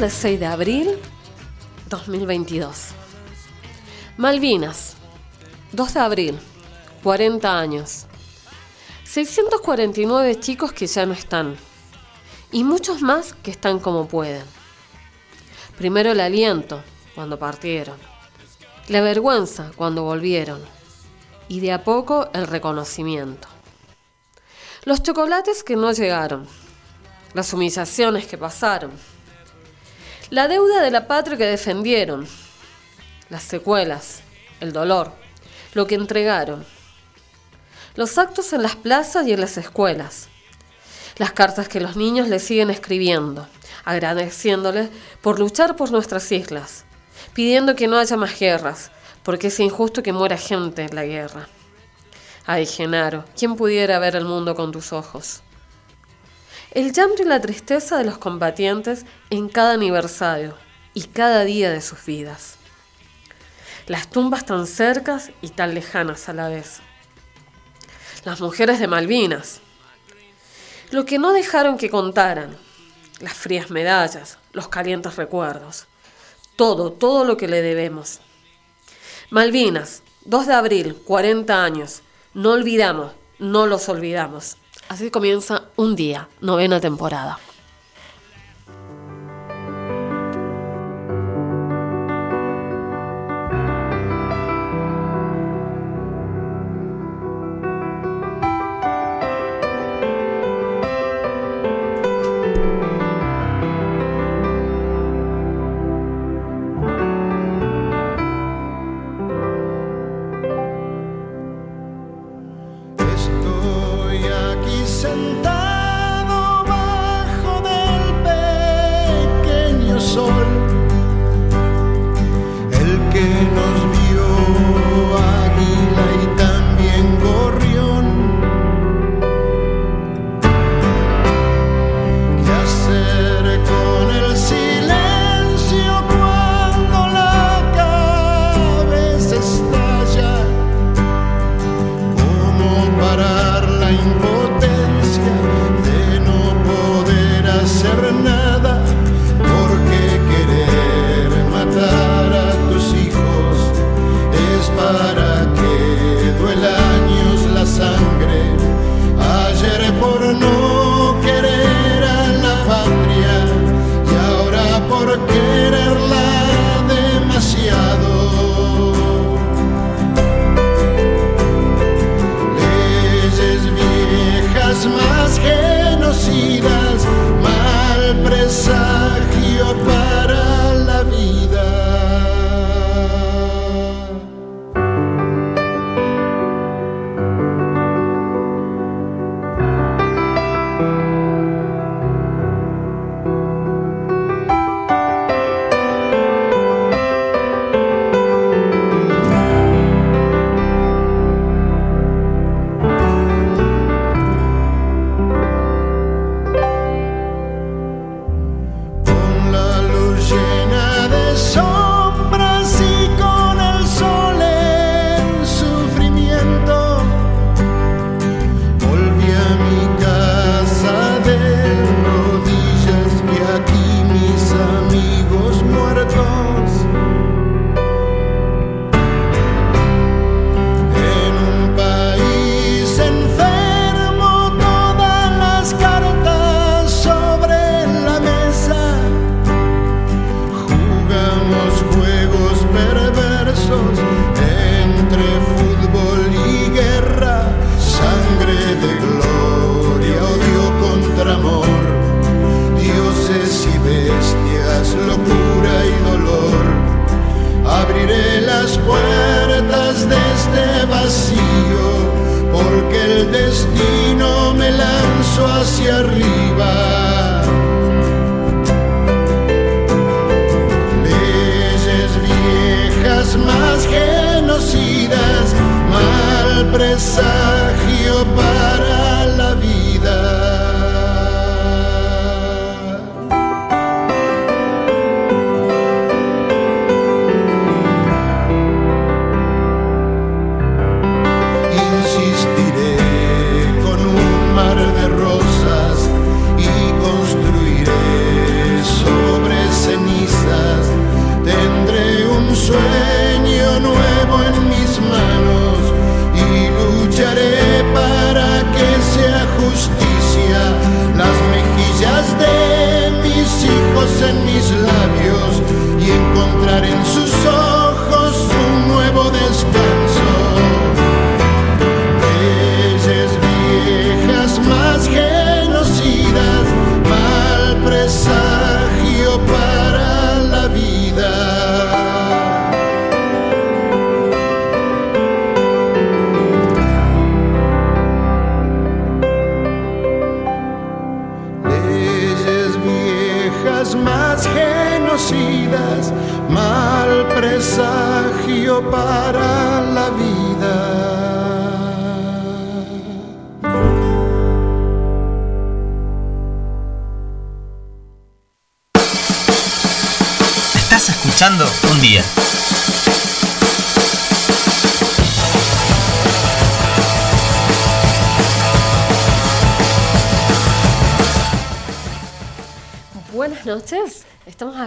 Miércoles 6 de abril 2022. Malvinas, 2 de abril, 40 años. 649 chicos que ya no están. Y muchos más que están como pueden. Primero el aliento, cuando partieron. La vergüenza, cuando volvieron. Y de a poco el reconocimiento. Los chocolates que no llegaron. Las humillaciones que pasaron. La deuda de la patria que defendieron. Las secuelas. El dolor. Lo que entregaron. Los actos en las plazas y en las escuelas. Las cartas que los niños le siguen escribiendo, agradeciéndoles por luchar por nuestras islas, pidiendo que no haya más guerras, porque es injusto que muera gente en la guerra. Ay, Genaro, ¿quién pudiera ver el mundo con tus ojos? El llanto y la tristeza de los combatientes en cada aniversario y cada día de sus vidas. Las tumbas tan cercas y tan lejanas a la vez. Las mujeres de Malvinas. Lo que no dejaron que contaran. Las frías medallas, los calientes recuerdos. Todo, todo lo que le debemos. Malvinas, 2 de abril, 40 años. No olvidamos, no los olvidamos. Así comienza un día, novena temporada.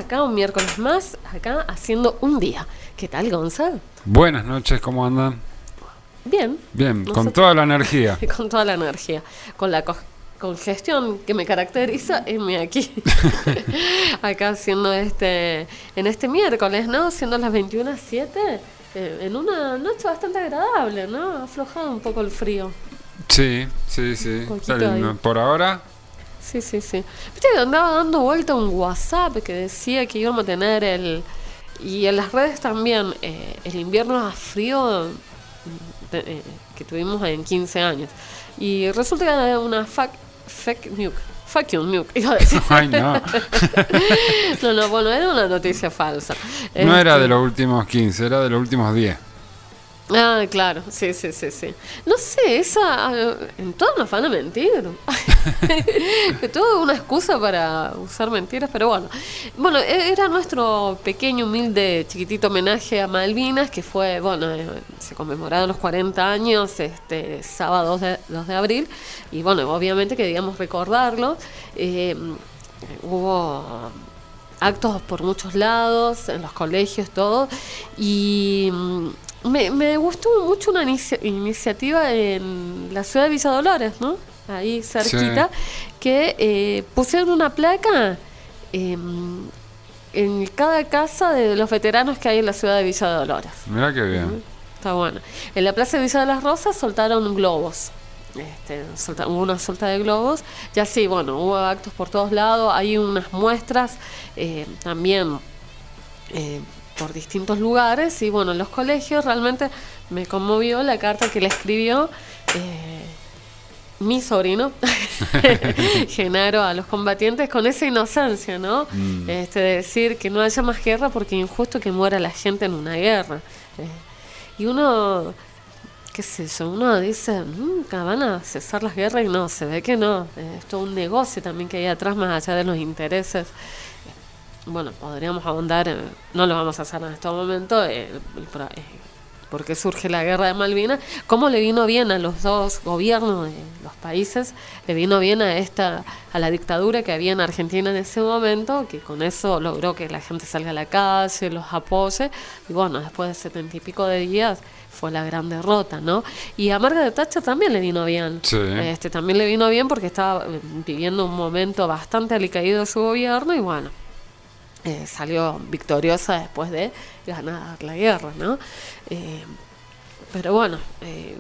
Acá un miércoles más, acá haciendo un día. ¿Qué tal, Gonzalo? Buenas noches, ¿cómo andan? Bien. Bien, con Nosotros- toda la energía. Con toda la energía, con la co- congestión que me caracteriza, heme aquí. acá haciendo este, en este miércoles, ¿no? Siendo las 21.07, eh, en una noche bastante agradable, ¿no? Ha aflojado un poco el frío. Sí, sí, sí. Por ahora, Sí, sí, sí. Viste que andaba dando vuelta un WhatsApp que decía que íbamos a tener el... Y en las redes también, eh, el invierno más frío mm, de- eh, que tuvimos en 15 años. Y resulta que era una fac- fake news. Fake news, iba a decir. ay no. no, no, bueno, era una noticia falsa. No era Este, de los últimos 15, era de los últimos 10. Ah, claro, sí, sí, sí, sí. No sé, esa. En todo nos van a mentir. que todo una excusa para usar mentiras, pero bueno. Bueno, e- era nuestro pequeño, humilde, chiquitito homenaje a Malvinas, que fue, bueno, eh, se conmemoraron los 40 años este sábado 2 de, 2 de abril. Y bueno, obviamente queríamos recordarlo. Eh, hubo actos por muchos lados, en los colegios, todo. Y mm, me, me gustó mucho una inicia- iniciativa en la ciudad de Villa Dolores, ¿no? Ahí cerquita, que eh, pusieron una placa em, en cada casa de los veteranos que hay en la ciudad de Villa Dolores. Mirá qué bien. Está bueno. En la Plaza de Villa de las Rosas soltaron globos. Este, solta- hubo una solta de globos. Ya sí, bueno, hubo actos por todos lados. Hay unas muestras eh, también eh, por distintos lugares. Y bueno, en los colegios realmente me conmovió la carta que le escribió eh, mi sobrino, Genaro, a los combatientes con esa inocencia, ¿no? Mm. Este, de decir que no haya más guerra porque es injusto que muera la gente en una guerra. Eh, y uno, qué sé yo, uno dice, nunca van a cesar las guerras y no, se ve que no. Eh, es todo un negocio también que hay atrás más allá de los intereses. Bueno, podríamos ahondar, eh, no lo vamos a hacer en este momento, eh, eh, por qué surge la guerra de Malvinas, cómo le vino bien a los dos gobiernos de los países, le vino bien a esta, a la dictadura que había en Argentina en ese momento, que con eso logró que la gente salga a la calle, los apoye, y bueno, después de setenta y pico de días fue la gran derrota, ¿no? Y a Margaret Thatcher también le vino bien. Sí. Este, también le vino bien porque estaba eh, viviendo un momento bastante alicaído de su gobierno y bueno, eh, salió victoriosa después de ganar la guerra, ¿no? Eh, pero bueno, eh,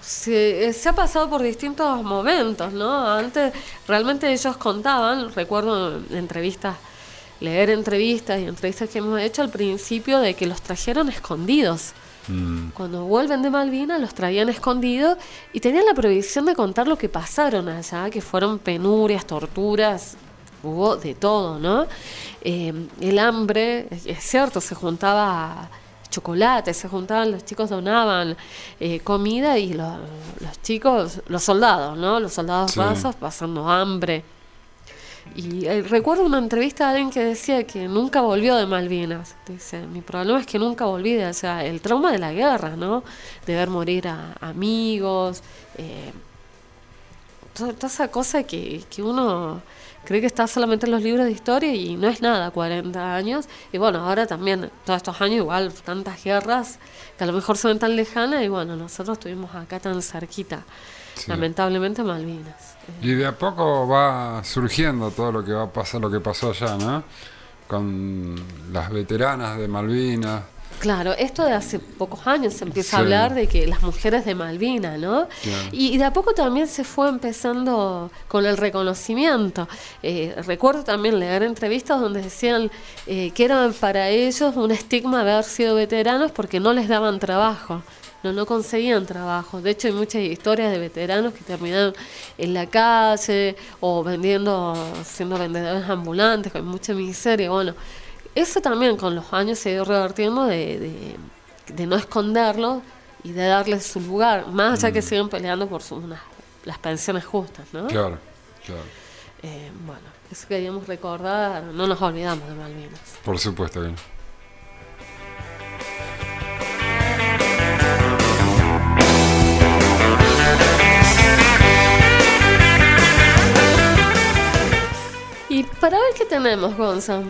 se, se ha pasado por distintos momentos, ¿no? Antes realmente ellos contaban, recuerdo en entrevistas, leer entrevistas y entrevistas que hemos hecho al principio de que los trajeron escondidos. Mm. Cuando vuelven de Malvinas los traían escondidos y tenían la prohibición de contar lo que pasaron allá, que fueron penurias, torturas, hubo de todo, ¿no? Eh, el hambre, es cierto, se juntaba chocolate, se juntaban, los chicos donaban eh, comida y lo- los chicos, los soldados, ¿no? Los soldados Sí. rasos pasando hambre. Y eh, recuerdo una entrevista de alguien que decía que nunca volvió de Malvinas. Dice, mi problema es que nunca volví, de- o sea, el trauma de la guerra, ¿no? De ver morir a amigos, eh, toda, toda esa cosa que, que uno cree que está solamente en los libros de historia y no es nada, 40 años. Y bueno, ahora también, todos estos años igual, tantas guerras que a lo mejor se ven tan lejanas y bueno, nosotros estuvimos acá tan cerquita, Sí. lamentablemente Malvinas. Y de a poco va surgiendo todo lo que va a pasar, lo que pasó allá, ¿no? Con las veteranas de Malvinas. Claro, esto de hace pocos años se empieza a hablar de que las mujeres de Malvina, ¿no? Claro. Y, y de a poco también se fue empezando con el reconocimiento. Eh, recuerdo también leer entrevistas donde decían eh, que era para ellos un estigma haber sido veteranos porque no les daban trabajo. No, no conseguían trabajo. De hecho, hay muchas historias de veteranos que terminaron en la calle o vendiendo, siendo vendedores ambulantes, con mucha miseria. Bueno, eso también con los años se ha ido revertiendo de, de, de no esconderlo y de darles su lugar, más allá que siguen peleando por sus, unas- las pensiones justas, ¿no? Claro, claro. Eh, bueno, eso queríamos recordar, no nos olvidamos de Malvinas. Por supuesto no. Y para ver qué tenemos, Gonza.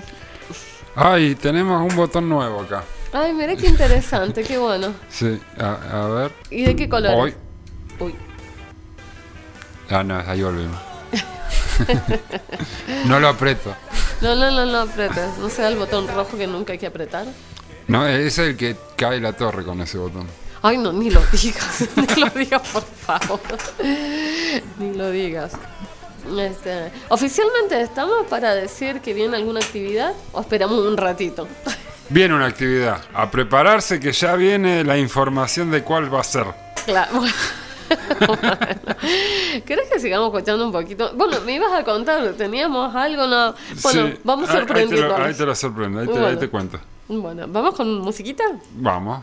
Ay, tenemos un botón nuevo acá. Ay, mira qué interesante, qué bueno. Sí, a, a ver. ¿Y de qué color? Hoy. Uy, Ah, no, ahí volvimos. no lo aprieto. no, no, no, no apretes. No sea el botón rojo que nunca hay que apretar. No, es el que cae la torre con ese botón. Ay, no, ni lo digas, ni lo digas, por favor. ni lo digas. Este, Oficialmente estamos para decir que viene alguna actividad o esperamos un ratito. Viene una actividad. A prepararse que ya viene la información de cuál va a ser. Claro. bueno. ¿Querés que sigamos escuchando un poquito? Bueno, me ibas a contar, teníamos algo, no. Bueno, Sí. vamos Ahí- ahí sorprendiendo. Ahí te lo sorprendo, ahí te, ahí Bueno. te cuento. Bueno, ¿vamos con musiquita? Vamos.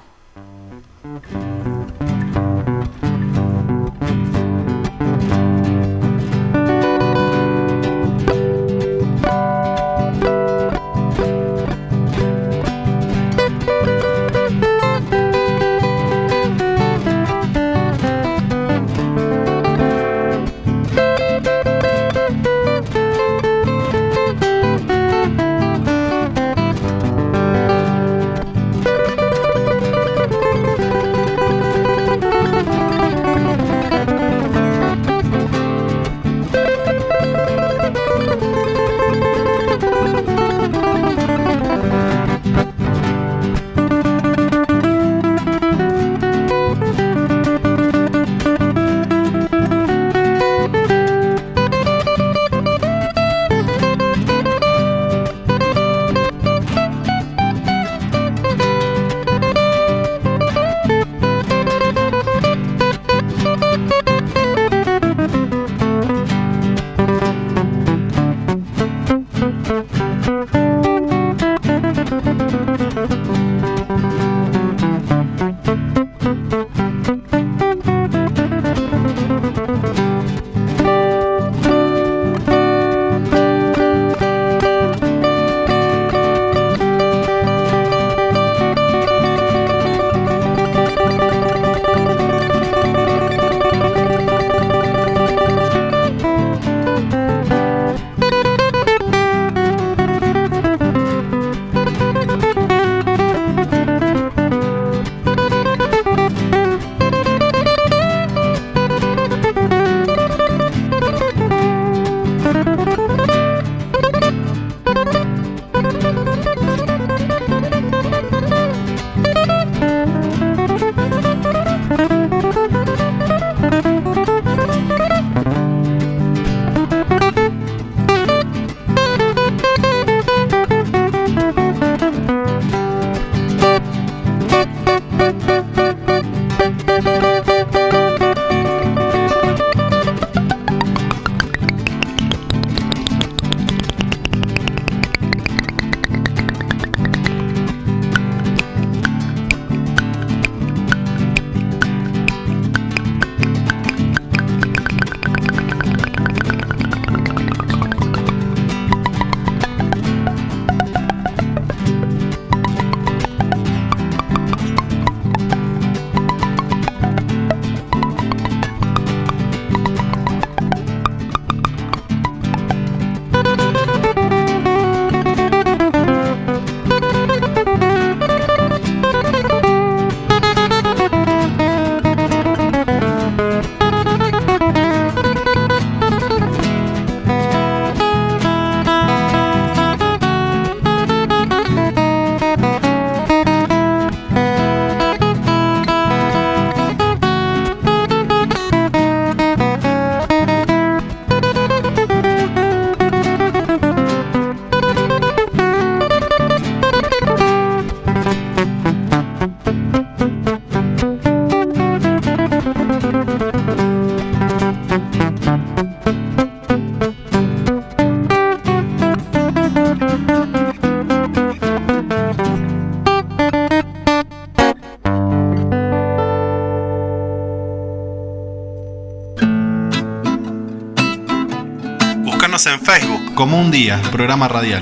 Como un día, programa radial.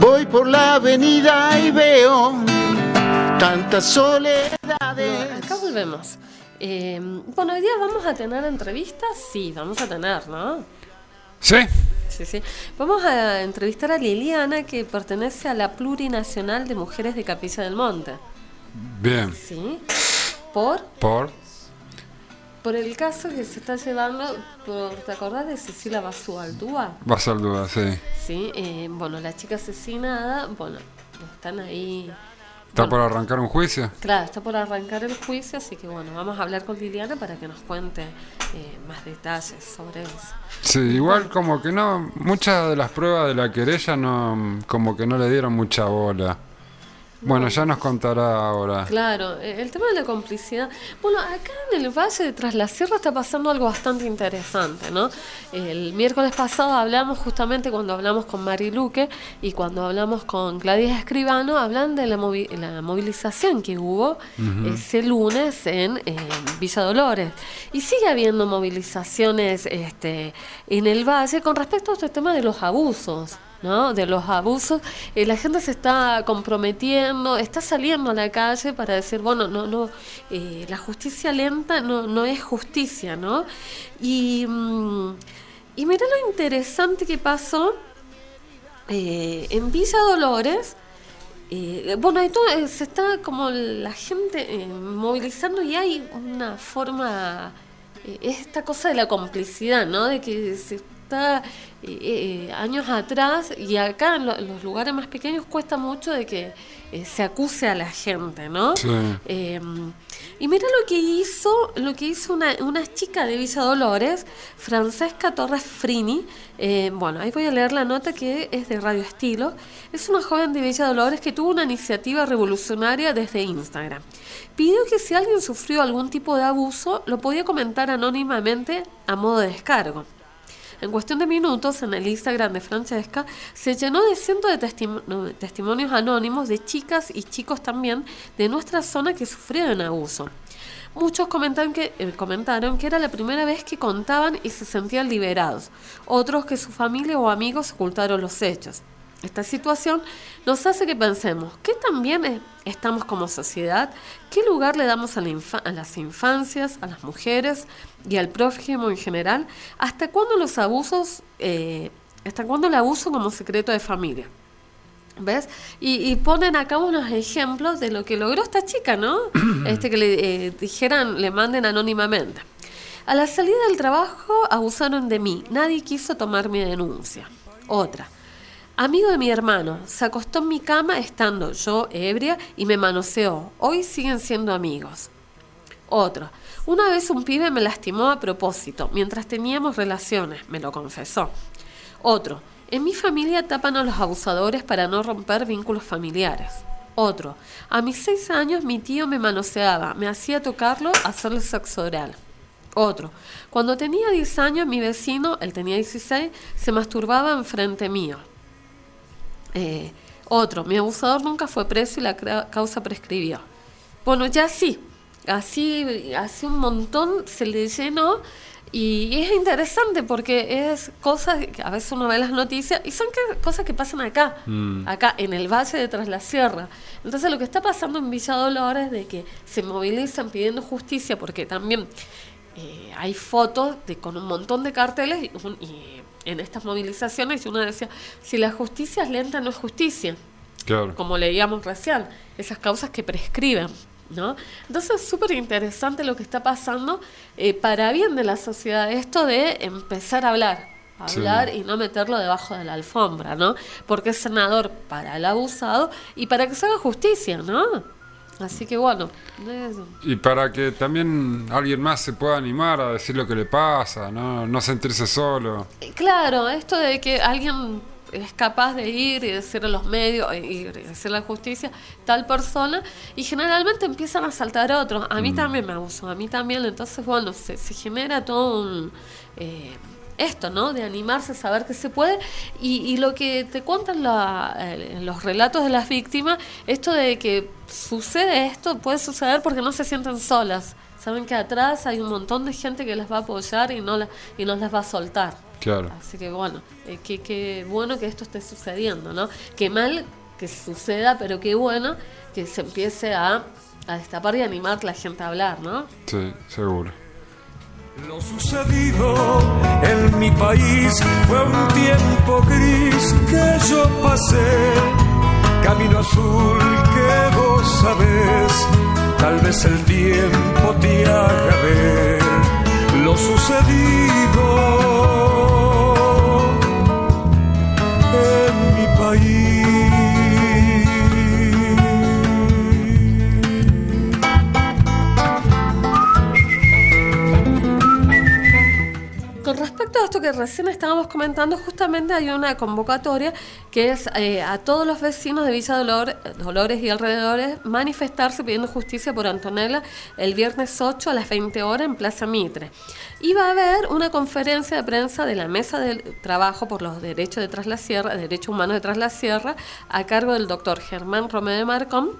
Voy por la avenida y veo tantas soledades. Acá volvemos. Eh, bueno, hoy día vamos a tener entrevistas. Sí, vamos a tener, ¿no? ¿Sí? Sí, sí. Vamos a entrevistar a Liliana, que pertenece a la Plurinacional de Mujeres de Capilla del Monte. Bien. ¿Sí? Por, ¿Por? por el caso que se está llevando, por, ¿te acordás de Cecilia al duda, sí. Sí, eh, bueno, la chica asesinada, bueno, están ahí. ¿Está bueno, por arrancar un juicio? Claro, está por arrancar el juicio, así que bueno, vamos a hablar con Liliana para que nos cuente eh, más detalles sobre eso. Sí, igual como que no, muchas de las pruebas de la querella no, como que no le dieron mucha bola. Bueno, ya nos contará ahora. Claro, eh, el tema de la complicidad. Bueno, acá en el Valle de Tras la Sierra está pasando algo bastante interesante, ¿no? El miércoles pasado hablamos justamente cuando hablamos con Mari Luque y cuando hablamos con Gladys Escribano, hablan de la, movi- la movilización que hubo ese lunes en eh, Villa Dolores. Y sigue habiendo movilizaciones este, en el Valle con respecto a este tema de los abusos. ¿No? de los abusos, eh, la gente se está comprometiendo, está saliendo a la calle para decir, bueno, no, no, eh, la justicia lenta no, no es justicia, ¿no? Y, mm, y mira lo interesante que pasó eh, en Villa Dolores. eh, bueno, ahí todo, se está como la gente eh, movilizando y hay una forma, eh, esta cosa de la complicidad, ¿no? De que se está eh, eh, años atrás y acá en, lo- en los lugares más pequeños cuesta mucho de que eh, se acuse a la gente, ¿no? Sí. Eh, y mira lo que hizo, lo que hizo una, una chica de Villa Dolores, Francesca Torres Frini. Eh, bueno, ahí voy a leer la nota que es de Radio Estilo. Es una joven de Villa Dolores que tuvo una iniciativa revolucionaria desde Instagram. Pidió que si alguien sufrió algún tipo de abuso, lo podía comentar anónimamente a modo de descargo. En cuestión de minutos, en el Instagram de Francesca, se llenó de cientos de testimonios anónimos de chicas y chicos también de nuestra zona que sufrieron abuso. Muchos comentaron que, eh, comentaron que era la primera vez que contaban y se sentían liberados. Otros que su familia o amigos ocultaron los hechos. Esta situación nos hace que pensemos que también estamos como sociedad, qué lugar le damos a las infancias, a las mujeres y al prójimo en general, hasta cuándo los abusos, eh, hasta cuándo el abuso como secreto de familia. ¿Ves? Y, y ponen acá unos ejemplos de lo que logró esta chica, ¿no? este que le eh, dijeran, le manden anónimamente. A la salida del trabajo abusaron de mí. Nadie quiso tomar mi denuncia. Otra. Amigo de mi hermano, se acostó en mi cama estando yo ebria y me manoseó. Hoy siguen siendo amigos. Otro. Una vez un pibe me lastimó a propósito, mientras teníamos relaciones, me lo confesó. Otro. En mi familia tapan a los abusadores para no romper vínculos familiares. Otro. A mis seis años mi tío me manoseaba, me hacía tocarlo, hacerle sexo oral. Otro. Cuando tenía 10 años mi vecino, él tenía 16, se masturbaba enfrente mío. Eh, otro, mi abusador nunca fue preso y la causa prescribió. Bueno, ya sí, así, así un montón se le llenó y es interesante porque es cosas que a veces uno ve las noticias y son que- cosas que pasan acá, acá en el valle de Tras la Sierra. Entonces lo que está pasando en Villa Dolores de que se movilizan pidiendo justicia porque también eh, hay fotos de con un montón de carteles y, un- y en estas movilizaciones y uno decía, si la justicia es lenta no es justicia Claro. como leíamos recién, esas causas que prescriben. ¿No? Entonces es súper interesante lo que está pasando eh, para bien de la sociedad, esto de empezar a hablar, hablar y no meterlo debajo de la alfombra, ¿no? Porque es senador para el abusado y para que se haga justicia, ¿no? Así que bueno, eso. Y para que también alguien más se pueda animar a decir lo que le pasa, no, no sentirse solo. Eh, Claro, esto de que alguien es capaz de ir y decir a los medios y decir la justicia tal persona y generalmente empiezan a saltar otros. A mí también me abuso, a mí también. Entonces, bueno, se, se genera todo un... eh, esto, ¿no? De animarse, saber que se puede. Y, y lo que te cuentan la- eh, los relatos de las víctimas, esto de que sucede esto, puede suceder porque no se sienten solas. Saben que atrás hay un montón de gente que las va a apoyar y no, la, y no las va a soltar. Claro. Así que bueno, eh, qué, qué bueno que esto esté sucediendo, ¿no? Qué mal que suceda, pero qué bueno que se empiece a, a destapar y animar la gente a hablar, ¿no? Sí, seguro. Lo sucedido en mi país fue un tiempo gris que yo pasé, camino azul que vos sabés, tal vez el tiempo te haga ver lo sucedido respecto a esto que recién estábamos comentando, justamente hay una convocatoria que es eh, a todos los vecinos de Villa Dolor- Dolores y alrededores manifestarse pidiendo justicia por Antonella el viernes 8 a las 20 horas en Plaza Mitre. Y va a haber una conferencia de prensa de la Mesa del Trabajo por los Derechos de Tras la Sierra, Derechos Humanos de Tras la Sierra, a cargo del doctor Germán Romeo de Marcón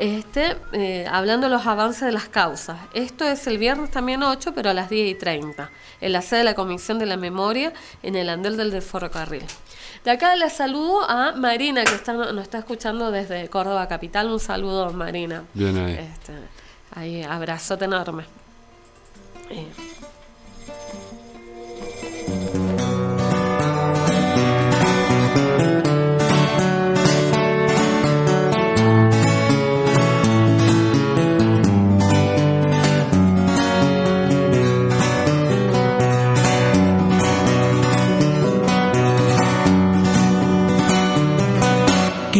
este, eh, hablando de los avances de las causas. Esto es el viernes también 8, pero a las 10 y 30, en la sede de la Comisión de la Memoria, en el andel del, ferrocarril. De acá le saludo a Marina, que está, nos está escuchando desde Córdoba Capital. Un saludo, Marina. Bien ahí. Este, ahí, abrazote enorme. Eh,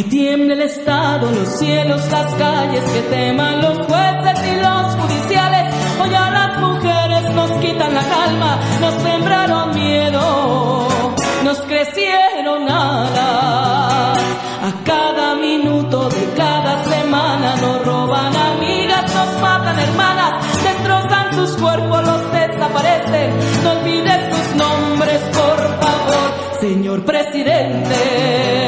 Que tiemble el Estado, los cielos, las calles, que teman los jueces y los judiciales. Hoy a las mujeres nos quitan la calma, nos sembraron miedo, nos crecieron alas. A cada minuto de cada semana nos roban amigas, nos matan hermanas, destrozan sus cuerpos, los desaparecen. No olvides sus nombres, por favor, señor presidente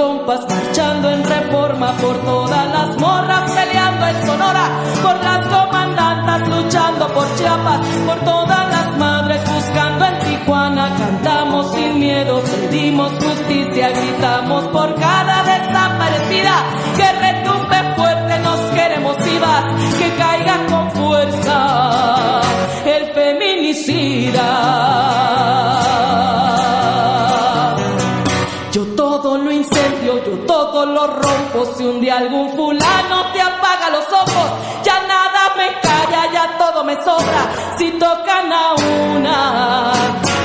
compas marchando en reforma, por todas las morras peleando en Sonora, por las comandantas luchando por Chiapas, por todas las madres buscando en Tijuana, cantamos sin miedo, pedimos justicia, gritamos por cada desaparecida, que retumbe fuerte, nos queremos vivas, que caiga con fuerza el feminicida. Incendio, yo todo lo rompo. Si un día algún fulano te apaga los ojos, ya nada me calla, ya todo me sobra. Si tocan a una,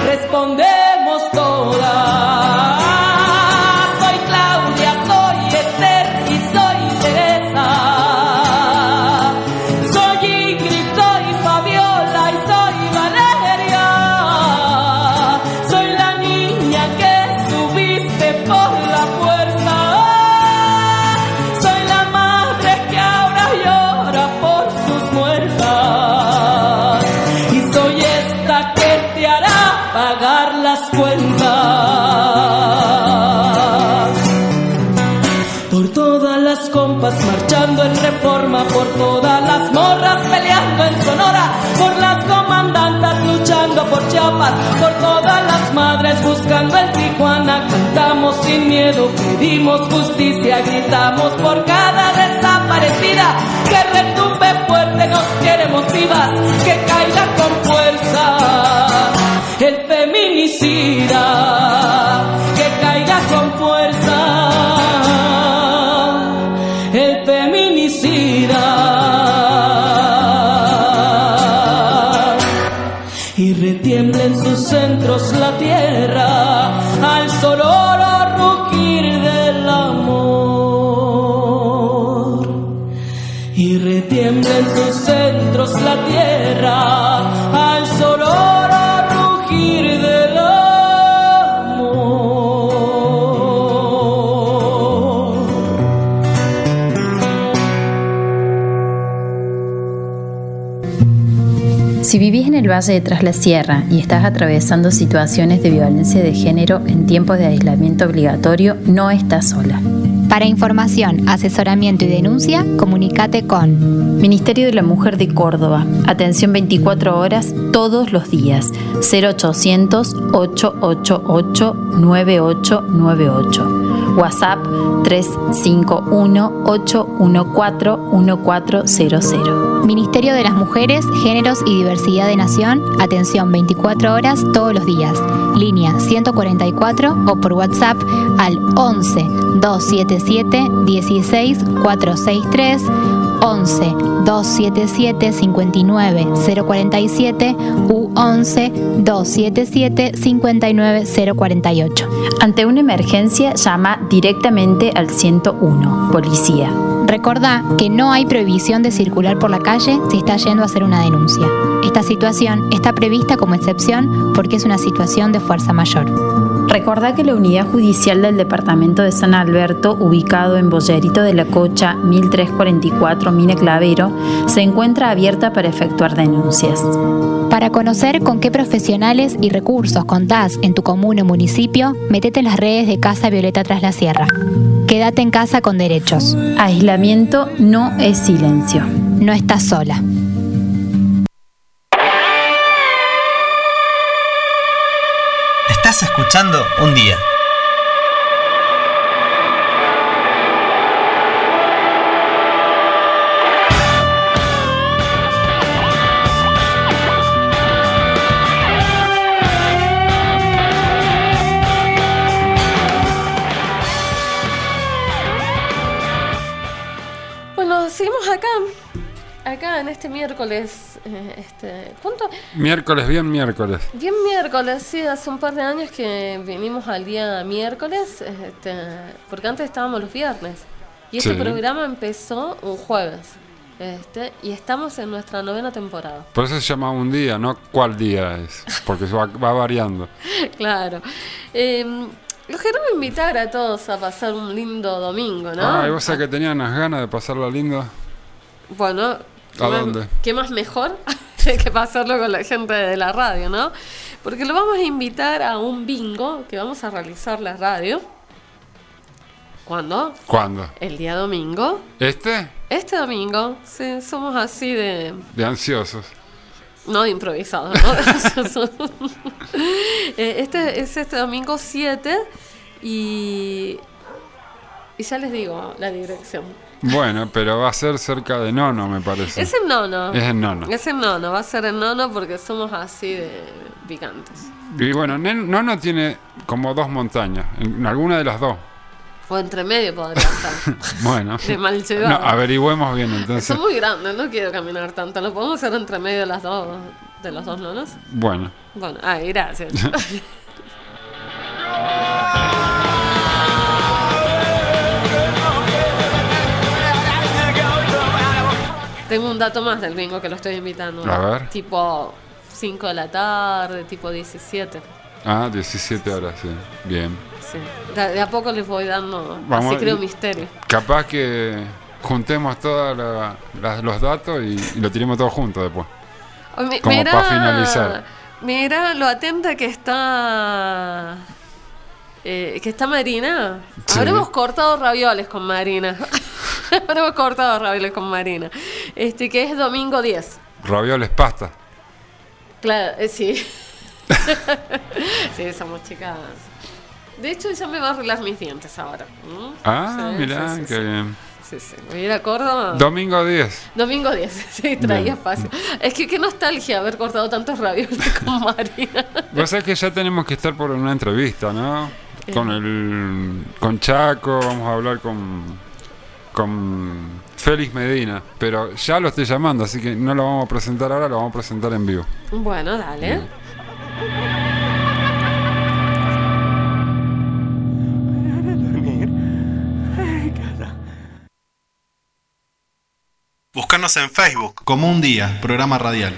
respondemos todas. Por todas las madres buscando en Tijuana, cantamos sin miedo, pedimos justicia, gritamos por cada desaparecida, que retumbe fuerte, nos queremos vivas, que caiga con fuerza el feminicida, que caiga con fuerza la tierra al sonoro rugir del amor. Si vivís en el Valle de Tras la Sierra y estás atravesando situaciones de violencia de género en tiempos de aislamiento obligatorio, no estás sola. Para información, asesoramiento y denuncia, comunícate con Ministerio de la Mujer de Córdoba. Atención 24 horas todos los días. 0800 888 9898. WhatsApp 351-814-1400. Ministerio de las Mujeres, Géneros y Diversidad de Nación, atención 24 horas todos los días. Línea 144 o por WhatsApp al 11 277 16 463 11 277 59 047 u 11 277 59 048. Ante una emergencia, llama directamente al 101, policía. Recordá que no hay prohibición de circular por la calle si está yendo a hacer una denuncia. Esta situación está prevista como excepción porque es una situación de fuerza mayor. Recordá que la unidad judicial del departamento de San Alberto, ubicado en Bollerito de la Cocha 1344 Mina Clavero, se encuentra abierta para efectuar denuncias. Para conocer con qué profesionales y recursos contás en tu comuna o municipio, metete en las redes de Casa Violeta Tras la Sierra. Quédate en casa con derechos. Aislamiento no es silencio. No estás sola. Estás escuchando un día. Este miércoles. eh, este, ¿Cuánto? Miércoles, bien miércoles. Bien miércoles, sí, hace un par de años que vinimos al día miércoles, este, porque antes estábamos los viernes. Y este Sí. programa empezó un jueves. Este, y estamos en nuestra novena temporada. Por eso se llama un día, no cuál día es, porque va, va variando. claro. Eh, los queremos invitar a todos a pasar un lindo domingo, ¿no? Ah, y vos sabés que tenía unas ganas de pasarlo lindo. Bueno, ¿qué ¿A más- dónde? ¿qué más mejor que pasarlo con la gente de la radio, no? Porque lo vamos a invitar a un bingo que vamos a realizar la radio. ¿Cuándo? ¿Cuándo? El día domingo. ¿Este? Este domingo, sí, somos así de. De ansiosos. No de improvisados, ¿no? Eh, este es este domingo 7 y. Y ya les digo la dirección. Bueno, pero va a ser cerca de Nono, me parece. Es en Nono. Es en Nono. Es en Nono, va a ser en Nono porque somos así de picantes. Y bueno, Nono tiene como dos montañas, en alguna de las dos. O entre medio podría ser. Bueno, De mal no, averigüemos bien entonces. Son muy grandes, no quiero caminar tanto. ¿Lo podemos hacer entre medio de las dos, de los dos nonos? Bueno, Bueno, ay, gracias. Tengo un dato más del bingo que lo estoy invitando. A ver. Tipo 5 de la tarde, tipo 17. ah, 17 horas, sí. Bien. Sí. De, a poco les voy dando. Vamos, así creo misterio. Capaz que juntemos todos los datos y, y lo tiremos todos juntos después. Mi- Como mira- pa' finalizar. Mira lo atenta que está. Eh, que está Marina. Sí. Habremos cortado ravioles con Marina. Habremos cortado ravioles con Marina. Este, que es domingo 10. Ravioles pasta. Claro, eh, sí. sí, somos chicas. De hecho, ella me va a arreglar mis dientes ahora. ¿Mm? Ah, Sí, mirá, sí, qué bien. Sí, sí. Voy a ir a Córdoba. Domingo 10. Domingo 10, sí, traía espacio. Es que qué nostalgia haber cortado tantos ravioles con Marina. Vos sabés que ya tenemos que estar por una entrevista, ¿no? Con el con Chaco, vamos a hablar con con Félix Medina, pero ya lo estoy llamando, así que no lo vamos a presentar ahora, lo vamos a presentar en vivo. Bueno, dale. Búscanos en Facebook como un día, programa radial.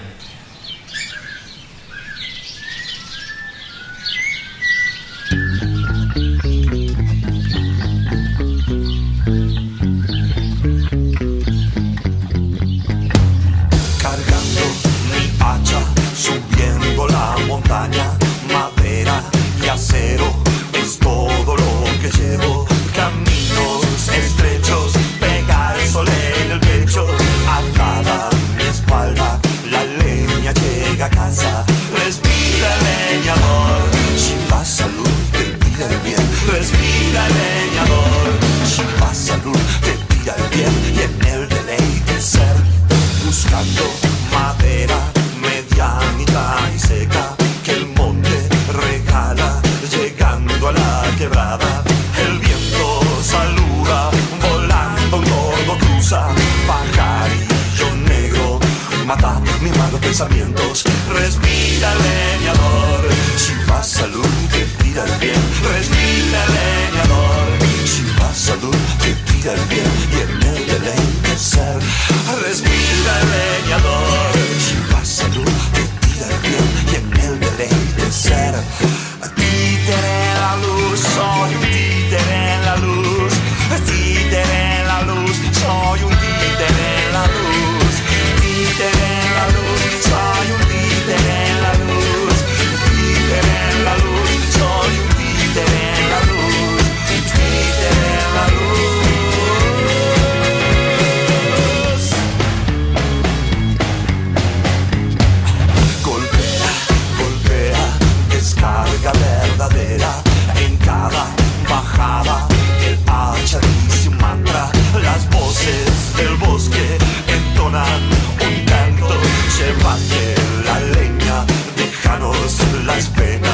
Pensamientos, respira leñador, si va salud que tira el bien, respira leñador, si va salud que tira el bien. Y en el ser, respira leñador, si va salud que tira el bien. Y en el ser, a títere en la luz, un canto. Se bate la leña, déjanos las penas.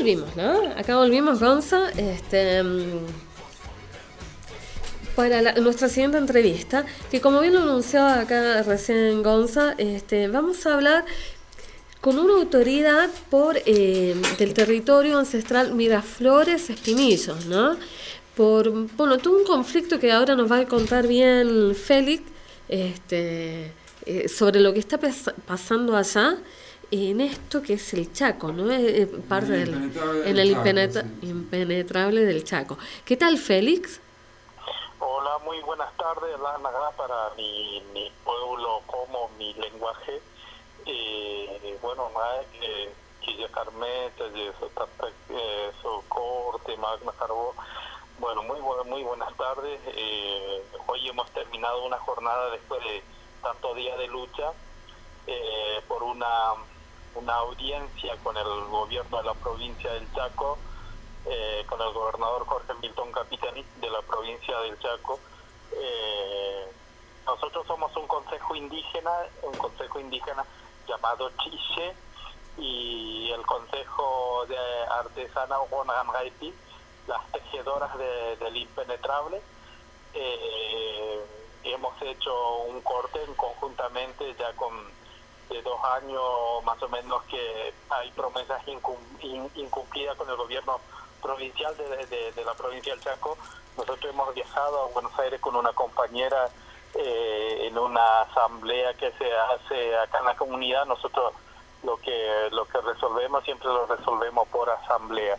Volvimos, ¿no? Acá volvimos, Gonza. Este, mm, para nuestra siguiente entrevista, que como bien lo anunciaba acá recién Gonza, este, vamos a hablar con una autoridad por eh, del territorio ancestral Miraflores Espinillos, ¿no? Por, bueno, tuvo un conflicto que ahora nos va a contar bien Félix, este, eh, sobre lo que está pas- pasando allá en esto que es el Chaco, ¿no? Eh, eh, parte del, impenetrable en el Chaco, impenetra- sí. impenetrable del Chaco. ¿Qué tal, Félix? Hola, muy buenas tardes, Lana, para mi, mi pueblo como mi lenguaje. Eh, bueno, más que ya Carmeta, tapa- eh, corte, magna carbo. Bueno, muy muy buenas tardes. Eh, hoy hemos terminado una jornada después de tantos días de lucha eh, por una una audiencia con el gobierno de la provincia del Chaco eh, con el gobernador Jorge Milton Capitani de la provincia del Chaco. Eh, nosotros somos un consejo indígena, un consejo indígena llamado Chiche y el consejo de artesana Guanangaipi, las tejedoras de- del impenetrable. Eh, hemos hecho un corte en conjuntamente ya con de dos años más o menos que hay promesas incum- in- incumplidas con el gobierno provincial de, de- de la provincia del Chaco. Nosotros hemos viajado a Buenos Aires con una compañera eh, en una asamblea que se hace acá en la comunidad. Nosotros lo que lo que resolvemos siempre lo resolvemos por asamblea.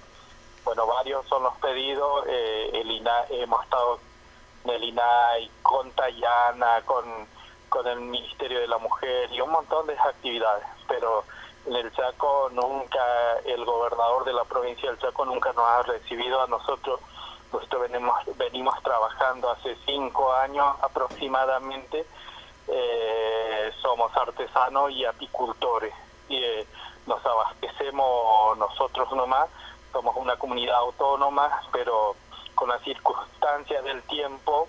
Bueno, varios son los pedidos. eh, el INA, hemos estado en el INAI, con Tayana, con, con el Ministerio de la Mujer y un montón de actividades. Pero en el Chaco nunca, el gobernador de la provincia del Chaco nunca nos ha recibido a nosotros. Nosotros venimos, venimos trabajando hace cinco años aproximadamente. Eh, somos artesanos y apicultores. Y eh, nos abastecemos nosotros nomás. Somos una comunidad autónoma, pero con las circunstancias del tiempo,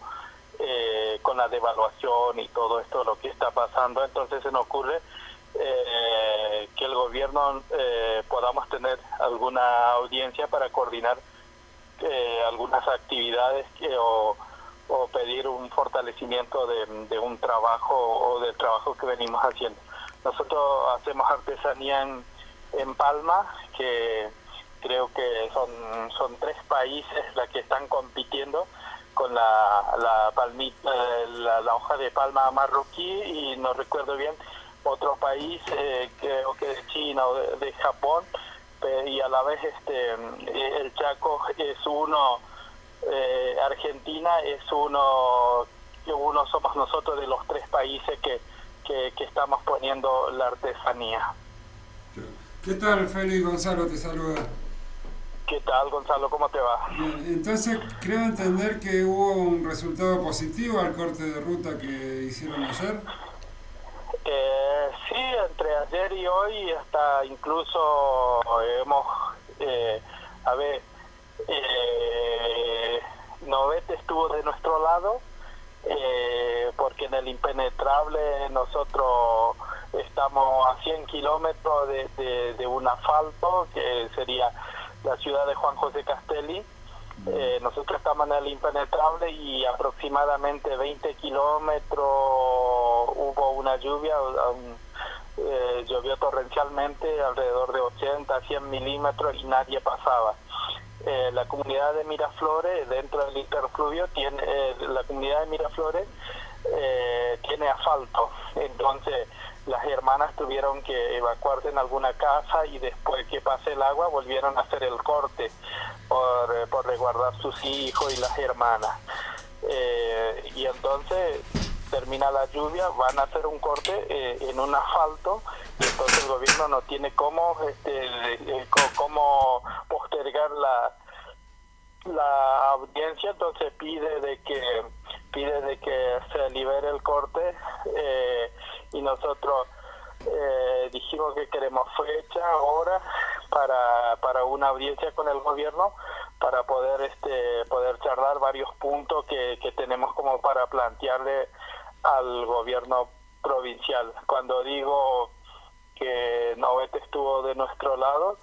eh, con la devaluación y todo esto, lo que está pasando, entonces se nos ocurre eh, que el gobierno eh, podamos tener alguna audiencia para coordinar eh, algunas actividades que, o, pedir un fortalecimiento de, un trabajo o del trabajo que venimos haciendo. Nosotros hacemos artesanía en, en Palma, que creo que son, son tres países las que están compitiendo con la, la, palmita, la, la hoja de palma marroquí y no recuerdo bien otro país, eh, creo que de China o de, Japón, pe- y a la vez este eh, el Chaco es uno, eh, Argentina es uno, uno somos nosotros de los tres países que, que, que estamos poniendo la artesanía. ¿Qué tal, Félix Gonzalo? Te saluda. ¿Qué tal, Gonzalo? ¿Cómo te va? Entonces creo entender que hubo un resultado positivo al corte de ruta que hicieron ayer. Eh, sí, entre ayer y hoy hasta incluso hemos, eh, a ver, eh, Novete estuvo de nuestro lado, eh, porque en el impenetrable nosotros estamos a 100 kilómetros de, de, de un asfalto, que sería la ciudad de Juan José Castelli. Eh, nosotros estamos en el impenetrable y aproximadamente 20 kilómetros hubo una lluvia, um, eh, llovió torrencialmente, alrededor de 80, 100 milímetros y nadie pasaba. Eh, la comunidad de Miraflores, dentro del interfluvio, tiene, eh, la comunidad de Miraflores eh, tiene asfalto, entonces las hermanas tuvieron que evacuarse en alguna casa y después que pase el agua volvieron a hacer el corte por, eh, por resguardar sus hijos y las hermanas. Eh, y entonces termina la lluvia, van a hacer un corte eh, en un asfalto y entonces el gobierno no tiene cómo, este, eh, cómo postergar la, la audiencia entonces pide de que pide de que se libere el corte eh, y nosotros eh, dijimos que queremos fecha hora para, para una audiencia con el gobierno para poder este poder charlar varios puntos que, que tenemos como para plantearle al gobierno provincial cuando digo que Novete estuvo de nuestro lado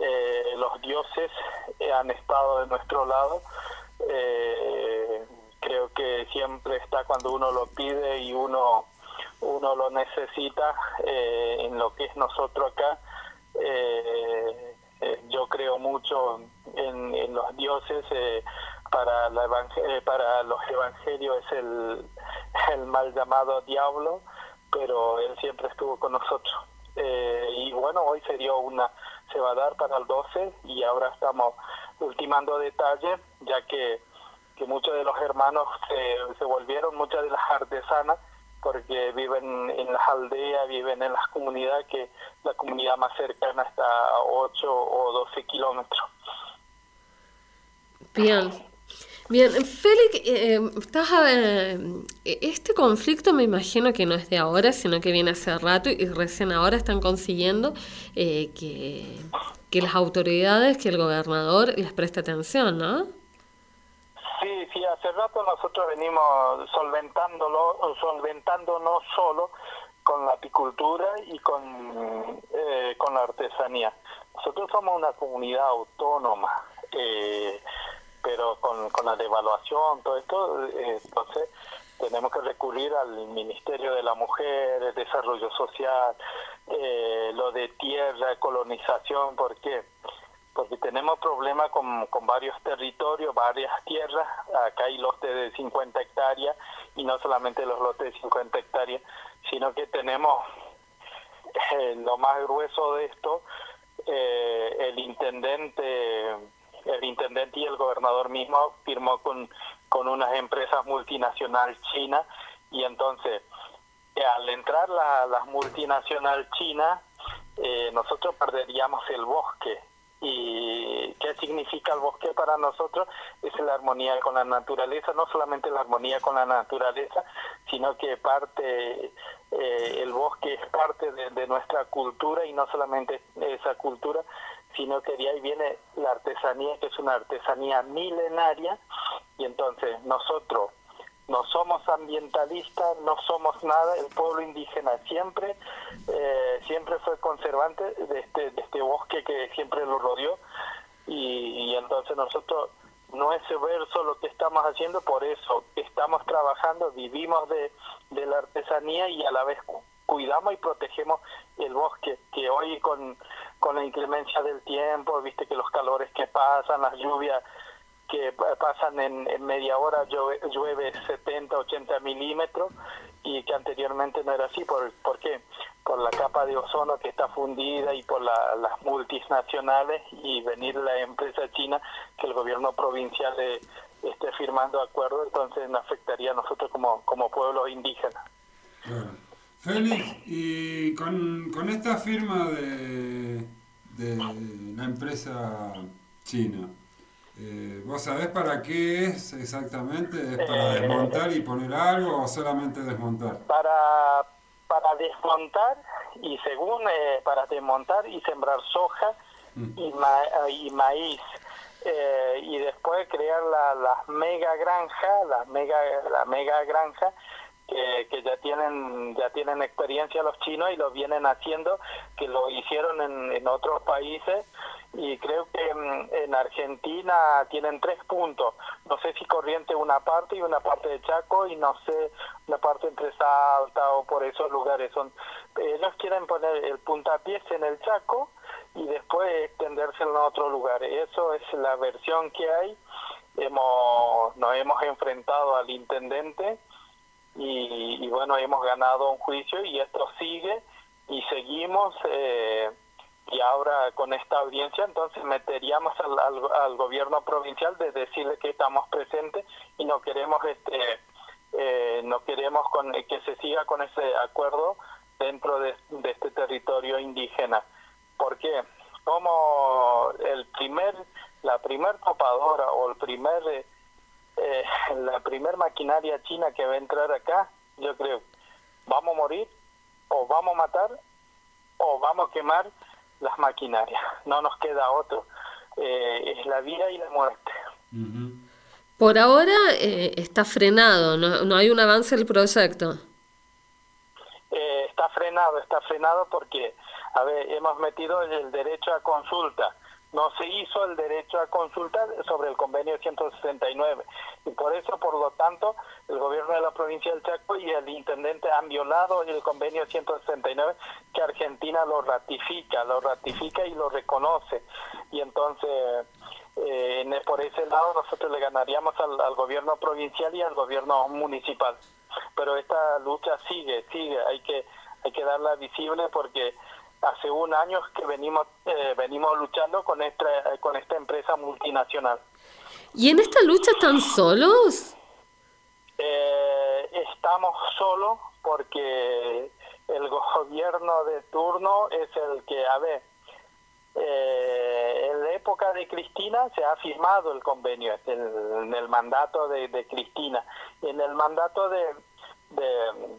eh, los dioses eh, han estado de nuestro lado. Eh, creo que siempre está cuando uno lo pide y uno uno lo necesita eh, en lo que es nosotros acá. Eh, eh, yo creo mucho en, los dioses. eh, para, la eh, para los evangelios es el, mal llamado diablo, pero él siempre estuvo con nosotros. Y bueno, hoy se dio una, se va a dar para el 12 y ahora estamos ultimando detalles, ya que, muchos de los hermanos se volvieron, muchas de las artesanas, porque viven en las aldeas, viven en las comunidades, que la comunidad más cercana está a 8 o 12 kilómetros. Bien. Bien, Félix, eh, estás a ver, este conflicto me imagino que no es de ahora, sino que viene hace rato y recién ahora están consiguiendo eh, que, que las autoridades, que el gobernador les preste atención, ¿no? Sí, hace rato nosotros venimos solventándolo, solventando no solo con la apicultura y con, eh, con la artesanía. Nosotros somos una comunidad autónoma, eh, pero con, la devaluación, todo esto, eh, entonces tenemos que recurrir al Ministerio de la Mujer, el Desarrollo Social, eh, lo de tierra, colonización, ¿por qué? Porque tenemos problemas con, con varios territorios, varias tierras. Acá hay lotes de 50 hectáreas y no solamente los lotes de 50 hectáreas, sino que tenemos eh, lo más grueso de esto, eh, el intendente el intendente y el gobernador mismo firmó con, con unas empresas multinacionales chinas y entonces eh, al entrar la, las multinacionales chinas eh, nosotros perderíamos el bosque y qué significa el bosque para nosotros es la armonía con la naturaleza no solamente la armonía con la naturaleza sino que parte eh, el bosque es parte de, de nuestra cultura y no solamente esa cultura sino que de ahí viene la artesanía que es una artesanía milenaria y entonces nosotros no somos ambientalistas, no somos nada, el pueblo indígena siempre eh, siempre fue conservante de este, de este bosque que siempre lo rodeó. Y, y entonces nosotros no es verso lo que estamos haciendo, por eso estamos trabajando, vivimos de, de la artesanía y a la vez cu- cuidamos y protegemos el bosque, que hoy con con la inclemencia del tiempo, viste que los calores que pasan, las lluvias que pasan en, media hora, llueve, llueve 70, 80 milímetros y que anteriormente no era así. ¿Por, ¿Por qué? Por la capa de ozono que está fundida y por la, las multinacionales y venir la empresa china que el gobierno provincial eh, esté firmando acuerdos, entonces nos afectaría a nosotros como, como pueblos indígenas. Claro. Félix, y con, con esta firma de, de la empresa china, eh, ¿vos sabés para qué es exactamente? ¿Es para Eh, desmontar y poner algo o solamente desmontar? Para, para desmontar y según eh, para desmontar y sembrar soja y, ma- y maíz eh, y después crear la, las mega granja, las mega, la mega granja que, que ya tienen ya tienen experiencia los chinos y lo vienen haciendo, que lo hicieron en, otros países y creo que mm, en Argentina tienen tres puntos. No sé si Corriente una parte y una parte de Chaco y no sé una parte entre Salta o por esos lugares. son Ellos quieren poner el puntapiés en el Chaco y después extenderse en otros lugares. Eso es la versión que hay. Hemos, nos hemos enfrentado al intendente y, y bueno, hemos ganado un juicio y esto sigue y seguimos. Eh, y ahora con esta audiencia entonces meteríamos al, al, al gobierno provincial de decirle que estamos presentes y no queremos este eh, no queremos con, que se siga con ese acuerdo dentro de, este territorio indígena ¿por qué? como el primer la primer topadora o el primer eh, eh, la primer maquinaria china que va a entrar acá yo creo vamos a morir o vamos a matar o vamos a quemar las maquinarias, no nos queda otro, eh, es la vida y la muerte. Por ahora eh, está frenado, no, no hay un avance del proyecto. Eh, está frenado, está frenado porque, a ver, hemos metido el derecho a consulta, no se hizo el derecho a consulta sobre el convenio 169 y por eso, por lo tanto, el gobierno de la provincia del Chaco y el intendente han violado el convenio 169 que Argentina lo ratifica, lo ratifica y lo reconoce. Y entonces eh, en- por ese lado nosotros le ganaríamos al, al gobierno provincial y al gobierno municipal. Pero esta lucha sigue, sigue, hay que hay que darla visible porque hace un año que venimos eh, venimos luchando con esta con esta empresa multinacional. ¿Y en esta lucha están solos? Eh, estamos solos porque el gobierno de turno es el que, a ver, eh, en la época de Cristina se ha firmado el convenio, es el- en el mandato de, de Cristina. Y en el mandato de, de,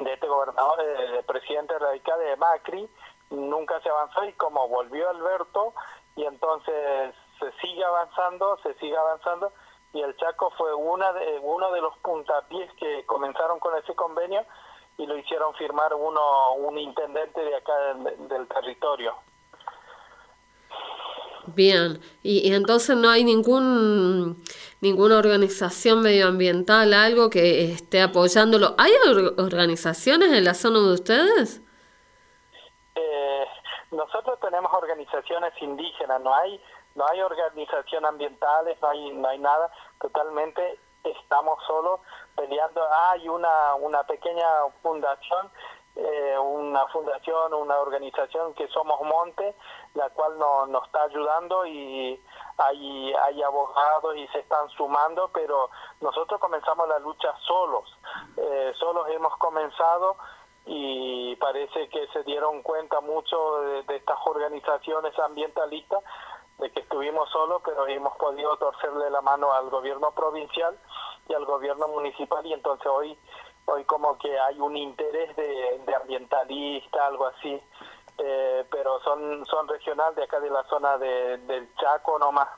de este gobernador, de, de presidente radical de Macri, nunca se avanzó y como volvió Alberto, y entonces se sigue avanzando, se sigue avanzando, y el Chaco fue una de, uno de los puntapiés que comenzaron con ese convenio y lo hicieron firmar uno un intendente de acá del, territorio. Bien, y, y entonces no hay ningún ninguna organización medioambiental, algo que esté apoyándolo. ¿Hay or- organizaciones en la zona de ustedes? Nosotros tenemos organizaciones indígenas, no hay no hay organización ambientales, no hay no hay nada, totalmente estamos solos peleando. Hay una una pequeña fundación, eh, una fundación, una organización que somos Monte, la cual no, nos está ayudando y hay hay abogados y se están sumando, pero nosotros comenzamos la lucha solos, eh, solos hemos comenzado y parece que se dieron cuenta mucho de, de estas organizaciones ambientalistas de que estuvimos solos, pero hemos podido torcerle la mano al gobierno provincial y al gobierno municipal y entonces hoy hoy como que hay un interés de, de ambientalista, algo así, eh, pero son son regional de acá de la zona de, del Chaco nomás.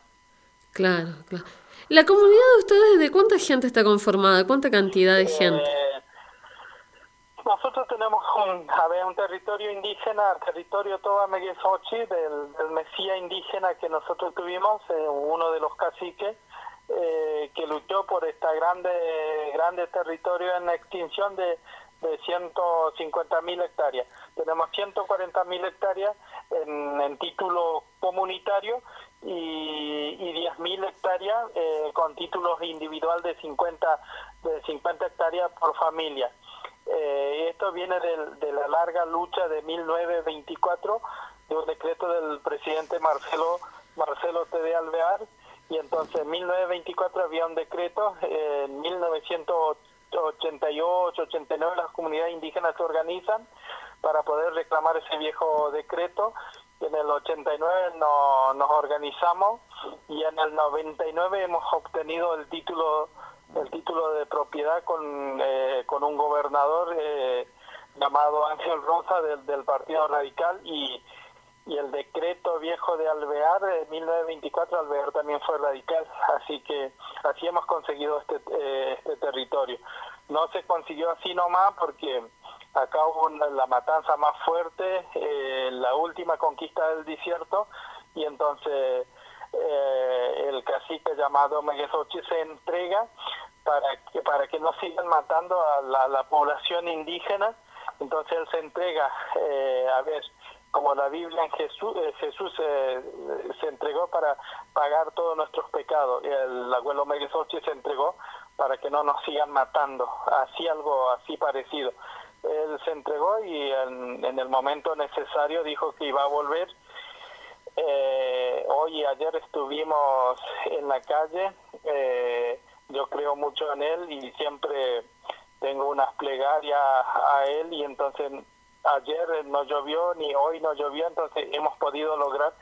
Claro, claro. ¿La comunidad de ustedes de cuánta gente está conformada? ¿Cuánta cantidad de gente? Eh, nosotros tenemos un, a ver, un territorio indígena, el territorio Toba Meguesochi, del, del Mesía indígena que nosotros tuvimos, eh, uno de los caciques, eh, que luchó por esta grande, grande territorio en extinción de, de 150 mil hectáreas. Tenemos 140 mil hectáreas en, en, título comunitario y, y 10 mil hectáreas eh, con títulos individual de 50, de 50 hectáreas por familia. Eh, esto viene de, de, la larga lucha de 1924 de un decreto del presidente Marcelo Marcelo T. de Alvear y entonces en 1924 había un decreto, eh, en 1988, 89 las comunidades indígenas se organizan para poder reclamar ese viejo decreto. En el 89 no, nos organizamos y en el 99 hemos obtenido el título el título de propiedad con, eh, con un gobernador eh, llamado Ángel Rosa del, del Partido Radical y, y el decreto viejo de Alvear de 1924 Alvear también fue radical así que así hemos conseguido este, eh, este territorio. No se consiguió así nomás porque acá hubo una, la matanza más fuerte eh, la última conquista del desierto y entonces eh, el cacique llamado Meguezochi se entrega para que para que no sigan matando a la, la población indígena entonces él se entrega eh, a ver como la Biblia en Jesús, eh, Jesús eh, se entregó para pagar todos nuestros pecados. El abuelo Meguezochi se entregó para que no nos sigan matando. Así algo así parecido. Él se entregó y en, en el momento necesario dijo que iba a volver. Eh, hoy y ayer estuvimos en la calle. Eh, yo creo mucho en él y siempre tengo unas plegarias a él y entonces ayer no llovió ni hoy no llovió, entonces hemos podido lograr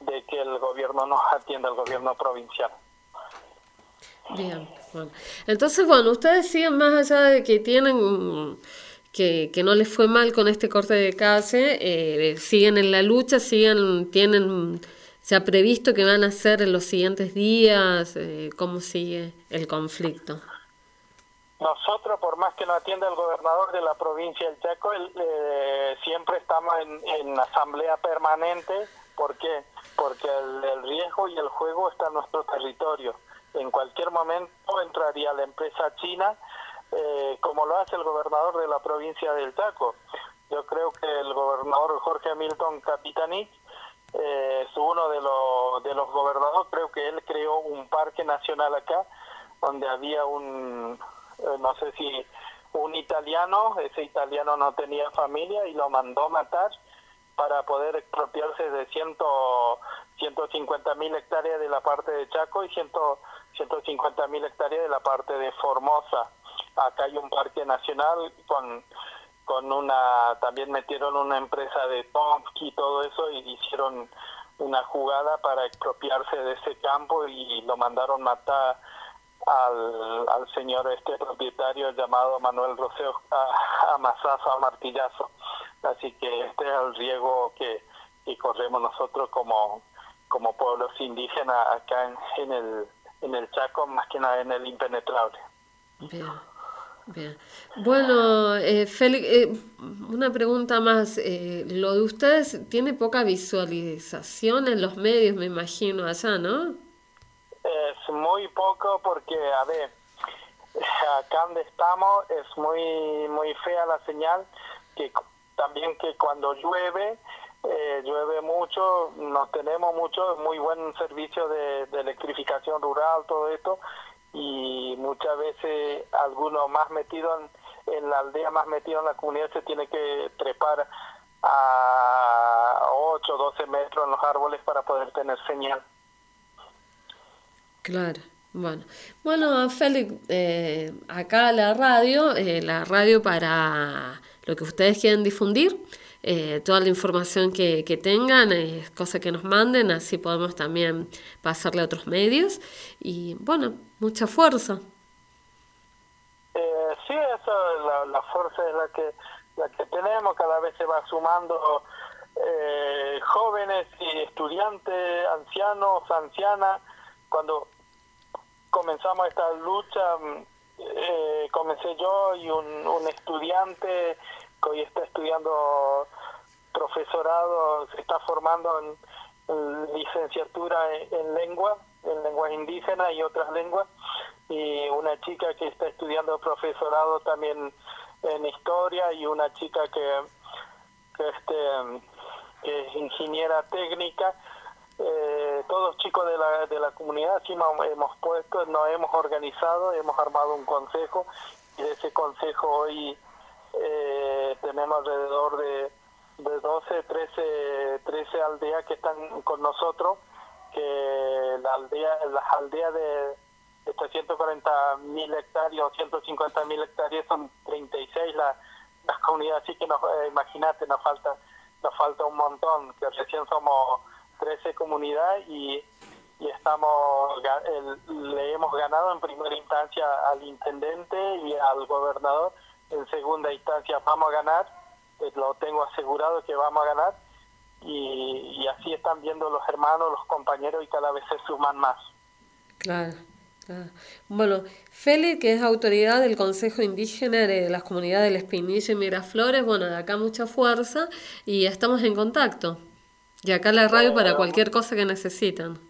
de que el gobierno nos atienda, el gobierno provincial. Bien, bueno. Entonces, bueno, ustedes siguen más allá de que tienen, que, que no les fue mal con este corte de calle, eh, siguen en la lucha, siguen, tienen ya previsto que van a hacer en los siguientes días, eh, cómo sigue el conflicto. Nosotros, por más que nos atienda el gobernador de la provincia del Chaco, él, eh, siempre estamos en, en, asamblea permanente. ¿Por qué? Porque el, el, riesgo y el juego está en nuestro territorio. En cualquier momento entraría la empresa china, eh, como lo hace el gobernador de la provincia del Chaco. Yo creo que el gobernador Jorge Milton Capitanich eh, es uno de, lo, de los gobernadores. Creo que él creó un parque nacional acá, donde había un no sé si un italiano, ese italiano no tenía familia y lo mandó matar para poder expropiarse de ciento, 150 mil hectáreas de la parte de Chaco y ciento, 150 mil hectáreas de la parte de Formosa. Acá hay un parque nacional con, con una, también metieron una empresa de Tomsky y todo eso y hicieron una jugada para expropiarse de ese campo y lo mandaron matar al, al señor este propietario llamado Manuel Roseo a, a mazazo, a martillazo. Así que este es el riesgo que, que corremos nosotros como, como pueblos indígenas acá en, en, el, en el Chaco, más que nada en el impenetrable. Bien. Bueno, eh, Félix, eh, una pregunta más. Eh, lo de ustedes tiene poca visualización en los medios, me imagino, allá, ¿no? es muy poco porque, a ver, acá donde estamos es muy muy fea la señal, que también que cuando llueve, eh, llueve mucho, no tenemos mucho, muy buen servicio de, de, electrificación rural, todo esto, y muchas veces algunos más metidos en, la aldea, más metido en la comunidad, se tiene que trepar a 8 o 12 metros en los árboles para poder tener señal. Claro. Bueno, bueno, Félix, eh, acá la radio, eh, la radio para lo que ustedes quieran difundir, eh, toda la información que, que tengan, es cosa que nos manden, así podemos también pasarle a otros medios. Y bueno, mucha fuerza. Eh, sí, eso, la, la, fuerza es la que, la que tenemos, cada vez se va sumando eh, jóvenes y estudiantes, ancianos, ancianas, cuando comenzamos esta lucha, eh, comencé yo y un, un, estudiante que hoy está estudiando profesorado, se está formando en, licenciatura en, en lengua, en lenguas indígenas y otras lenguas, y una chica que está estudiando profesorado también en historia y una chica que, que, este, que es ingeniera técnica. Eh, todos chicos de la, de la comunidad, sí hemos puesto, nos hemos organizado, hemos armado un consejo y de ese consejo hoy eh, tenemos alrededor de, de 12, 13, 13 aldeas que están con nosotros, que la aldea, las aldeas de, estos 140 mil hectáreas o 150 mil hectáreas son 36 la, las comunidades, así que nos, eh, imagínate, nos falta, nos falta un montón, que recién somos 13 comunidades y, y estamos el- le hemos ganado en primera instancia al intendente y al gobernador, en segunda instancia vamos a ganar, eh, lo tengo asegurado que vamos a ganar y, y así están viendo los hermanos, los compañeros y cada vez se suman más. Claro, claro. Bueno, Félix, que es autoridad del Consejo Indígena de las Comunidades del Espinillo y Miraflores, bueno, de acá mucha fuerza y estamos en contacto. Y acá la radio para cualquier cosa que necesitan.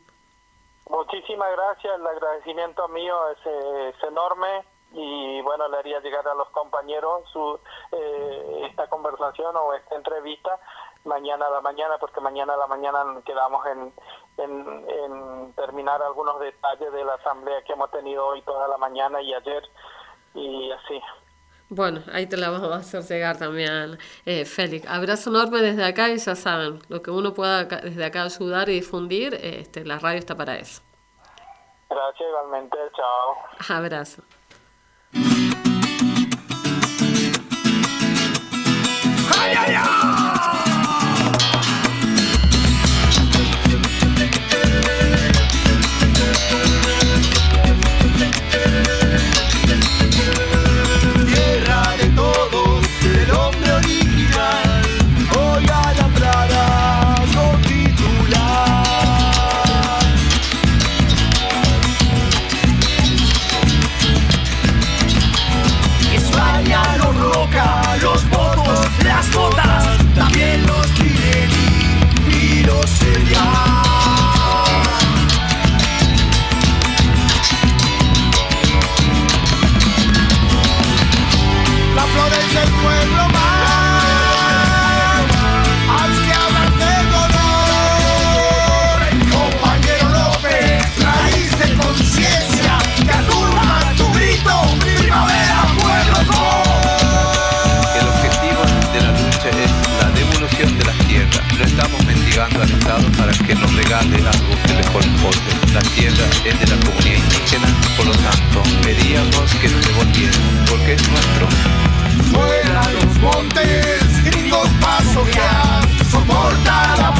Muchísimas gracias, el agradecimiento mío es, eh, es enorme y bueno, le haría llegar a los compañeros su, eh, esta conversación o esta entrevista mañana a la mañana, porque mañana a la mañana quedamos en, en, en terminar algunos detalles de la asamblea que hemos tenido hoy toda la mañana y ayer y así. Bueno, ahí te la vamos a hacer llegar también, eh, Félix. Abrazo enorme desde acá y ya saben, lo que uno pueda desde acá ayudar y difundir, este, la radio está para eso. Gracias igualmente, chao. Abrazo. Tierra regale algo que le corresponde. La tierra es de la comunidad indígena, por lo tanto, pedíamos que nos devolvieran, porque es nuestro. Fuera los montes, gringos paso. Soporta la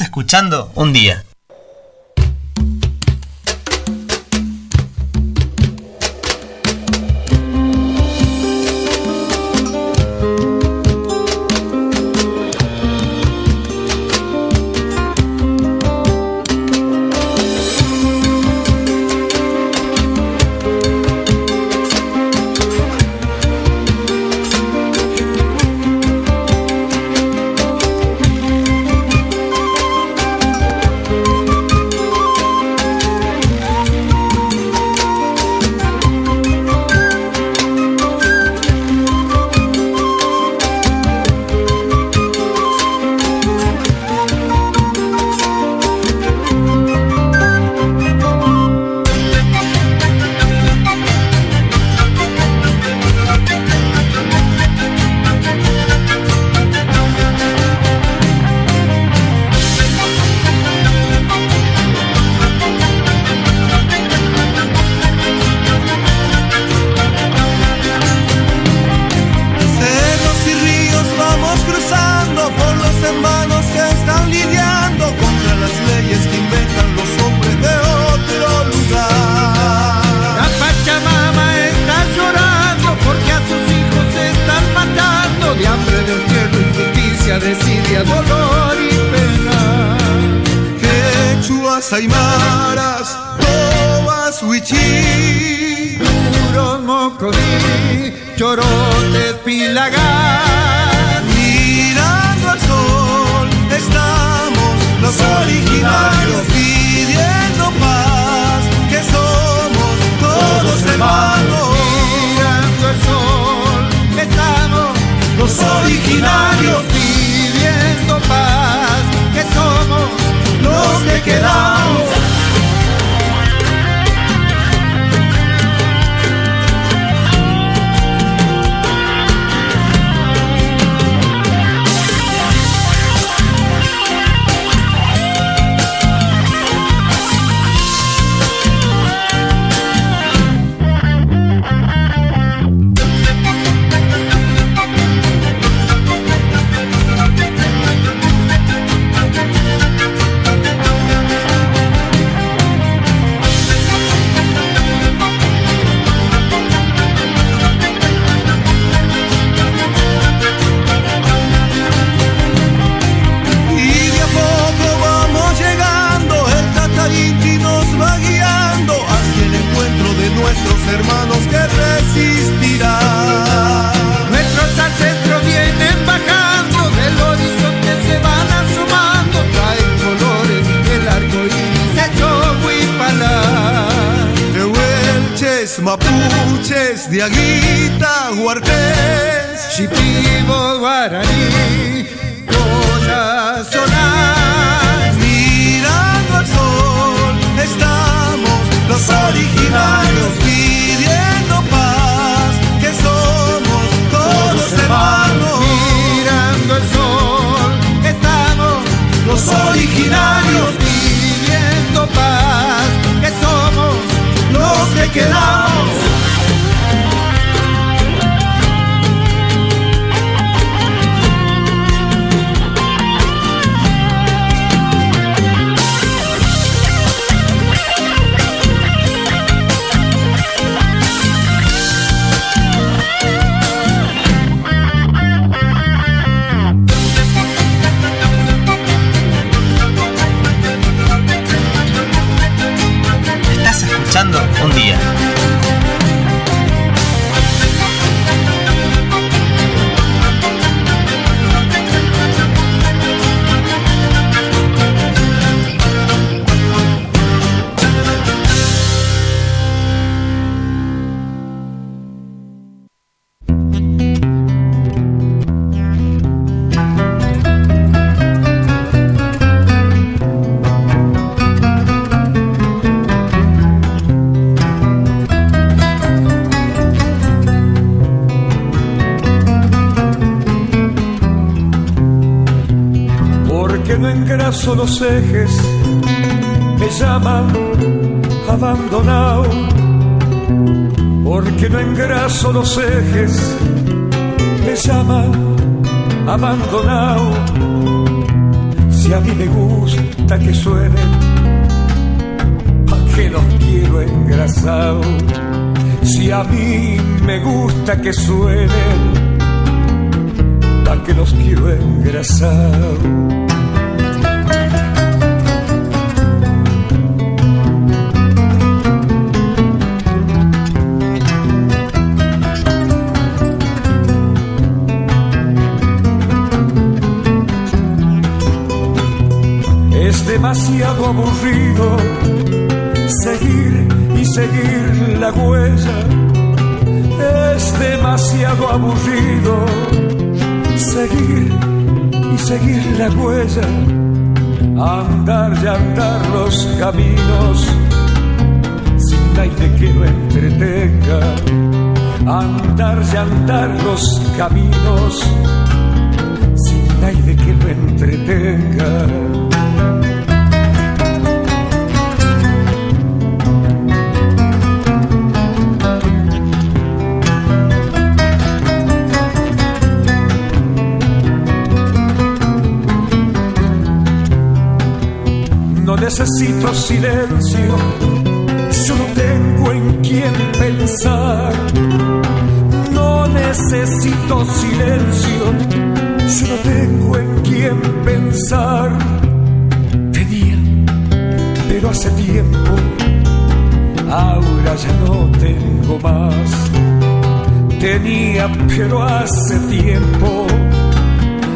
Escuchando un día. você cantar, llantar los caminos, sin aire que lo entretenga. No necesito silencio necesito silencio, yo no tengo en quién pensar. Tenía, pero hace tiempo, ahora ya no tengo más. Tenía, pero hace tiempo,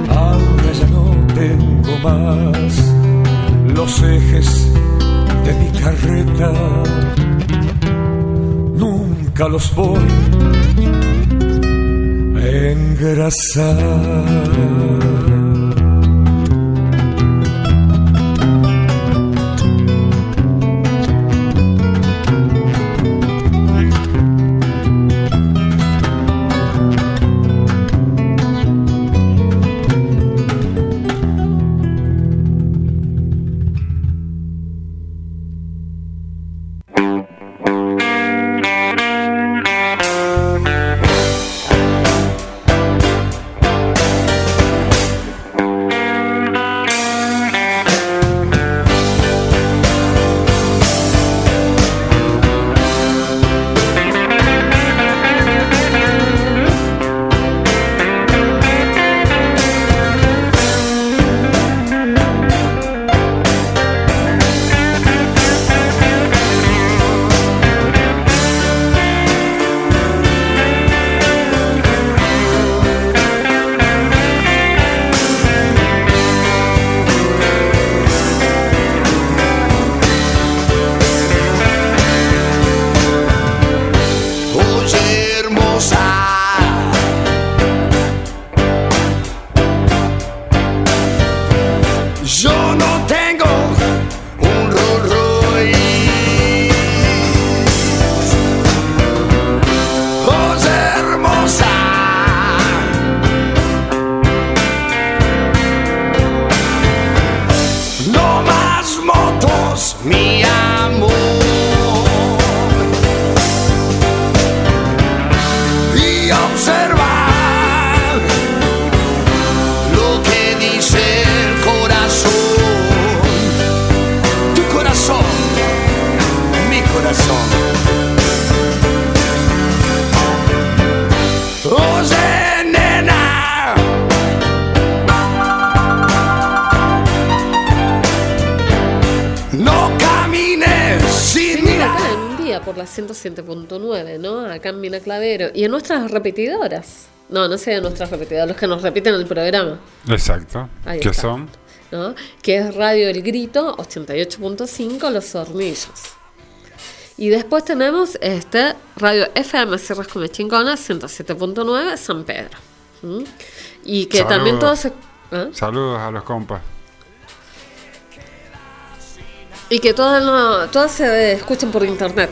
ahora ya no tengo más. Los ejes de mi carreta nunca los voy engrasar. Y en nuestras repetidoras. No, no sé de nuestras repetidoras, los que nos repiten el programa. Exacto. Ahí ¿Qué está. son? ¿no? Que es Radio El Grito 88.5 Los Hornillos. Y después tenemos este Radio FM Sierras Chincona 107.9 San Pedro. ¿Mm? Y que también todos se, ¿eh? Saludos a los compas. y que todas no- todas se escuchan por internet.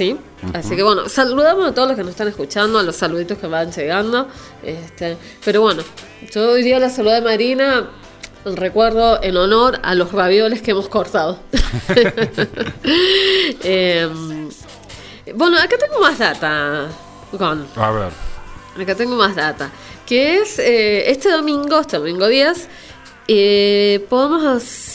¿Sí? Así que bueno, saludamos a todos los que nos están escuchando, a los saluditos que van llegando. Este, pero bueno, yo hoy día la saludé a Marina, recuerdo en honor a los ravioles que hemos cortado. Em, bueno, acá tengo más data, Gon. A ver. Acá tengo más data. Que es eh, este domingo, este domingo 10, eh, podemos.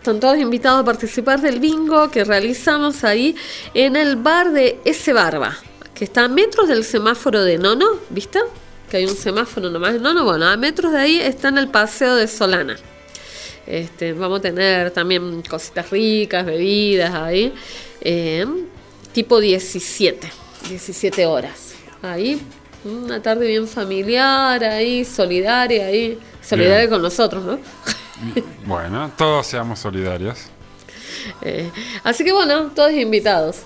Están todos invitados a participar del bingo que realizamos ahí en el bar de ese Barba, que está a metros del semáforo de Nono, ¿viste? Que hay un semáforo nomás de Nono. Bueno, a metros de ahí está en el paseo de Solana. Este, vamos a tener también cositas ricas, bebidas ahí. eh, tipo 17, 17 horas. Ahí, una tarde bien familiar, ahí, solidaria, ahí. Solidaria Bien. con nosotros, ¿no? Bueno, todos seamos solidarios. Eh, así que bueno, todos invitados.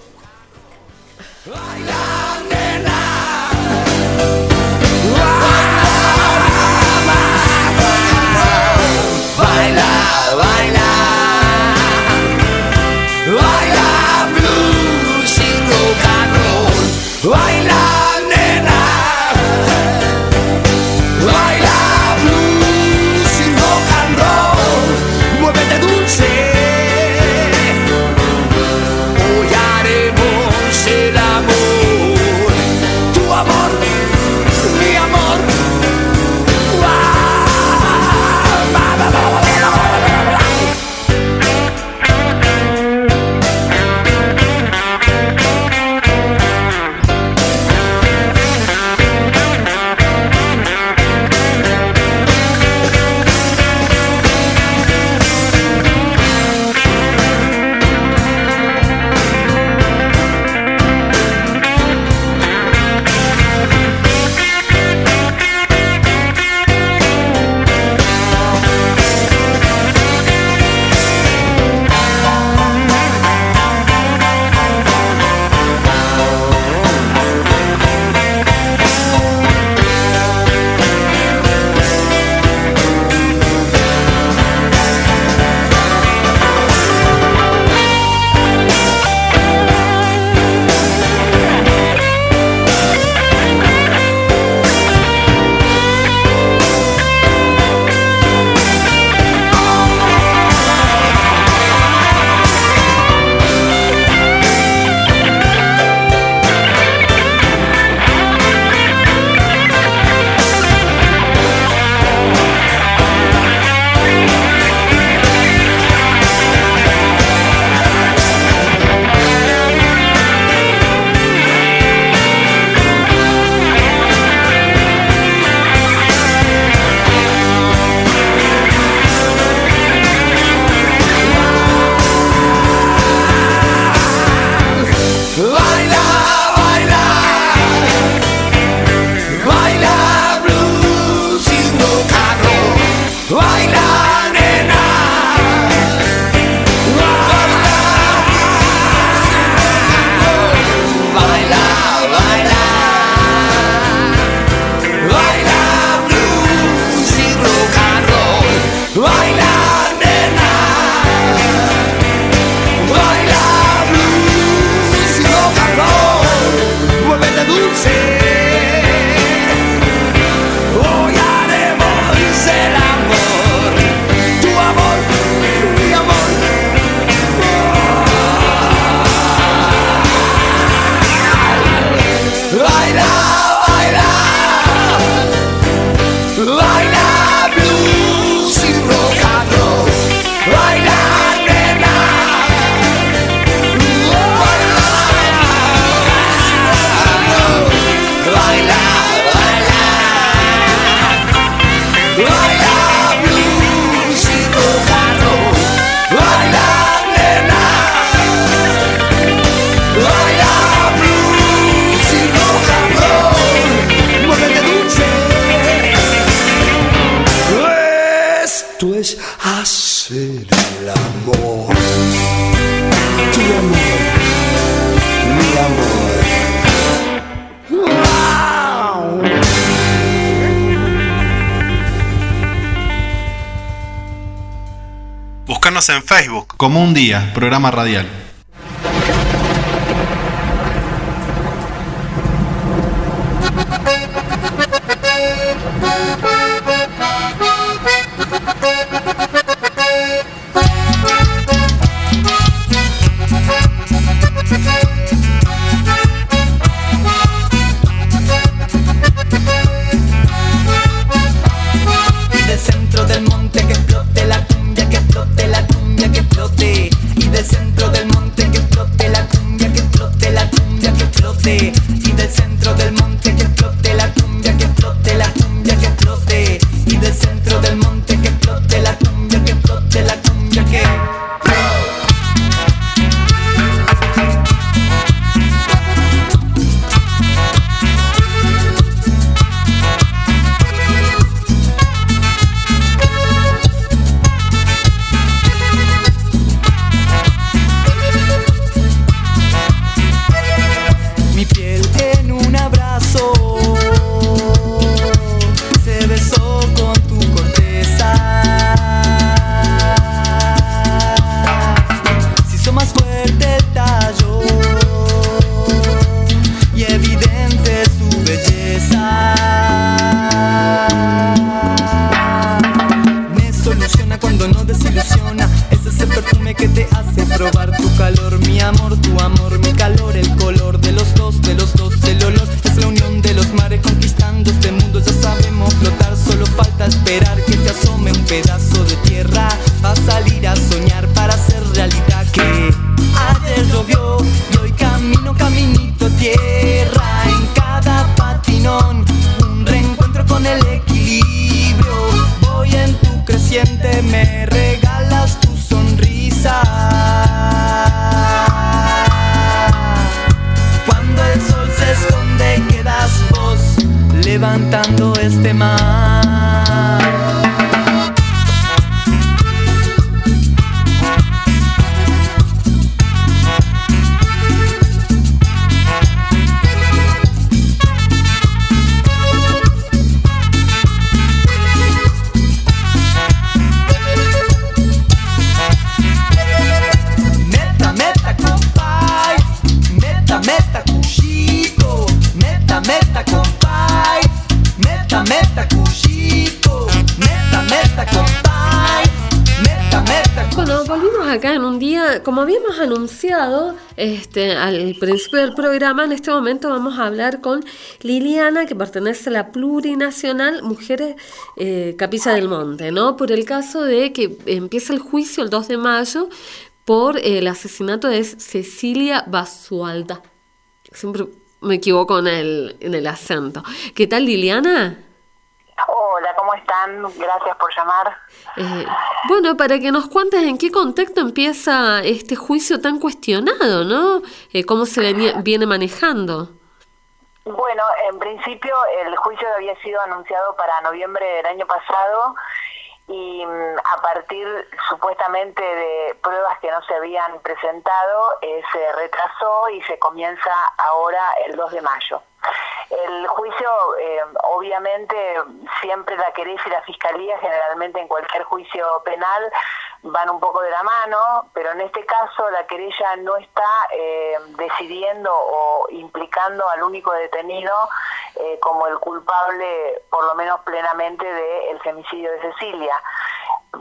Programa radial. Programa, en este momento vamos a hablar con Liliana, que pertenece a la plurinacional Mujeres eh, Capilla del Monte, ¿no? Por el caso de que empieza el juicio el 2 de mayo por el asesinato de Cecilia Basualda. Siempre me equivoco en el, en el acento. ¿Qué tal, Liliana? Gracias por llamar. Eh, bueno, para que nos cuentes en qué contexto empieza este juicio tan cuestionado, ¿no? Eh, ¿Cómo se venía- viene manejando? Bueno, en principio el juicio había sido anunciado para noviembre del año pasado y mm, a partir supuestamente de pruebas que no se habían presentado, eh, se retrasó y se comienza ahora el 2 de mayo. El juicio, eh, obviamente, siempre la querella y la fiscalía, generalmente en cualquier juicio penal, van un poco de la mano, pero en este caso la querella no está eh, decidiendo o implicando al único detenido eh, como el culpable, por lo menos plenamente, del femicidio de Cecilia.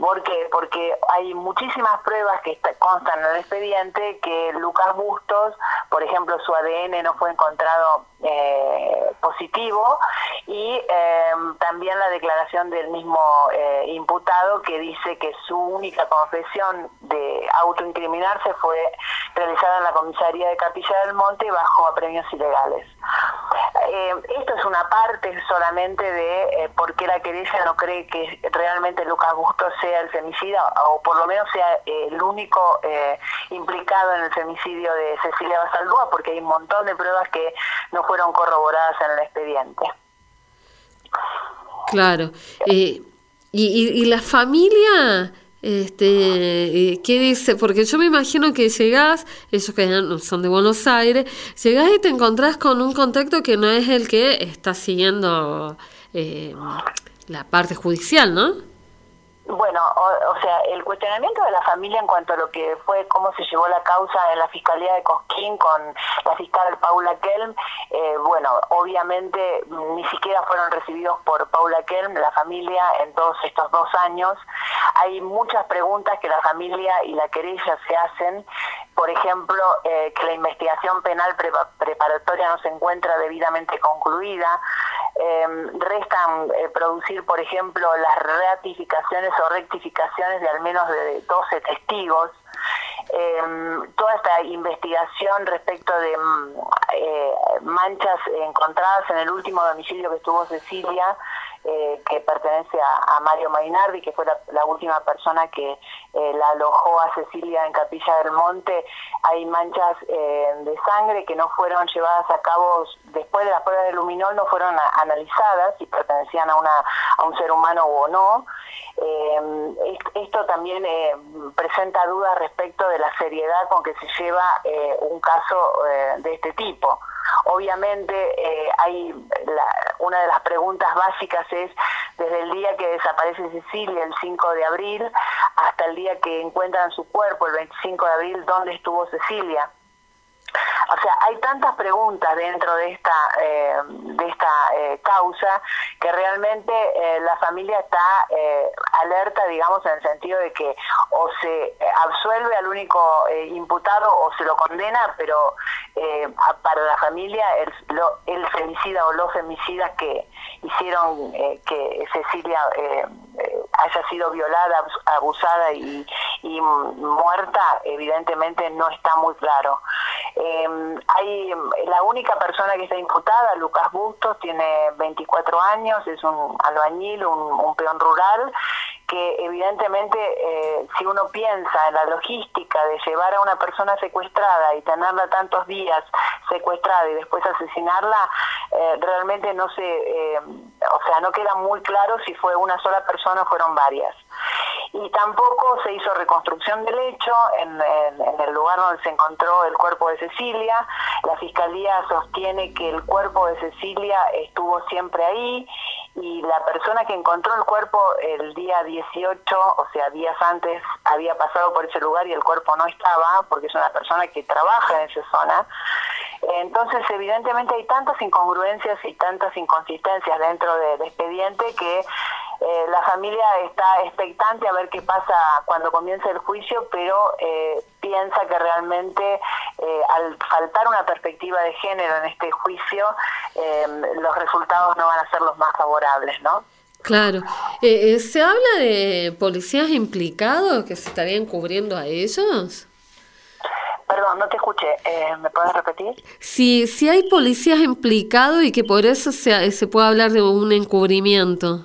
¿Por qué? Porque hay muchísimas pruebas que está- constan en el expediente que Lucas Bustos, por ejemplo, su ADN no fue encontrado eh, positivo y eh, también la declaración del mismo eh, imputado que dice que su única confesión de autoincriminarse fue realizada en la comisaría de Capilla del Monte bajo apremios ilegales. Eh, esto es una parte solamente de eh, por qué la querella no cree que realmente Lucas Bustos sea el femicida o por lo menos sea eh, el único eh, implicado en el femicidio de Cecilia Basaldúa porque hay un montón de pruebas que no fueron corroboradas en el expediente. Claro. Eh, y, y, y la familia, este, eh, ¿qué dice? Porque yo me imagino que llegás, ellos que son de Buenos Aires, llegás y te encontrás con un contacto que no es el que está siguiendo eh, la parte judicial, ¿no? Bueno, o, o sea, el cuestionamiento de la familia en cuanto a lo que fue cómo se llevó la causa en la Fiscalía de Cosquín con la fiscal Paula Kelm, eh, bueno, obviamente ni siquiera fueron recibidos por Paula Kelm, la familia, en todos estos dos años. Hay muchas preguntas que la familia y la querella se hacen, por ejemplo, eh, que la investigación penal prepa- preparatoria no se encuentra debidamente concluida, eh, restan producir, por ejemplo, las ratificaciones o rectificaciones de al menos de 12 testigos. Eh, toda esta investigación respecto de mm, eh, manchas encontradas en el último domicilio que estuvo Cecilia, eh, que pertenece a, a Mario Mainardi, que fue la, la última persona que eh, la alojó a Cecilia en Capilla del Monte, hay manchas eh, de sangre que no fueron llevadas a cabo después de las pruebas de luminol, no fueron a- analizadas si pertenecían a, una, a un ser humano o no. Eh, es- esto también eh, presenta dudas respecto de la seriedad con que se lleva eh, un caso eh, de este tipo. Obviamente eh, hay la- una de las preguntas básicas es desde el día que desaparece Cecilia, el 5 de abril, hasta el día que encuentran su cuerpo, el 25 de abril, ¿dónde estuvo Cecilia? O sea, hay tantas preguntas dentro de esta eh, de esta eh, causa que realmente eh, la familia está eh, alerta, digamos, en el sentido de que o se absuelve al único eh, imputado o se lo condena, pero eh, para la familia el, lo- el femicida o los femicidas que hicieron eh, que Cecilia eh, eh, haya sido violada, abus- abusada y, y muerta, evidentemente no está muy claro. Eh, hay la única persona que está imputada, Lucas Bustos, tiene 24 años, es un albañil, un peón rural, que evidentemente eh, si uno piensa en la logística de llevar a una persona secuestrada y tenerla tantos días secuestrada y después asesinarla, eh, realmente no se, eh, o sea, no queda muy claro si fue una sola persona o fueron varias. Y tampoco se hizo reconstrucción del hecho en, en- en el lugar donde se encontró el cuerpo de Cecilia. La fiscalía sostiene que el cuerpo de Cecilia estuvo siempre ahí y la persona que encontró el cuerpo el día 18, o sea, días antes, había pasado por ese lugar y el cuerpo no estaba, porque es una persona que trabaja en esa zona. Entonces, evidentemente hay tantas incongruencias y tantas inconsistencias dentro del expediente que eh, la familia está expectante a ver qué pasa cuando comience el juicio, pero eh, piensa que realmente eh, al faltar una perspectiva de género en este juicio, eh, los resultados no van a ser los más favorables, ¿no? Claro. Eh, ¿Se habla de policías implicados que se estarían cubriendo a ellos? Perdón, no te escuché. Eh, ¿Me puedes repetir? Si, si hay policías implicados y que por eso se, se puede hablar de un encubrimiento.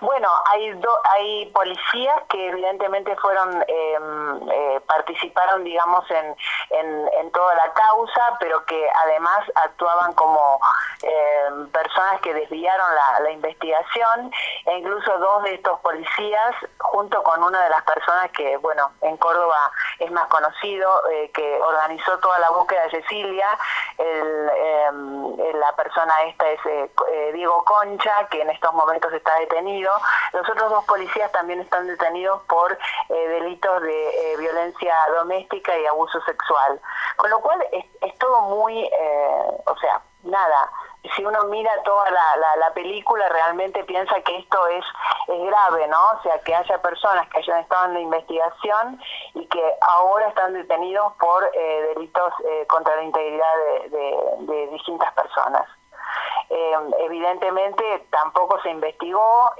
Bueno, hay do- hay policías que evidentemente fueron eh, eh, participaron, digamos, en, en, toda la causa, pero que además actuaban como eh, personas que desviaron la, la investigación, e incluso dos de estos policías, junto con una de las personas que, bueno, en Córdoba es más conocido, eh, que organizó toda la búsqueda de Cecilia, el, eh, la persona esta es eh, eh, Diego Concha, que en estos momentos está detenido. Los otros dos policías también están detenidos por eh, delitos de eh, violencia doméstica y abuso sexual. Con lo cual es, es todo muy, eh, o sea, nada, si uno mira toda la, la, película, realmente piensa que esto es, grave, ¿no? O sea, que haya personas que hayan estado en la investigación y que ahora están detenidos por eh, delitos contra la integridad de, distintas personas. Eh, evidentemente tampoco se investigó,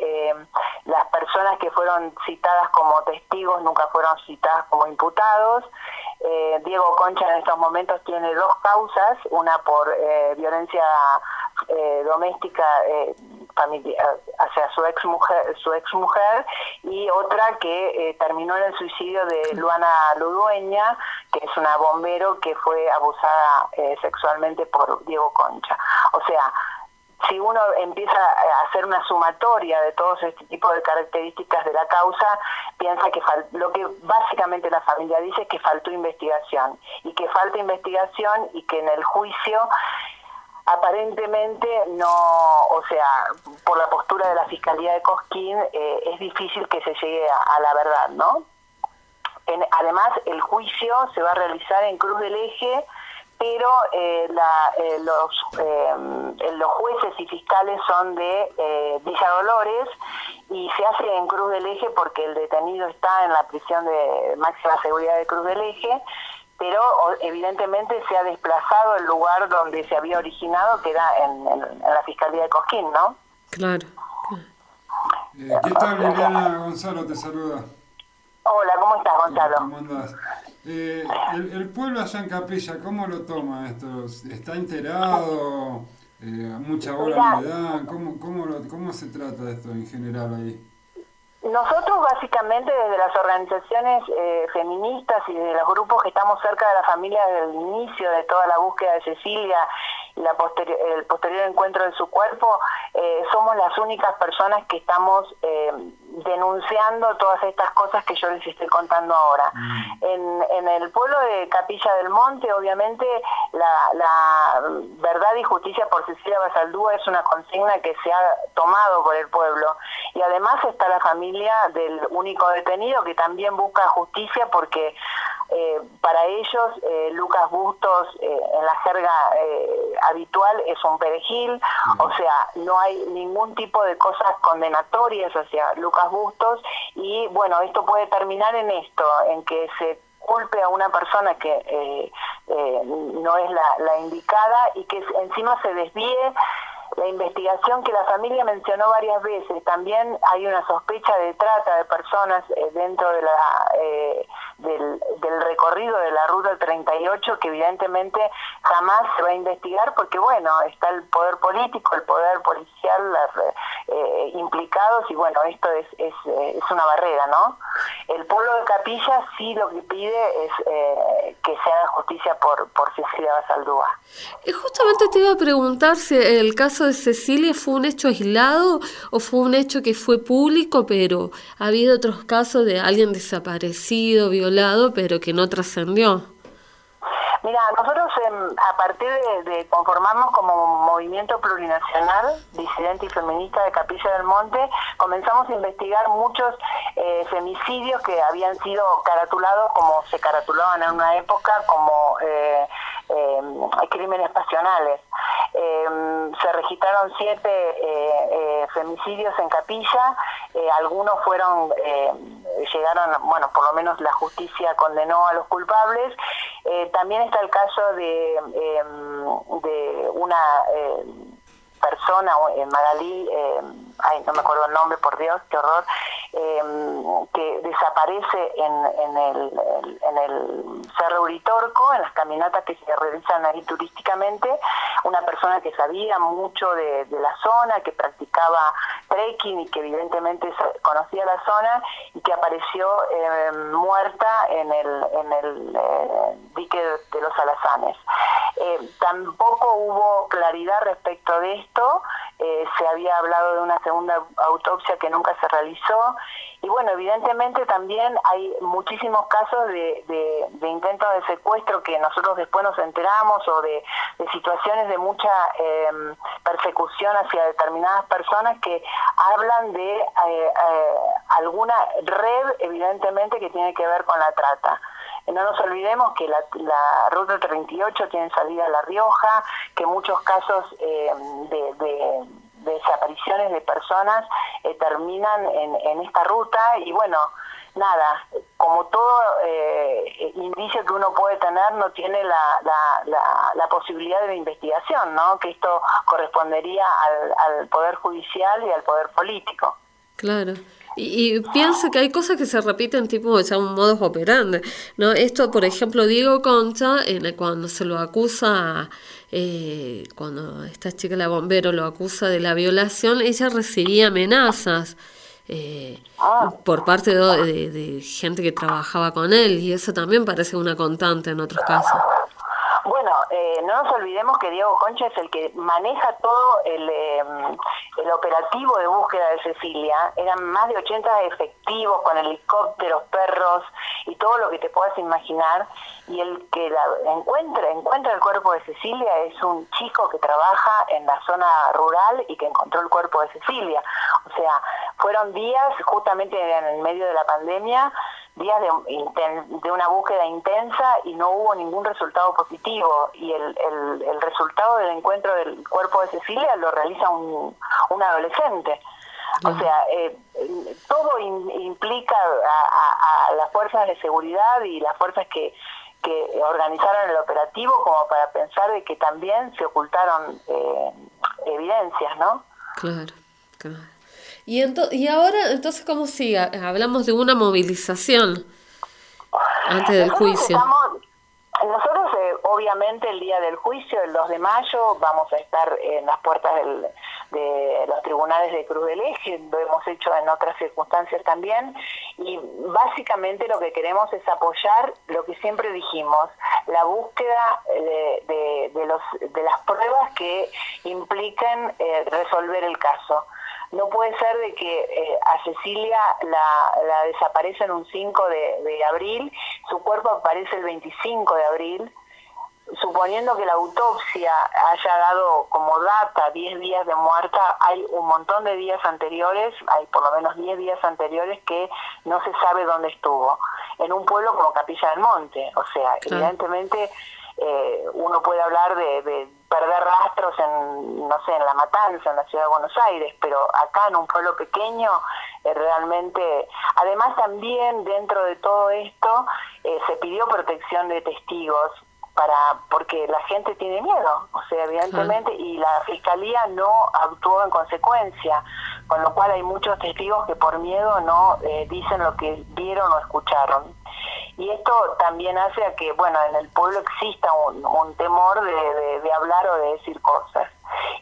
las personas que fueron citadas como testigos nunca fueron citadas como imputados, eh, Diego Concha en estos momentos tiene dos causas, una por eh, violencia eh, doméstica hacia su ex mujer, su ex mujer y otra que terminó en el suicidio de Luana Ludueña, que es una bombero que fue abusada sexualmente por Diego Concha. O sea, si uno empieza a hacer una sumatoria de todos este tipo de características de la causa, piensa que lo que básicamente la familia dice es que faltó investigación y que falta investigación y que en el juicio aparentemente no, o sea, por la postura de la Fiscalía de Cosquín eh, es difícil que se llegue a, la verdad, ¿no? además, el juicio se va a realizar en Cruz del Eje, pero eh, eh, los, eh, los jueces y fiscales son de Villa Dolores y se hace en Cruz del Eje porque el detenido está en la prisión de máxima seguridad de Cruz del Eje, pero evidentemente se ha desplazado el lugar donde se había originado, que era en, la Fiscalía de Cosquín, ¿no? Claro. ¿Qué tal, Liliana Gonzalo? Te saluda. Hola, ¿cómo estás, Gonzalo? ¿Cómo andás? Eh, el, pueblo allá en Capilla, ¿cómo lo toma esto? ¿Está enterado? Eh, ¿Mucha bola le dan? ¿Cómo, cómo, ¿Cómo se trata esto en general ahí? Nosotros básicamente desde las organizaciones eh, feministas y de los grupos que estamos cerca de la familia desde el inicio de toda la búsqueda de Cecilia y la el posterior encuentro de su cuerpo, eh, somos las únicas personas que estamos eh, denunciando todas estas cosas que yo les estoy contando ahora. Mm. En, en, el pueblo de Capilla del Monte, obviamente, la, la verdad y justicia por Cecilia Basaldúa es una consigna que se ha tomado por el pueblo. Y además está la familia del único detenido que también busca justicia porque eh, para ellos eh, Lucas Bustos eh, en la jerga habitual es un perejil, o sea, no hay ningún tipo de cosas condenatorias hacia Lucas Bustos y bueno, esto puede terminar en esto, en que se culpe a una persona que no es la, la indicada y que encima se desvíe la investigación que la familia mencionó varias veces, también hay una sospecha de trata de personas eh, dentro de la, eh, del, recorrido de la ruta 38 que evidentemente jamás se va a investigar porque bueno, está el poder político, el poder policial eh, implicados y bueno, esto es, es, es, una barrera, ¿no? El pueblo de Capilla sí lo que pide es que se haga justicia por, por Cecilia Basaldúa. Y justamente te iba a preguntar si el caso de Cecilia fue un hecho aislado o fue un hecho que fue público, pero ha habido otros casos de alguien desaparecido, violado, pero que no trascendió. Mira, nosotros em, a partir de, conformarnos como movimiento plurinacional, disidente y feminista de Capilla del Monte, comenzamos a investigar muchos eh, femicidios que habían sido caratulados como se caratulaban en una época como eh, em, crímenes pasionales. Em, se registraron siete eh, femicidios en Capilla, algunos fueron, llegaron, bueno, por lo menos la justicia condenó a los culpables. también está el caso de, de una eh, persona, eh, Magalí, eh, ay, no me acuerdo el nombre, por Dios, qué horror, em, que desaparece en, en, el, en el Cerro Uritorco, en las caminatas que se realizan ahí turísticamente, una persona que sabía mucho de, la zona, que practicaba trekking y que evidentemente conocía la zona y que apareció em, muerta en el, en el eh, dique de los alazanes. Eh, tampoco hubo claridad respecto de esto, eh, se había hablado de una segunda autopsia que nunca se realizó y bueno, evidentemente también hay muchísimos casos de, de, intentos de secuestro que nosotros después nos enteramos o de, situaciones de mucha em, persecución hacia determinadas personas que hablan de eh, alguna red evidentemente que tiene que ver con la trata. no nos olvidemos que la, la ruta 38 tiene salida a La Rioja, que muchos casos eh, de desapariciones de personas eh, terminan en, en esta ruta y bueno, nada, como todo eh, indicio que uno puede tener, no tiene la, la, la, la posibilidad de investigación, ¿no? Que esto correspondería al, al Poder Judicial y al Poder Político. Claro. Y, y pienso que hay cosas que se repiten tipo ya un modus operandi, ¿no? Esto, por ejemplo, Diego Concha, en cuando se lo acusa, eh, cuando esta chica, la bombero, lo acusa de la violación, ella recibía amenazas eh, por parte de, de- de gente que trabajaba con él, y eso también parece una constante en otros casos. Bueno, eh, no nos olvidemos que Diego Concha es el que maneja todo el, eh, el operativo de búsqueda de Cecilia. Eran más de 80 efectivos con helicópteros, perros y todo lo que te puedas imaginar. Y el que la encuentra, encuentra el cuerpo de Cecilia es un chico que trabaja en la zona rural y que encontró el cuerpo de Cecilia. O sea, fueron días justamente en el medio de la pandemia días de, de una búsqueda intensa y no hubo ningún resultado positivo y el, el, el resultado del encuentro del cuerpo de Cecilia lo realiza un, un adolescente. O sea, eh, eh, todo in- implica a, a- a las fuerzas de seguridad y las fuerzas que, que organizaron el operativo como para pensar de que también se ocultaron eh, evidencias, ¿no? Claro, claro. Y, y ahora, entonces, ¿cómo sigue? Hablamos de una movilización antes del Nosotros juicio. estamos- nosotros, eh, obviamente, el día del juicio, el 2 de mayo, vamos a estar en las puertas del- de los tribunales de Cruz del Eje, lo hemos hecho en otras circunstancias también, y básicamente lo que queremos es apoyar lo que siempre dijimos, la búsqueda de, de- los, de las pruebas que impliquen eh, resolver el caso. No puede ser de que eh, a Cecilia la, la desaparecen un 5 de, de abril, su cuerpo aparece el 25 de abril, suponiendo que la autopsia haya dado como data 10 días de muerta, hay un montón de días anteriores, hay por lo menos 10 días anteriores que no se sabe dónde estuvo, en un pueblo como Capilla del Monte. O sea, evidentemente eh, uno puede hablar de, de perder rastros en, no sé, en La Matanza, en la ciudad de Buenos Aires, pero acá en un pueblo pequeño eh, realmente, además también dentro de todo esto eh, se pidió protección de testigos para porque la gente tiene miedo, o sea, evidentemente, y la fiscalía no actuó en consecuencia, con lo cual hay muchos testigos que por miedo no eh, dicen lo que vieron o escucharon. Y esto también hace a que, bueno, en el pueblo exista un, un temor de, de- de hablar o de decir cosas.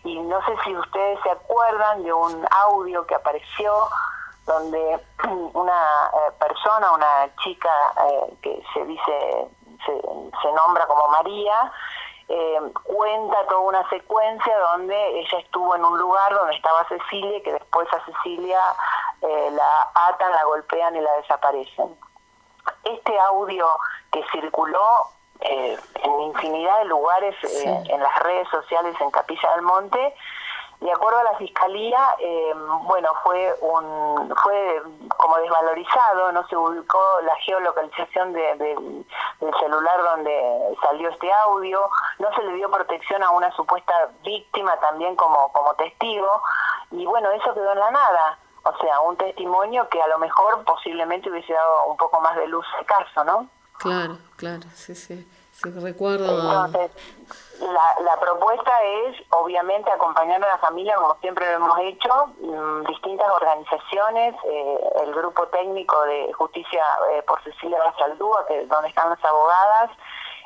Y no sé si ustedes se acuerdan de un audio que apareció donde una eh, persona, una chica eh, que se dice, se, se nombra como María, eh, cuenta toda una secuencia donde ella estuvo en un lugar donde estaba Cecilia y que después a Cecilia eh, la atan, la golpean y la desaparecen. Este audio que circuló eh, en infinidad de lugares eh, Sí. en las redes sociales en Capilla del Monte, de acuerdo a la fiscalía, eh, bueno, fue un fue como desvalorizado, no se ubicó la geolocalización de- de- del celular donde salió este audio, no se le dio protección a una supuesta víctima también como como testigo y bueno, eso quedó en la nada. O sea, un testimonio que a lo mejor posiblemente hubiese dado un poco más de luz al caso, ¿no? Claro, claro, sí, sí. Sí, recuerdo. Entonces, la, la propuesta es, obviamente, acompañar a la familia, como siempre lo hemos hecho, mm, distintas organizaciones, eh, el grupo técnico de Justicia eh, por Cecilia Basaldúa, que donde están las abogadas,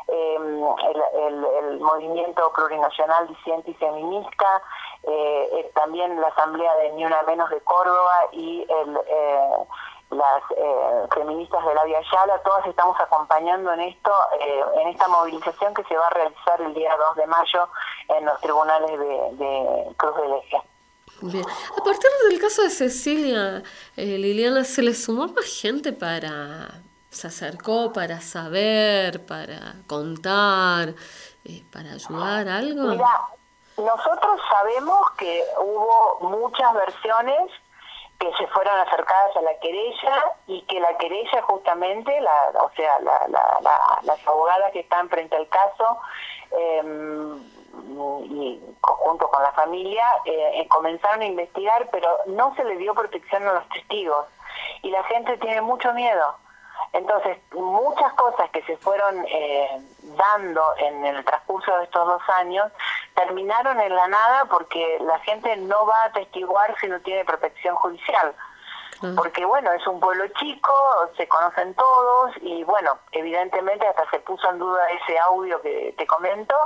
eh, el, el- movimiento plurinacional disidente y feminista, eh, también la Asamblea de Ni Una Menos de Córdoba y el... las eh, feministas de la Vía Yala, todas estamos acompañando en esto, eh, en esta movilización que se va a realizar el día 2 de mayo en los tribunales de, de Cruz del Eje. Bien. A partir del caso de Cecilia, eh, Liliana, ¿se le sumó más gente para... se acercó para saber, para contar, eh, para ayudar algo? Mira, nosotros sabemos que hubo muchas versiones que se fueron acercadas a la querella y que la querella justamente, la, o sea, la, la, la- las abogadas que están frente al caso, eh, y junto con la familia, eh, comenzaron a investigar, pero no se le dio protección a los testigos. Y la gente tiene mucho miedo. Entonces, muchas cosas que se fueron eh, dando en el transcurso de estos dos años terminaron en la nada porque la gente no va a atestiguar si no tiene protección judicial. Porque bueno, es un pueblo chico, se conocen todos y bueno, evidentemente hasta se puso en duda ese audio que te comento,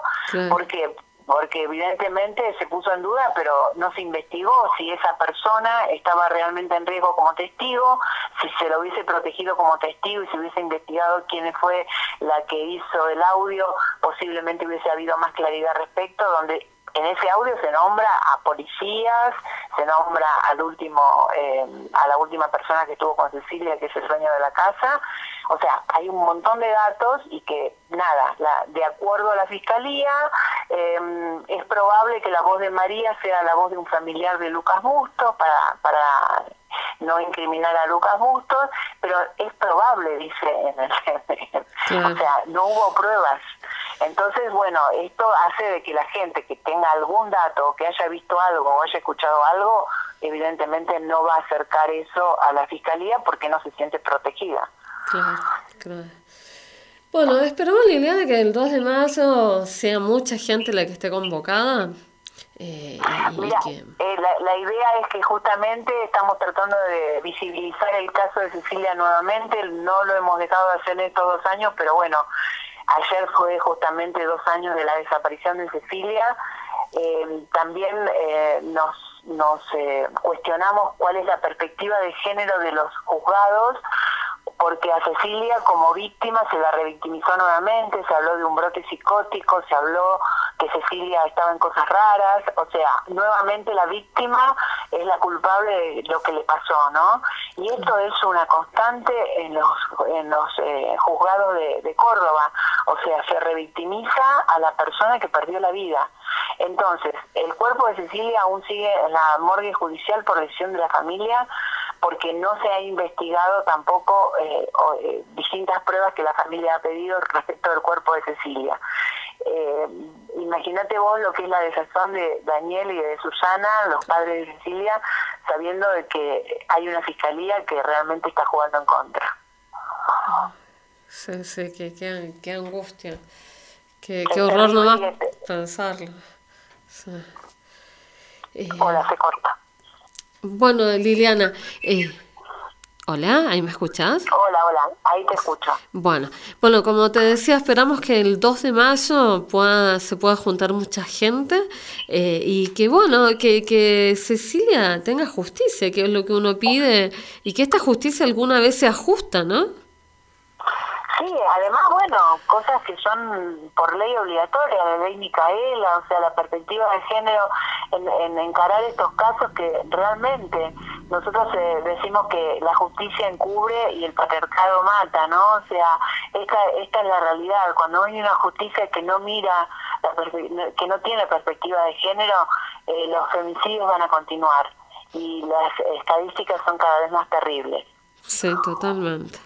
porque porque evidentemente se puso en duda, pero no se investigó si esa persona estaba realmente en riesgo como testigo, si se lo hubiese protegido como testigo y se hubiese investigado quién fue la que hizo el audio, posiblemente hubiese habido más claridad al respecto, donde en ese audio se nombra a policías, se nombra al último, eh, a la última persona que estuvo con Cecilia, que es el dueño de la casa. O sea, hay un montón de datos y que, nada, la- de acuerdo a la fiscalía, eh, es probable que la voz de María sea la voz de un familiar de Lucas Bustos para, para no incriminar a Lucas Bustos, pero es probable, dice en el Claro. O sea, no hubo pruebas. Entonces, bueno, esto hace de que la gente que tenga algún dato, o que haya visto algo o haya escuchado algo, evidentemente no va a acercar eso a la fiscalía porque no se siente protegida. Claro, claro. Bueno, esperamos Liliana que el 2 de mayo sea mucha gente la que esté convocada. Eh, y, Mira, que... eh, la, la idea es que justamente estamos tratando de visibilizar el caso de Cecilia nuevamente, no lo hemos dejado de hacer en estos dos años, pero bueno, ayer fue justamente dos años de la desaparición de Cecilia. Eh, también eh, nos, nos eh, cuestionamos cuál es la perspectiva de género de los juzgados, porque a Cecilia como víctima se la revictimizó nuevamente, se habló de un brote psicótico, se habló que Cecilia estaba en cosas raras, o sea, nuevamente la víctima es la culpable de lo que le pasó, ¿no? Y esto es una constante en los, en los eh, juzgados de, de Córdoba, o sea, se revictimiza a la persona que perdió la vida. Entonces, el cuerpo de Cecilia aún sigue en la morgue judicial por decisión de la familia, porque no se ha investigado tampoco eh, o, eh, distintas pruebas que la familia ha pedido respecto del cuerpo de Cecilia. Eh, Imagínate vos lo que es la desazón de Daniel y de Susana, los padres de Cecilia, sabiendo de que hay una fiscalía que realmente está jugando en contra. Sí, sí, qué, qué, qué angustia. Qué, qué horror nomás y este- pensarlo. Sí. Eh, Hola, se corta. Bueno, Liliana, eh, hola, ¿ahí me escuchás? Hola, hola, ahí te escucho. Bueno, bueno, como te decía, esperamos que el 2 de mayo pueda, se pueda juntar mucha gente eh, y que, bueno, que, que Cecilia tenga justicia, que es lo que uno pide, y que esta justicia alguna vez sea justa, ¿no? Sí, además, bueno, cosas que son por ley obligatoria, la ley Micaela, o sea, la perspectiva de género en, en encarar estos casos que realmente nosotros eh, decimos que la justicia encubre y el patriarcado mata, ¿no? O sea, esta, esta es la realidad. Cuando hay una justicia que no mira, la que no tiene perspectiva de género, eh, los femicidios van a continuar y las estadísticas son cada vez más terribles. Sí, totalmente.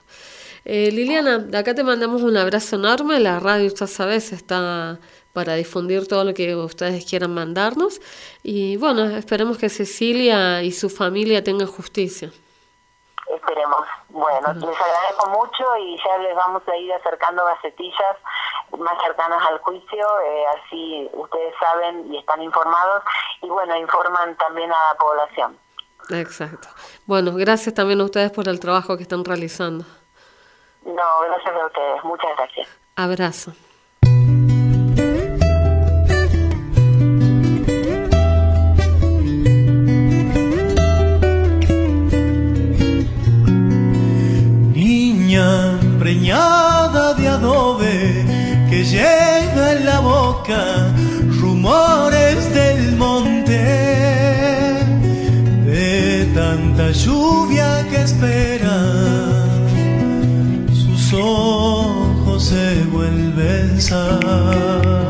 Eh, Liliana, de acá te mandamos un abrazo enorme. La radio, ya sabes, está para difundir todo lo que ustedes quieran mandarnos. Y bueno, esperemos que Cecilia y su familia tengan justicia. Esperemos. Bueno, les agradezco mucho y ya les vamos a ir acercando gacetillas más cercanas al juicio, eh, así ustedes saben y están informados y bueno, informan también a la población. Exacto. Bueno, gracias también a ustedes por el trabajo que están realizando. No, gracias a ustedes, muchas gracias. Abrazo. Niña preñada de adobe que lleva en la boca rumores del monte de tanta lluvia que espera se vuelven sal.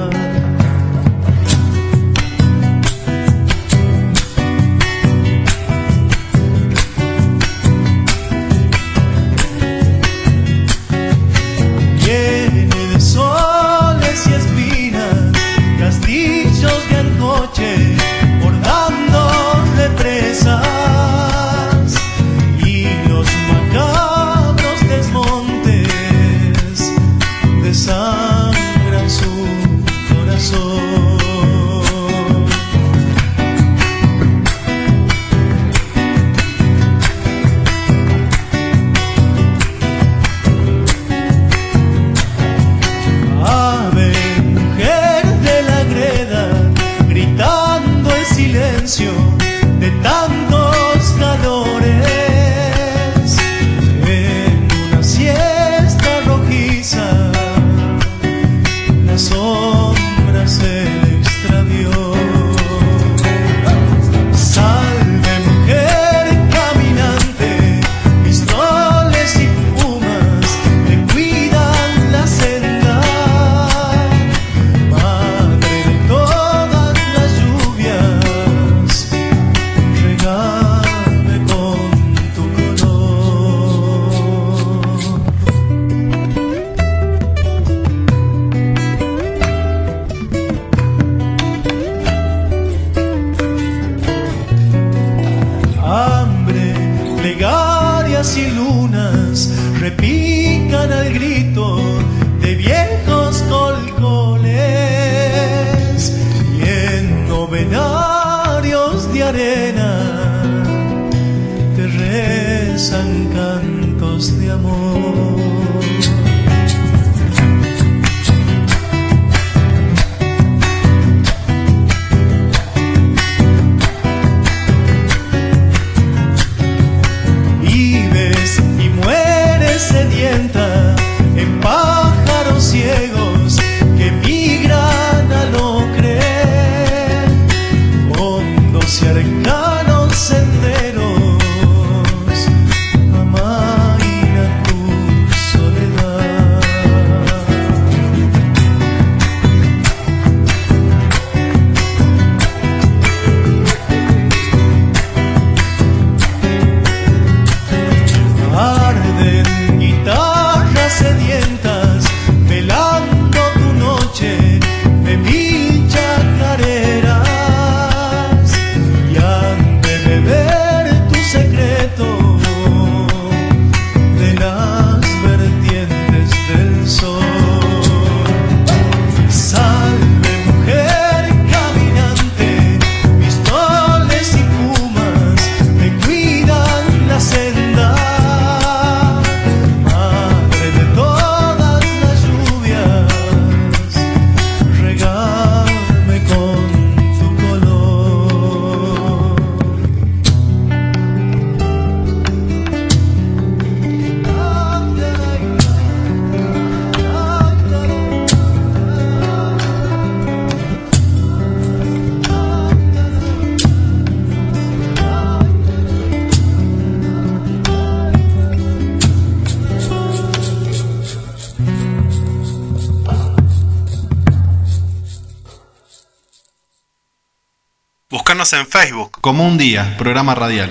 Día, programa radial.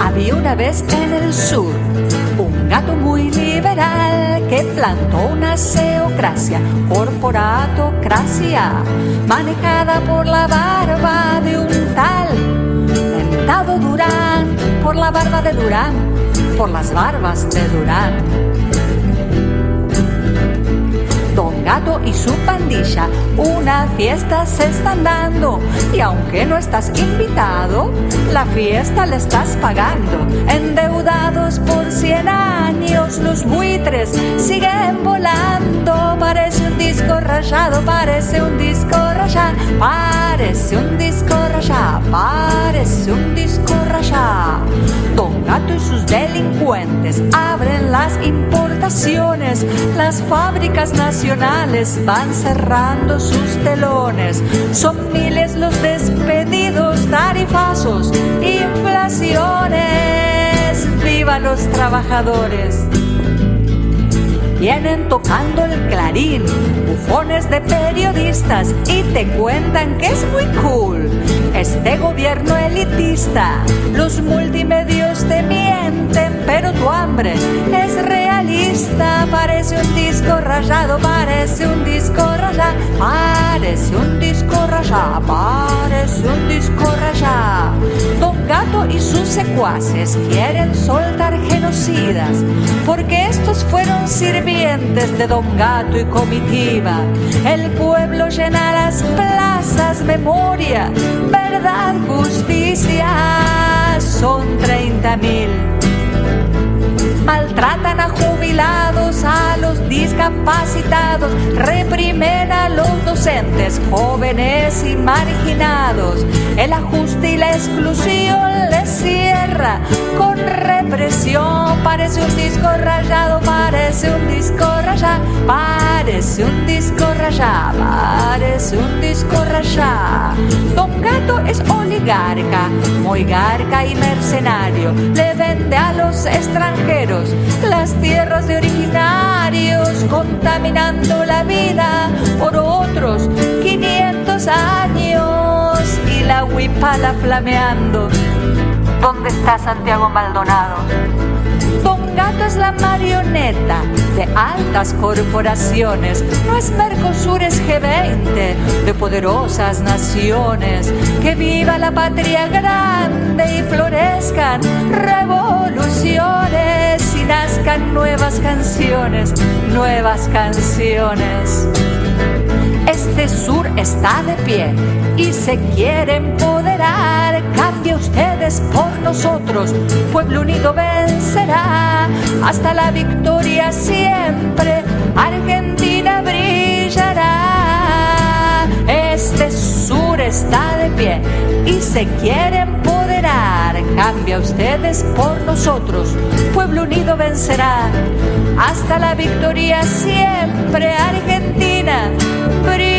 Había una vez en el sur un gato muy liberal que plantó una seocracia, corporatocracia, manejada por la barba de un tal Mentado Durán, por la barba de Durán, por las barbas de Durán. Don Gato y su pandilla una fiesta se están dando y aunque no estás invitado, la fiesta la estás pagando. Endeudados por 100 años, los buitres siguen volando. Parece un disco rayado, parece un disco rayado, parece un disco rayado, parece un disco rayado. Don Gato y sus delincuentes abren las importaciones, las fábricas nacionales van cerrando sus telones. Son miles los despedidos, tarifazos, inflaciones. ¡Viva los trabajadores! Vienen tocando el clarín, bufones de periodistas y te cuentan que es muy cool. Este gobierno elitista, los multimedios te mienten, pero tu hambre es realista. Parece un disco rayado, parece un disco rayado, parece un disco rayado, parece un disco rayado. Don Gato y sus secuaces quieren soltar genocidas, porque estos fueron sirvientes de Don Gato y comitiva. El pueblo llena las plazas, memoria, verdad, justicia, son 30 mil. maltratan a jubilados, a los discapacitados, reprimen a los docentes, jóvenes y marginados. El ajuste y la exclusión les cierra con represión. Parece un disco rayado, parece un disco rayado, parece un disco rayado, parece un disco rayado. Don Gato es oligarca, muy garca y mercenario. Le vende a los extranjeros las tierras de originarios, contaminando la vida por otros 500 años y la huipala flameando. ¿Dónde está Santiago Maldonado? Don Gato es la marioneta de altas corporaciones, no es Mercosur, es G20 de poderosas naciones. Que viva la patria grande y florezcan revoluciones y nazcan nuevas canciones, nuevas canciones. Este sur está de pie y se quiere empoderar. Cambia ustedes por nosotros, pueblo unido vencerá. Hasta la victoria siempre, Argentina brillará. Este sur está de pie y se quiere empoderar. Cambia ustedes por nosotros, pueblo unido vencerá. Hasta la victoria siempre, Argentina brillará.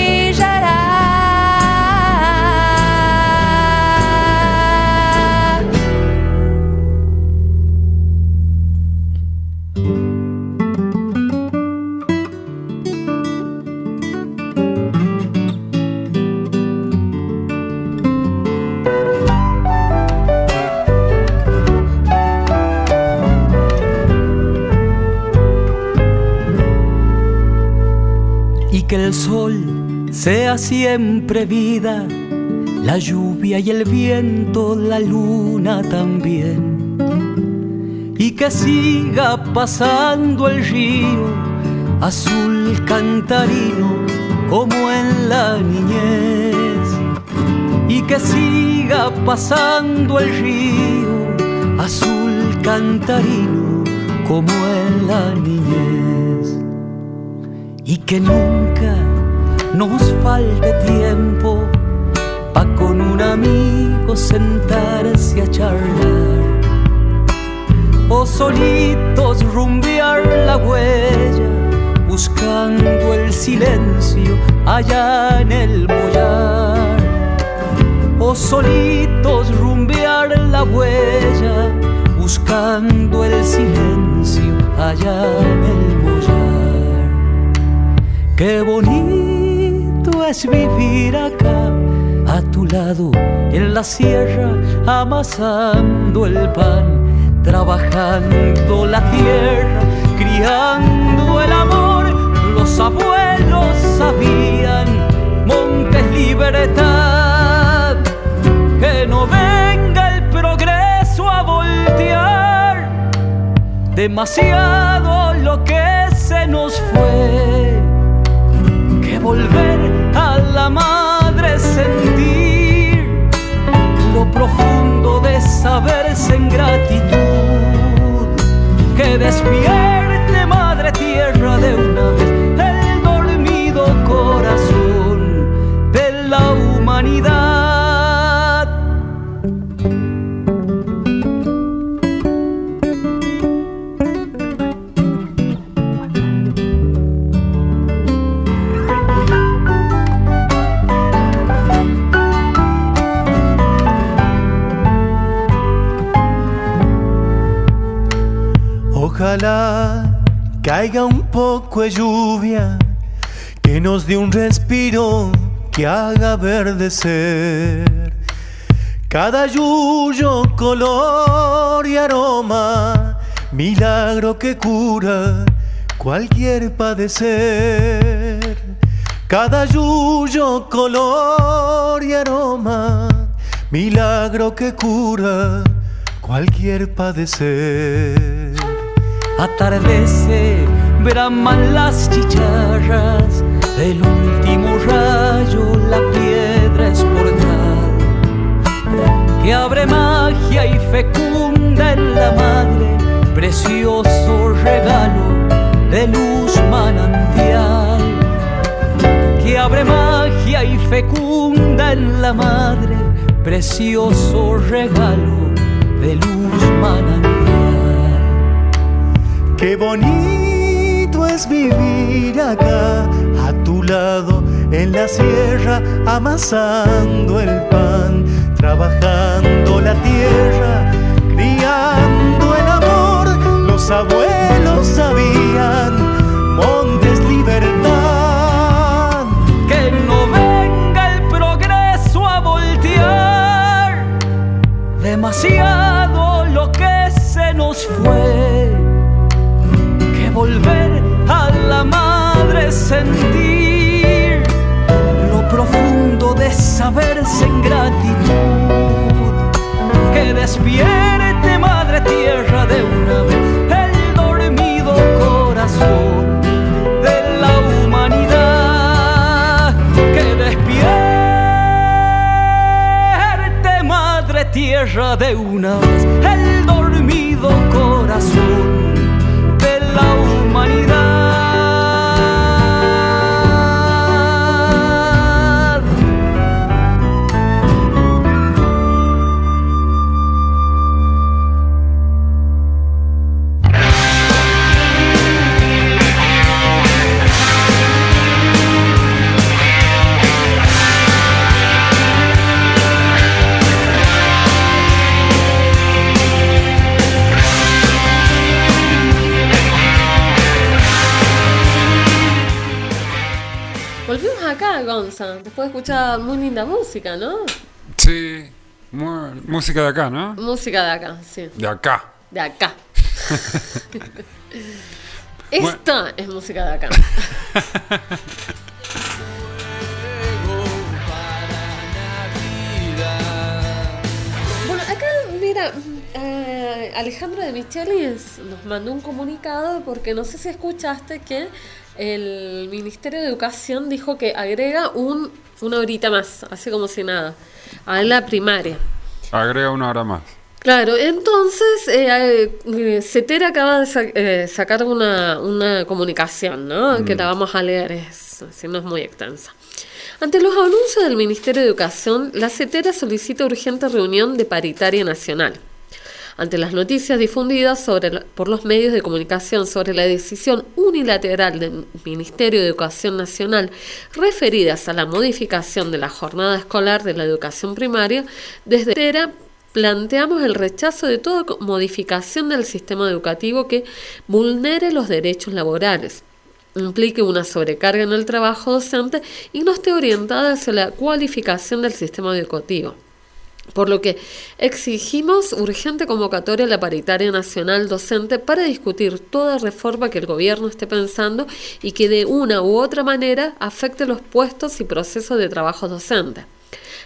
Que el sol sea siempre vida, la lluvia y el viento, la luna también. Y que siga pasando el río azul cantarino como en la niñez. Y que siga pasando el río azul cantarino como en la niñez y que nunca nos falte tiempo pa con un amigo sentarse a charlar. O solitos rumbear la huella buscando el silencio allá en el mollar o solitos rumbear la huella buscando el silencio allá en el mollar Qué bonito es vivir acá, a tu lado, en la sierra, amasando el pan, trabajando la tierra, criando el amor. Los abuelos sabían, montes libertad, que no venga el progreso a voltear, demasiado lo que se nos fue volver a la madre sentir lo profundo de saberse en gratitud. Que despierte madre tierra de una vez un poco de lluvia que nos dé un respiro que haga verdecer cada yuyo, color y aroma, milagro que cura cualquier padecer. Cada yuyo, color y aroma, milagro que cura cualquier padecer. Atardece, braman las chicharras. Del último rayo, la piedra es portal que abre magia y fecunda en la madre, precioso regalo de luz manantial que abre magia y fecunda en la madre, precioso regalo de luz manantial. Qué bonito es vivir acá, a tu lado, en la sierra, amasando el pan, trabajando la tierra, criando el amor. Los abuelos sabían, montes libertad. Que no venga el progreso a voltear demasiado lo que se nos fue. Que volver sentir lo profundo de saberse en gratitud. Que despierte madre tierra de una vez el dormido corazón de la humanidad. Que despierte madre tierra de una vez el dormido corazón de la humanidad. Después de escuchar muy linda música, ¿no? Sí, mu- música de acá, ¿no? Música de acá, sí. De acá. De acá. Esta es música de acá. Bueno, acá, mira, eh, Alejandro de Michelis nos mandó un comunicado porque no sé si escuchaste que el Ministerio de Educación dijo que agrega un, una horita más, así como si nada, a la primaria. Agrega una hora más. Claro, entonces eh, eh, CETERA acaba de eh, sacar una, una comunicación, ¿no? Que la vamos a leer, es, así no es muy extensa. Ante los anuncios del Ministerio de Educación, la CETERA solicita urgente reunión de paritaria nacional. Ante las noticias difundidas por los medios de comunicación sobre la decisión unilateral del Ministerio de Educación Nacional referidas a la modificación de la jornada escolar de la educación primaria, desde CETERA planteamos el rechazo de toda modificación del sistema educativo que vulnere los derechos laborales implique una sobrecarga en el trabajo docente y no esté orientada hacia la cualificación del sistema educativo. Por lo que exigimos urgente convocatoria a la paritaria nacional docente para discutir toda reforma que el gobierno esté pensando y que de una u otra manera afecte los puestos y procesos de trabajo docente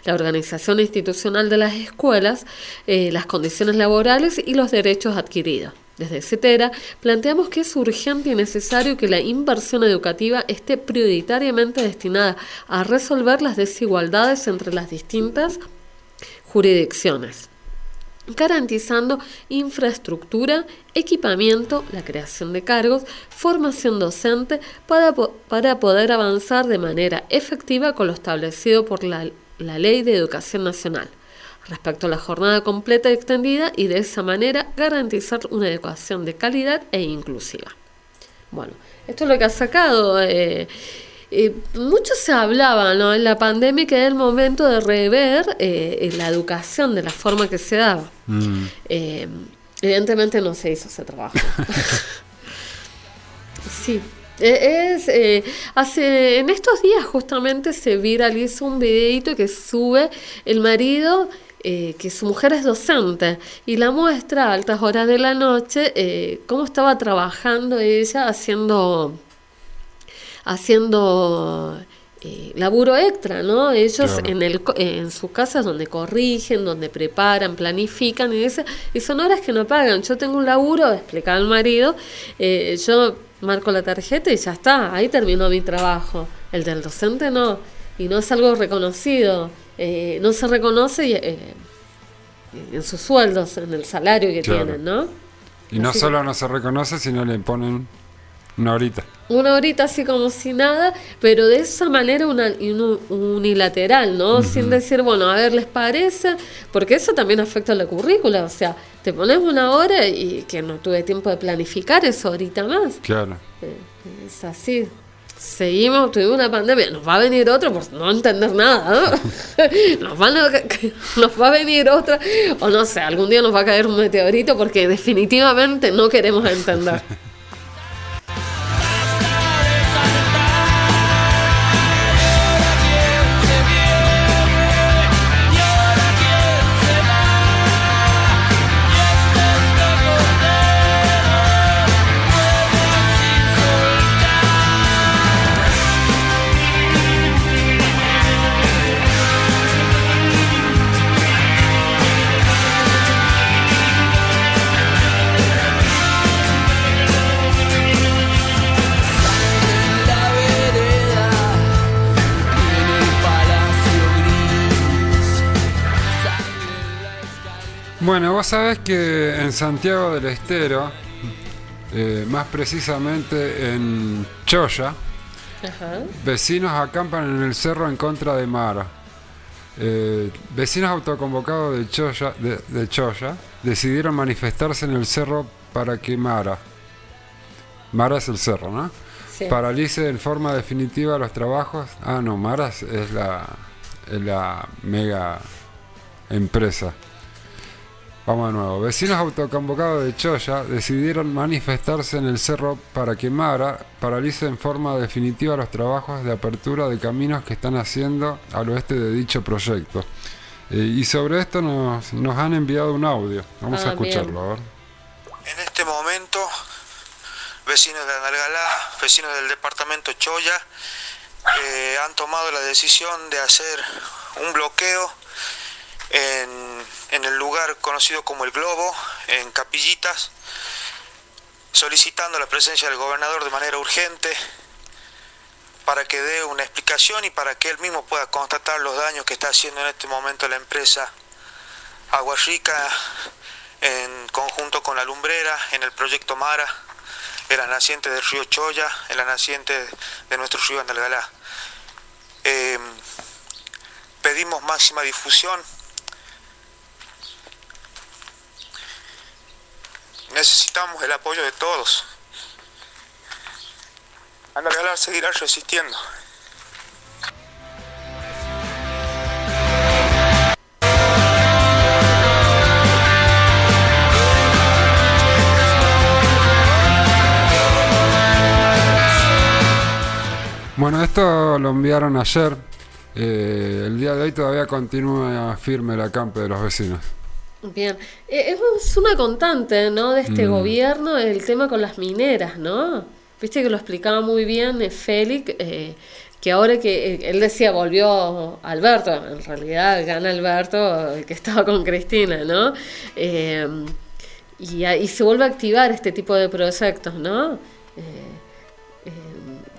la organización institucional de las escuelas, eh, las condiciones laborales y los derechos adquiridos. Desde CETERA planteamos que es urgente y necesario que la inversión educativa esté prioritariamente destinada a resolver las desigualdades entre las distintas jurisdicciones garantizando infraestructura, equipamiento, la creación de cargos, formación docente para, para poder avanzar de manera efectiva con lo establecido por la, la Ley de Educación Nacional respecto a la jornada completa y extendida y de esa manera garantizar una educación de calidad e inclusiva. Bueno, esto es lo que ha sacado. eh, eh, mucho se hablaba ¿no? en la pandemia que era el momento de rever eh, la educación de la forma que se daba. Eh, evidentemente no se hizo ese trabajo. sí. Eh, Es, eh, hace, en estos días justamente se viralizó un videito que sube el marido, eh, que su mujer es docente, y la muestra a altas horas de la noche eh, cómo estaba trabajando ella haciendo haciendo eh, laburo extra, ¿no? Ellos Claro. en, el, en sus casas donde corrigen, donde preparan, planifican y, dice, y son horas que no pagan. Yo tengo un laburo, explicaba al marido, eh, yo marco la tarjeta y ya está, ahí terminó mi trabajo. El del docente no, y no es algo reconocido, eh, no se reconoce y, eh, en sus sueldos, en el salario que Claro. tienen, ¿no? Y no Así solo no se reconoce, sino le ponen Una horita. una horita así como si nada, pero de esa manera una, unilateral, ¿no? Sin decir, bueno, a ver, ¿les parece? Porque eso también afecta a la currícula, o sea, te pones una hora y que no tuve tiempo de planificar eso ahorita más. Claro. Eh, Es así. Seguimos, tuvimos una pandemia, nos va a venir otro por no entender nada, ¿no? nos, van a- nos va a venir otra, o no sé, algún día nos va a caer un meteorito porque definitivamente no queremos entender. Bueno, vos sabés que en Santiago del Estero, eh, más precisamente en Choya, Ajá. vecinos acampan en el cerro en contra de Mara. Eh, vecinos autoconvocados de Choya, de, de Choya decidieron manifestarse en el cerro para que Mara, Mara es el cerro, ¿no? Sí. Paralice en forma definitiva los trabajos. Ah, no, Mara es- es la, es la mega empresa. Vamos de nuevo. Vecinos autoconvocados de Choya decidieron manifestarse en el cerro para que Mara paralice en forma definitiva los trabajos de apertura de caminos que están haciendo al oeste de dicho proyecto. Eh, y sobre esto nos, nos han enviado un audio. Vamos a Ah, escucharlo, a ver. En este momento, vecinos de Analgalá, vecinos del departamento Choya, eh, han tomado la decisión de hacer un bloqueo en, el lugar conocido como el Globo, en Capillitas, solicitando la presencia del gobernador de manera urgente para que dé una explicación y para que él mismo pueda constatar los daños que está haciendo en este momento la empresa Agua Rica en conjunto con la lumbrera en el proyecto Mara, en la naciente del río Choya, en la naciente de nuestro río Andalgalá. Eh, pedimos máxima difusión. Necesitamos el apoyo de todos. Andalgalá seguirá resistiendo. Bueno, esto lo enviaron ayer. Eh, el día de hoy todavía continúa firme el acampe de los vecinos. Bien, Eh, es una constante, ¿no? De este Mm. gobierno, el tema con las mineras, ¿no? Viste que lo explicaba muy bien eh, Félix, eh, que ahora que eh, él decía volvió Alberto, en realidad gana Alberto, que estaba con Cristina, ¿no? Y, y se vuelve a activar este tipo de proyectos, ¿no?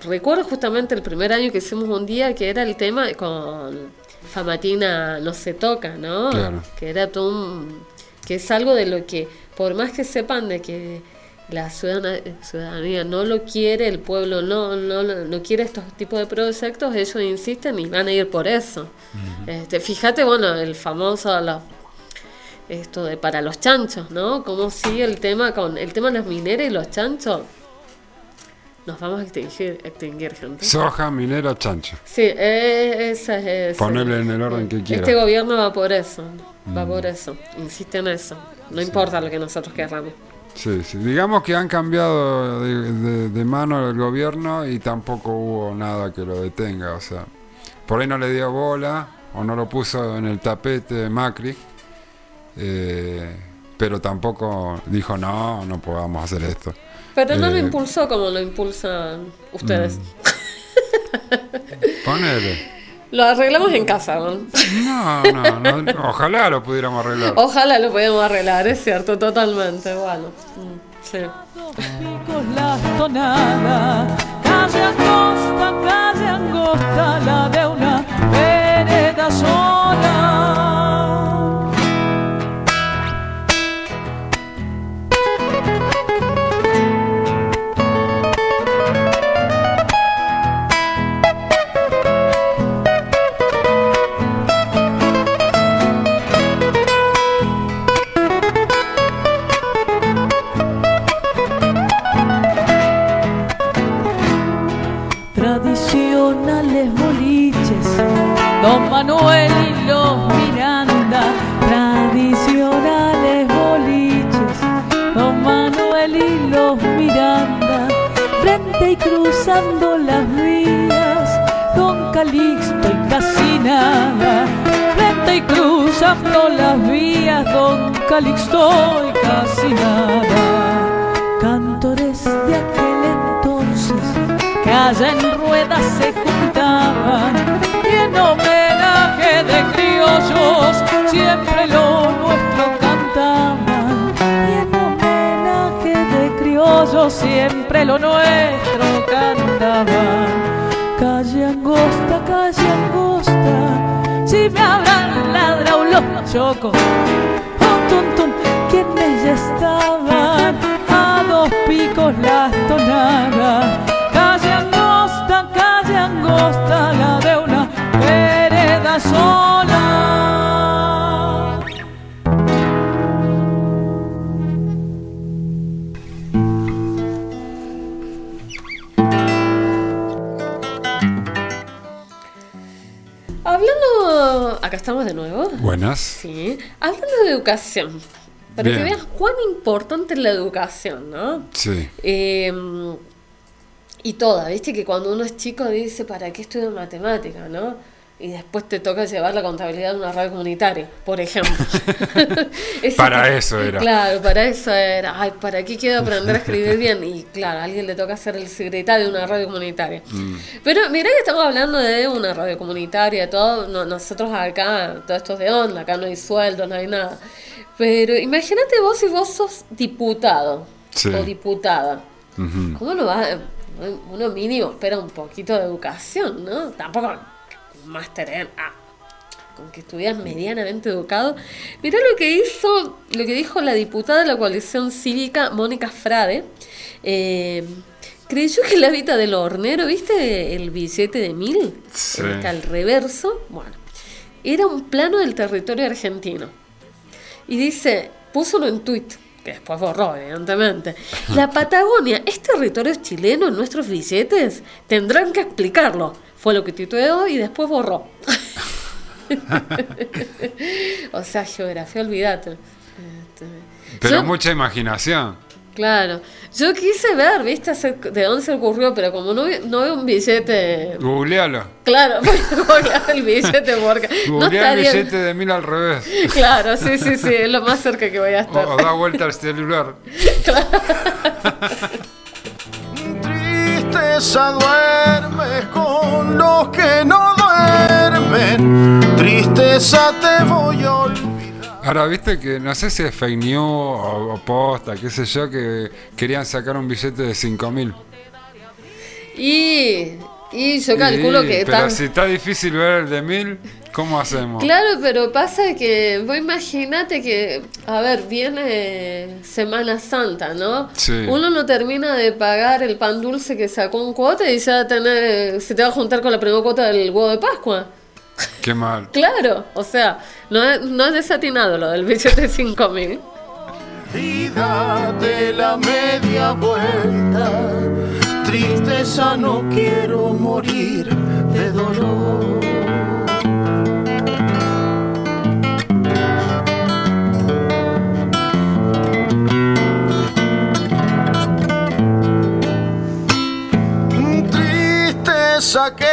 Recuerdo justamente el primer año que hicimos un día que era el tema con Famatina no se toca, ¿no? Claro. Que era todo un- que es algo de lo que, por más que sepan de que la ciudadanía no lo quiere, el pueblo no, no, no quiere estos tipos de proyectos, ellos insisten y van a ir por eso. este, fíjate, bueno, el famoso la- esto de para los chanchos, ¿no? Cómo sigue el tema con el tema de las mineras y los chanchos. Nos vamos a extinguir, extinguir gente. Soja, minera, chancho. Sí, eh, esa es. Ponele en el orden que quiera. Este gobierno va por eso, va Mm. por eso, insiste en eso. No importa lo que nosotros querramos. Sí, sí. Digamos que han cambiado de, de- de mano el gobierno y tampoco hubo nada que lo detenga. O sea, por ahí no le dio bola o no lo puso en el tapete Macri, eh, pero tampoco dijo no, no podamos hacer esto. Pero no lo Eh, impulsó como lo impulsan ustedes. Ponele. Lo arreglamos en casa, ¿no? No, no, no, ojalá lo pudiéramos arreglar. Ojalá lo podamos arreglar, es cierto, totalmente. Bueno, mm, sí. Calle angosta, calle angosta, la de una vereda sola. Don Manuel y los Miranda, tradicionales boliches. Don Manuel y los Miranda, frente y cruzando las vías. Don Calixto y casi nada, frente y cruzando las vías. Don Calixto y casi nada. Cantores de aquel entonces que allá en ruedas se juntaban y en de criollos siempre lo nuestro cantaban. Y en homenaje de criollos siempre lo nuestro cantaban. Calle angosta calle angosta si me hablan ladrado los chocos. Tum, tum, tum, quienes ya estaban a dos picos las tonadas calle angosta, calle angosta, la de una sola. Hablando, acá estamos de nuevo. Buenas. Sí, hablando de educación. Para que veas cuán importante es la educación, ¿no? Sí. Eh, y toda, viste que cuando uno es chico dice, ¿para qué estudio matemática, no? Y después te toca llevar la contabilidad de una radio comunitaria, por ejemplo. Para eso era. Claro, para eso era. Ay, ¿para qué quiero aprender a escribir bien? Y claro, a alguien le toca ser el secretario de una radio comunitaria. Mm. Pero mira que estamos hablando de una radio comunitaria, todo, no- nosotros acá, todo esto es de onda, acá no hay sueldo, no hay nada. Pero imagínate vos si vos sos diputado Sí. o diputada. ¿Cómo no va? Uno mínimo espera un poquito de educación, ¿no? Tampoco máster en... ah, con que estuvieras medianamente educado. Mirá lo que hizo, lo que dijo la diputada de la coalición cívica, Mónica Frade. Eh, creyó que la vida del hornero, ¿viste? El billete de mil, Sí. que al reverso, bueno, era un plano del territorio argentino. Y dice, puso uno en tuit, que después borró, evidentemente. La Patagonia es territorio chileno en nuestros billetes. Tendrán que explicarlo. Fue lo que tuiteó y después borró. o sea, geografía, olvídate. Este, Pero yo- mucha imaginación. Claro. Yo quise ver, ¿viste? De dónde se ocurrió, pero como no, no veo un billete. Googlealo. Claro, el billete porque. No Googlea el estaría. billete de mil al revés. Claro, sí, sí, sí, es lo más cerca que voy a estar. o da vuelta al celular. Tristeza duermes con los que no duermen. Tristeza te voy a olvidar. Ahora, viste que no sé si es fake news o, o posta, qué sé yo, que querían sacar un billete de 5 mil. Y, y yo calculo Y- que Pero tan- si está difícil ver el de mil, ¿cómo hacemos? Claro, pero pasa que vos imagínate que, a ver, viene Semana Santa, ¿no? Sí. Uno no termina de pagar el pan dulce que sacó en cuota y ya tener, se te va a juntar con la primera cuota del huevo de Pascua. Qué mal. Claro, o sea, no es, no es desatinado lo del billete de 5 mil. y date la media vuelta. Tristeza, no quiero morir de dolor. Tristeza que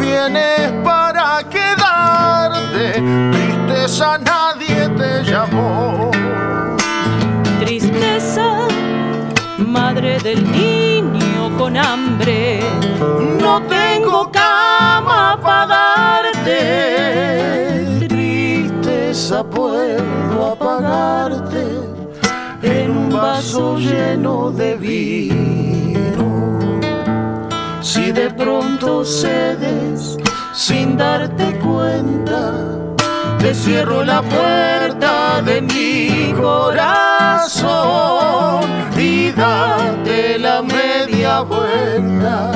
vienes para quedarte. Tristeza, nadie te llamó. Tristeza, madre del niño con hambre. No tengo cama para darte. Tristeza puedo apagarte en un vaso lleno de vino. Si de pronto cedes sin darte cuenta, te cierro la puerta de mi corazón y date la media vuelta.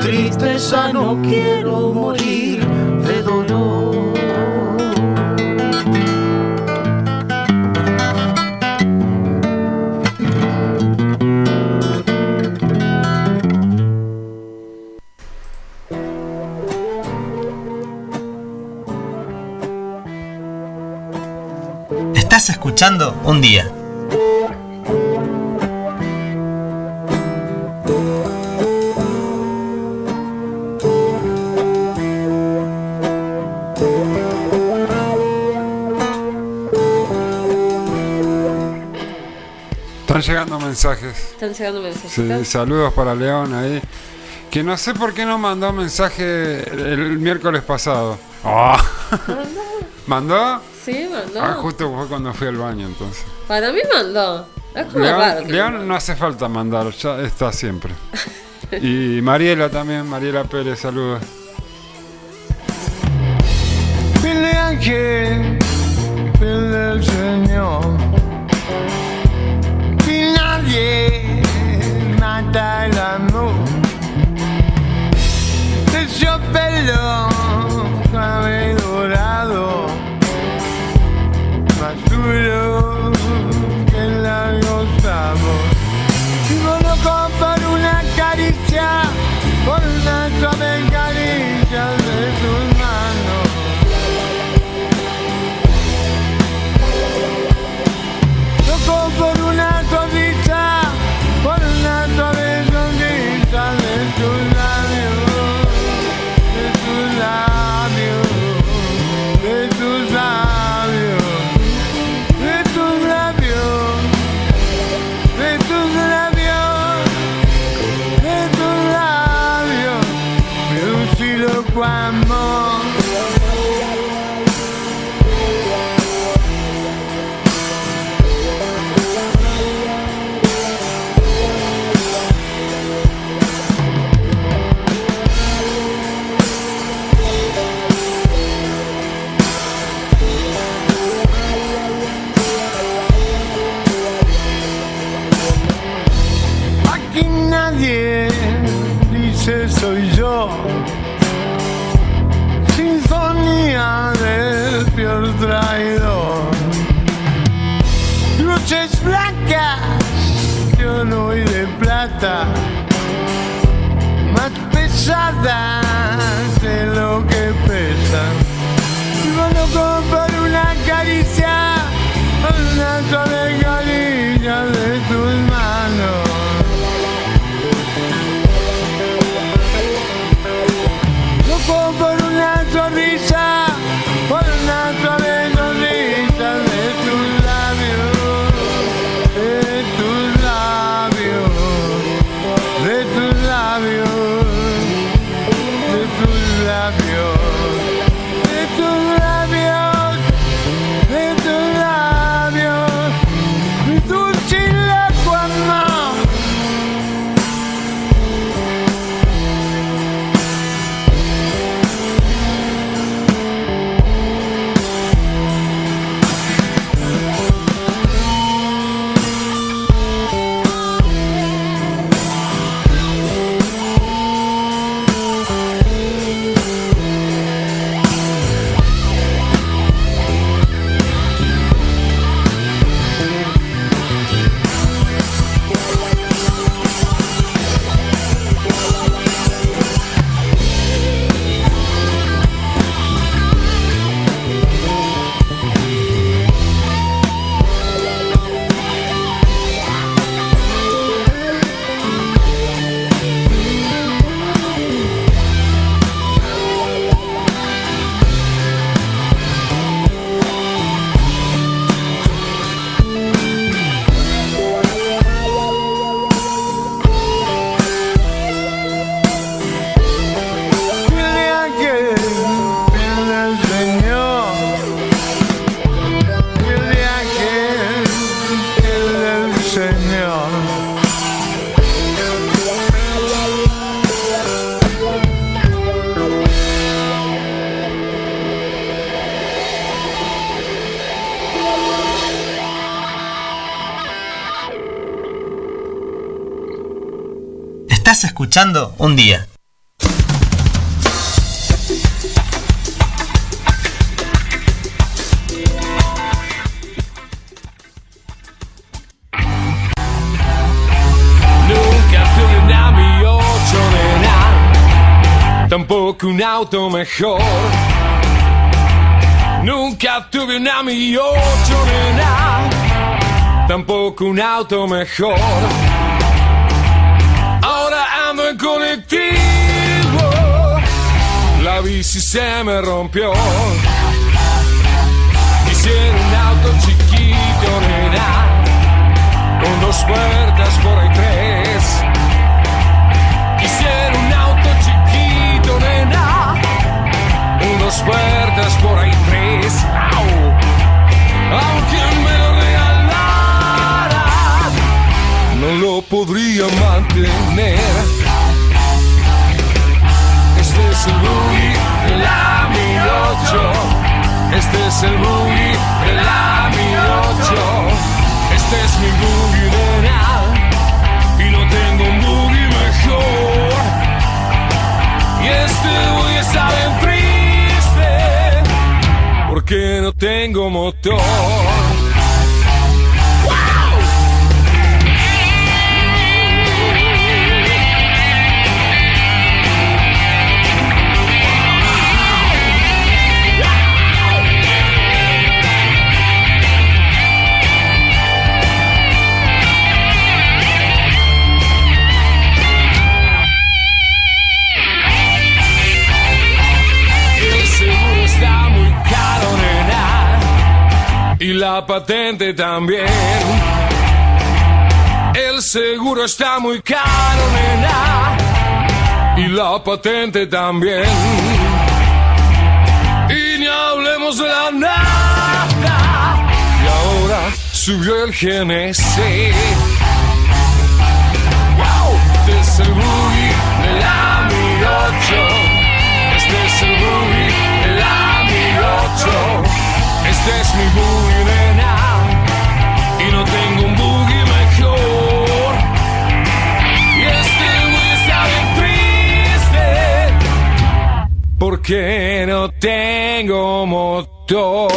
Tristeza, no quiero morir de dolor. Estás escuchando un día. Están llegando mensajes. Están llegando mensajes. Sí, saludos para León ahí. Que no sé por qué no mandó mensaje el miércoles pasado. Ah. ¿Mandó? Sí, mandó. Ah, justo fue cuando fui al baño entonces. Para mí mandó. Es como raro. León, que León no hace falta mandar, ya está siempre. Y Mariela también, Mariela Pérez, saludos. Pile ángel, pile Señor. Y nadie mata el amor. Terciopelo, suave dorado. Duro que largo sabor. Y conozco por una caricia, por una suave that. Escuchando un día. Nunca fui un ami 8 nena, tampoco un auto mejor. Nunca tuve una mi ocho, nena. Tampoco un auto mejor. Colectivo. La bici se me rompió. Quisiera un auto chiquito, nena. Con dos puertas por ahí tres. Quisiera un auto chiquito, nena. Con dos puertas por ahí tres. ¡Au! Aunque me lo regalara, no lo podría mantener. El boogie de la 1008. Este es el boogie de la 1008. Este es mi boogie nena. Y no tengo un boogie mejor. Y este boogie bien triste. Porque no tengo motor. Patente también. El seguro está muy caro, nena. Y la patente también. Y ni hablemos de la nada. Y ahora subió el GNC. Wow, este es el boogie de la 1008. Este es el boogie de la 1008. Este es mi boogie, Porque no tengo motor.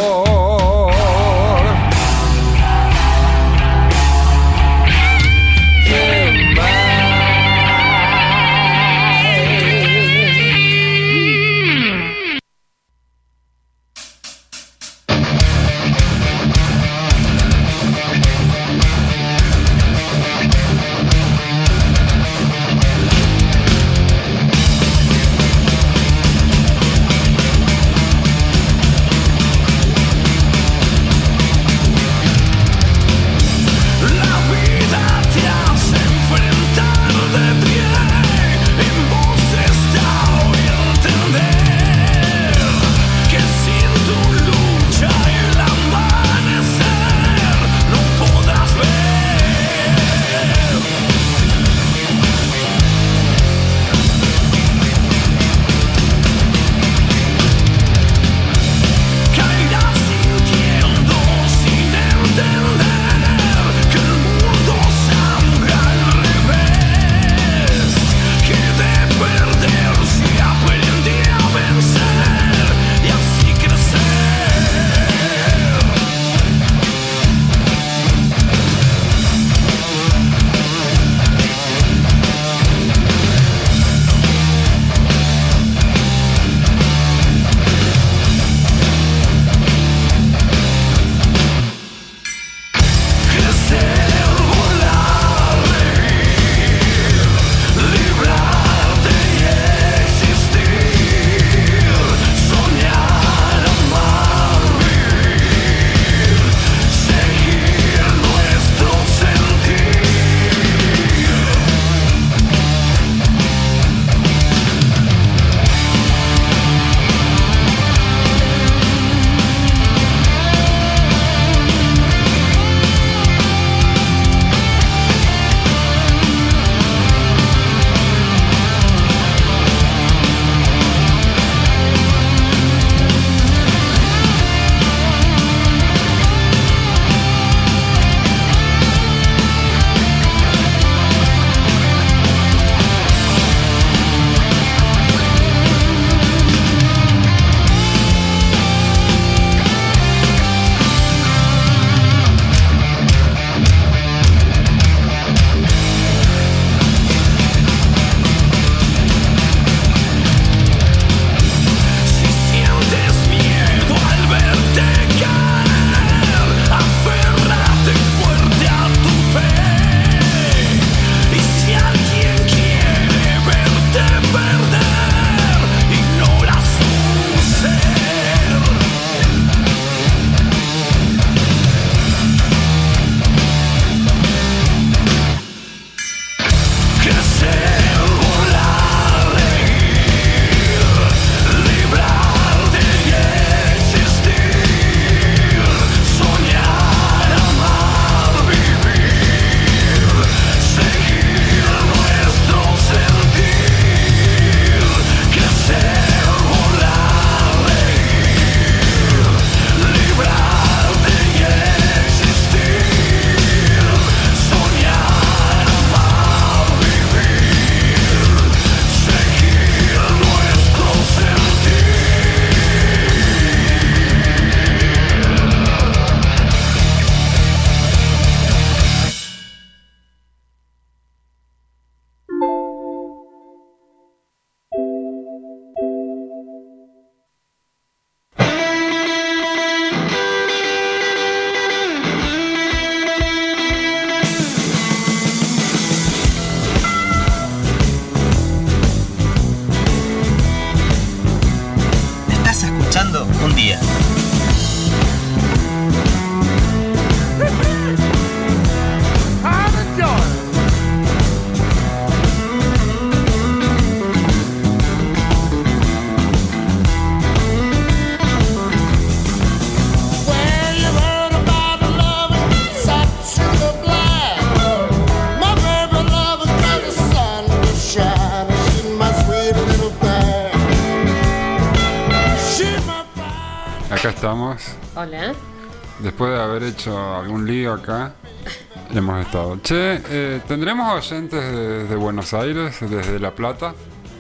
Che, eh, ¿tendremos oyentes desde Buenos Aires, desde La Plata?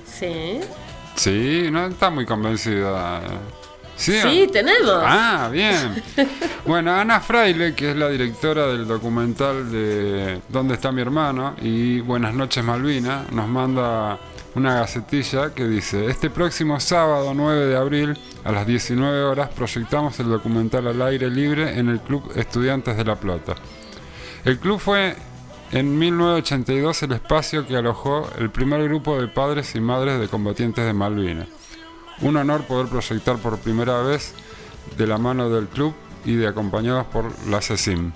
Sí. Sí, no está muy convencida. Sí, Sí, tenemos. Ah, bien. Bueno, Ana Fraile, que es la directora del documental de ¿Dónde está mi hermano? y Buenas noches Malvina, nos manda una gacetilla que dice, este próximo sábado 9 de abril a las 19 horas proyectamos el documental al aire libre en el Club Estudiantes de La Plata. El club fue en 1982 el espacio que alojó el primer grupo de padres y madres de combatientes de Malvinas. Un honor poder proyectar por primera vez de la mano del club y de acompañados por la CECIM.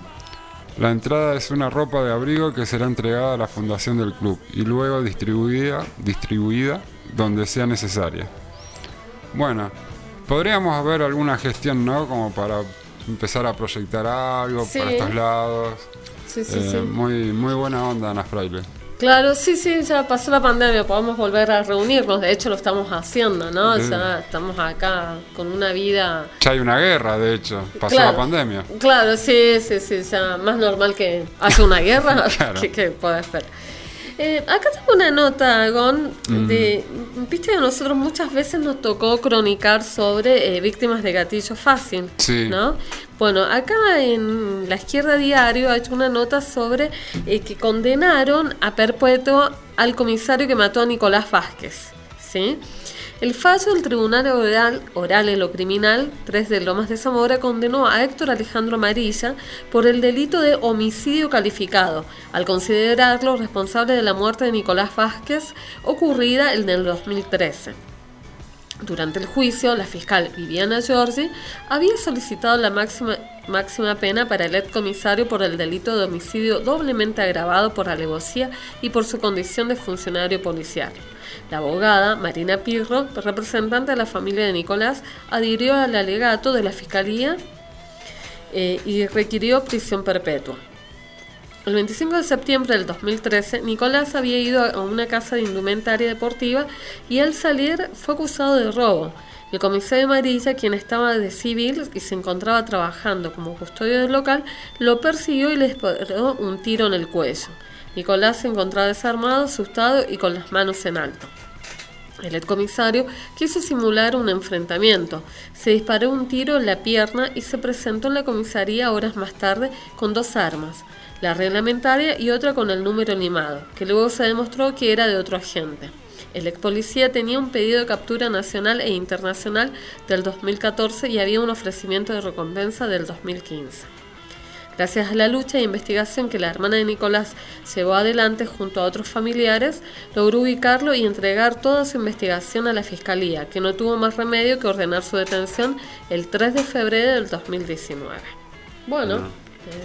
La entrada es una ropa de abrigo que será entregada a la fundación del club y luego distribuida, distribuida donde sea necesaria. Bueno, podríamos ver alguna gestión, ¿no? Como para empezar a proyectar algo Sí. para estos lados. Sí, sí, Eh, sí. Muy, muy buena onda, Ana Fraile. Claro, sí, sí, ya pasó la pandemia, podemos volver a reunirnos, de hecho lo estamos haciendo, ¿no? Estamos acá con una vida... Ya hay una guerra, de hecho. Pasó Claro. la pandemia. Claro, sí, sí, sí, ya más normal que hace una guerra Claro. que, que pueda esperar. Eh, acá tengo una nota, Gon, Mm. de, viste que a nosotros muchas veces nos tocó cronicar sobre eh, víctimas de gatillo fácil, Sí. ¿no? Bueno, acá en la izquierda diario ha hecho una nota sobre eh, que condenaron a perpetuo al comisario que mató a Nicolás Vázquez, ¿sí? El fallo del Tribunal Oral, Oral en lo Criminal 3 de Lomas de Zamora condenó a Héctor Alejandro Amarilla por el delito de homicidio calificado, al considerarlo responsable de la muerte de Nicolás Vázquez ocurrida en el 2013. Durante el juicio, la fiscal Viviana Giorgi había solicitado la máxima, máxima pena para el ex comisario por el delito de homicidio doblemente agravado por alevosía y por su condición de funcionario policial. La abogada Marina Pirro, representante de la familia de Nicolás, adhirió al alegato de la fiscalía eh, y requirió prisión perpetua. El 25 de septiembre del 2013, Nicolás había ido a una casa de indumentaria deportiva y al salir fue acusado de robo. El comisario Amarilla, quien estaba de civil y se encontraba trabajando como custodio del local, lo persiguió y le disparó un tiro en el cuello. Nicolás se encontraba desarmado, asustado y con las manos en alto. El excomisario quiso simular un enfrentamiento. Se disparó un tiro en la pierna y se presentó en la comisaría horas más tarde con dos armas, la reglamentaria y otra con el número limado, que luego se demostró que era de otro agente. El ex policía tenía un pedido de captura nacional e internacional del 2014 y había un ofrecimiento de recompensa del 2015. Gracias a la lucha e investigación que la hermana de Nicolás llevó adelante junto a otros familiares, logró ubicarlo y entregar toda su investigación a la fiscalía, que no tuvo más remedio que ordenar su detención el 3 de febrero del 2019. Bueno,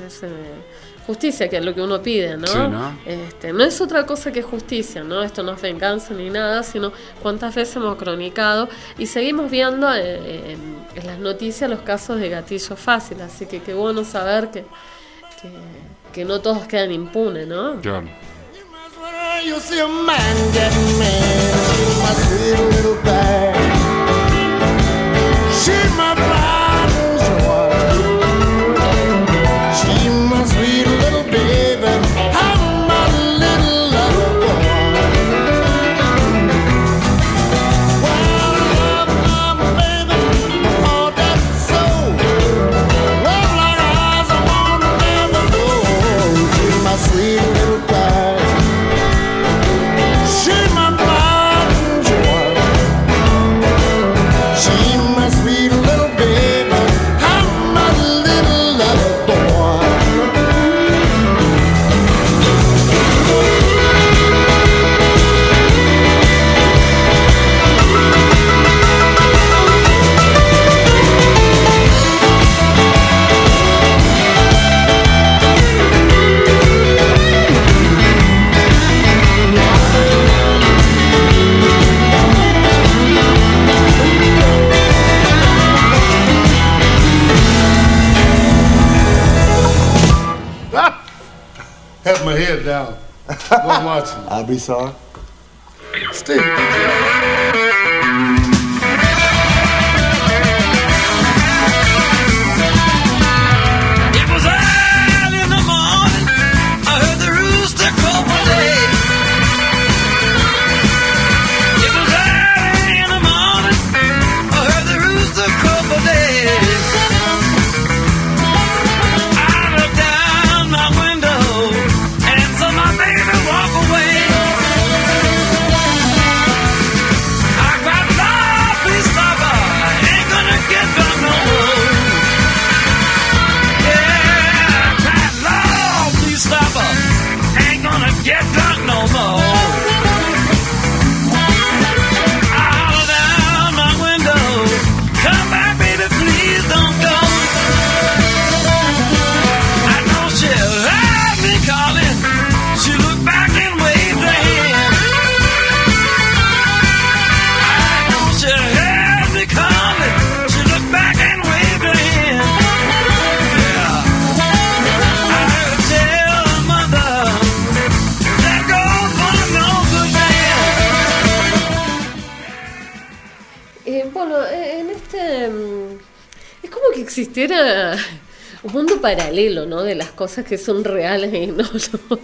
es eh, justicia, que es lo que uno pide, ¿no? Sí, ¿no? Este, no es otra cosa que justicia, ¿no? Esto no es venganza ni nada, sino cuántas veces hemos cronicado y seguimos viendo eh, en, en las noticias los casos de gatillo fácil, así que qué bueno saber que, que, que no todos quedan impunes, ¿no? Claro. You see a man getting mad, she's my sweet little thing. Go watch. I'll be sorry. Steve. Existiera un mundo paralelo, ¿no? De las cosas que son reales y no lo.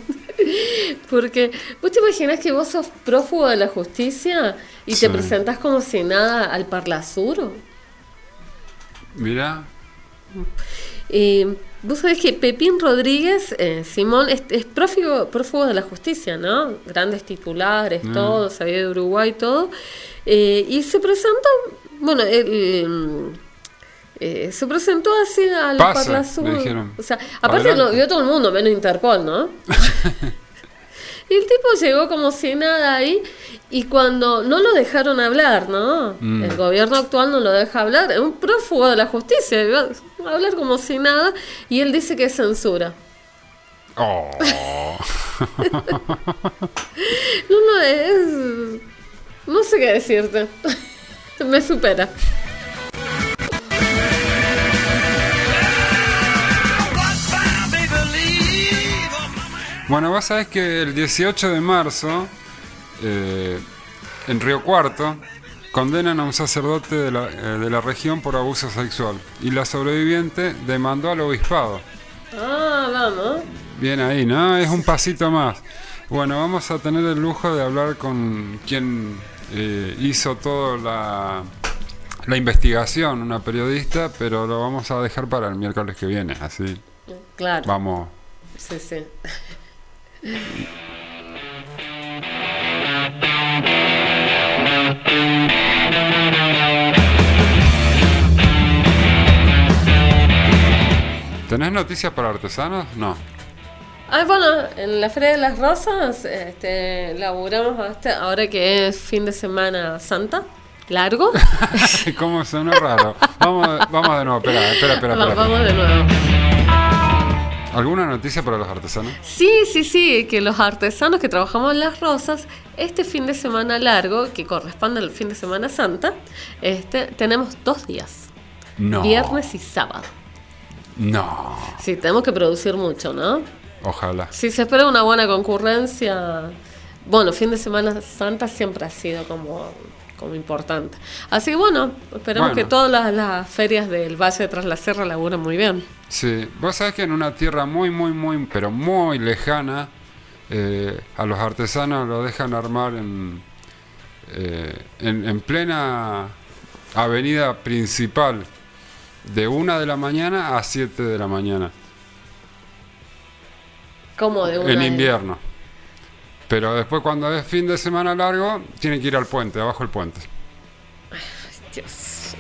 Porque vos te imaginas que vos sos prófugo de la justicia y te Sí. presentás como si nada al Parlasuro. Mira, Eh, vos sabés que Pepín Rodríguez, eh, Simón, es, es prófugo, prófugo de la justicia, ¿no? Grandes titulares, Mm. todo, sabía de Uruguay, todo. Eh, y se presentó, bueno, él, eh, se presentó así al Parlasur. le dijeron. O sea, aparte lo Adelante. vio todo el mundo, menos Interpol, ¿no? y el tipo llegó como si nada ahí. Y cuando no lo dejaron hablar, ¿no? Mm. El gobierno actual no lo deja hablar. Es un prófugo de la justicia. Va a hablar como si nada. Y él dice que es censura. Oh. No, no, es. No sé qué decirte. Me supera. Bueno, vos sabés que el 18 de marzo, eh, en Río Cuarto, condenan a un sacerdote de la, eh, de la región por abuso sexual y la sobreviviente demandó al obispado. Ah, vamos. Bien ahí, ¿no? Es un pasito más. Bueno, vamos a tener el lujo de hablar con quien eh, hizo toda la, la investigación, una periodista, pero lo vamos a dejar para el miércoles que viene, así. Claro. Vamos. Sí, sí. ¿Tenés noticias para artesanos? No. Ah, bueno, en la Feria de las Rosas este, laburamos hasta ahora que es fin de semana santa, largo. ¿Cómo suena raro? Vamos, vamos de nuevo, espera, espera, espera. Va- espera. Vamos de nuevo. ¿Alguna noticia para los artesanos? Sí, sí, sí, que los artesanos que trabajamos en las rosas, este fin de semana largo, que corresponde al fin de semana santa, este, tenemos dos días, No. viernes y sábado. No. Sí, tenemos que producir mucho, ¿no? Ojalá. Si se espera una buena concurrencia, bueno, fin de semana santa siempre ha sido como, como importante. Así que bueno, esperemos Bueno. que todas las, las ferias del Valle de Tras la Sierra laburen muy bien. Sí, vos sabés que en una tierra muy, muy, muy, pero muy lejana, eh, a los artesanos lo dejan armar en, eh, en, en plena avenida principal, de una de la mañana a 7 de la mañana, Como de una en invierno. Pero después cuando es fin de semana largo, tienen que ir al puente, abajo el puente. Dios.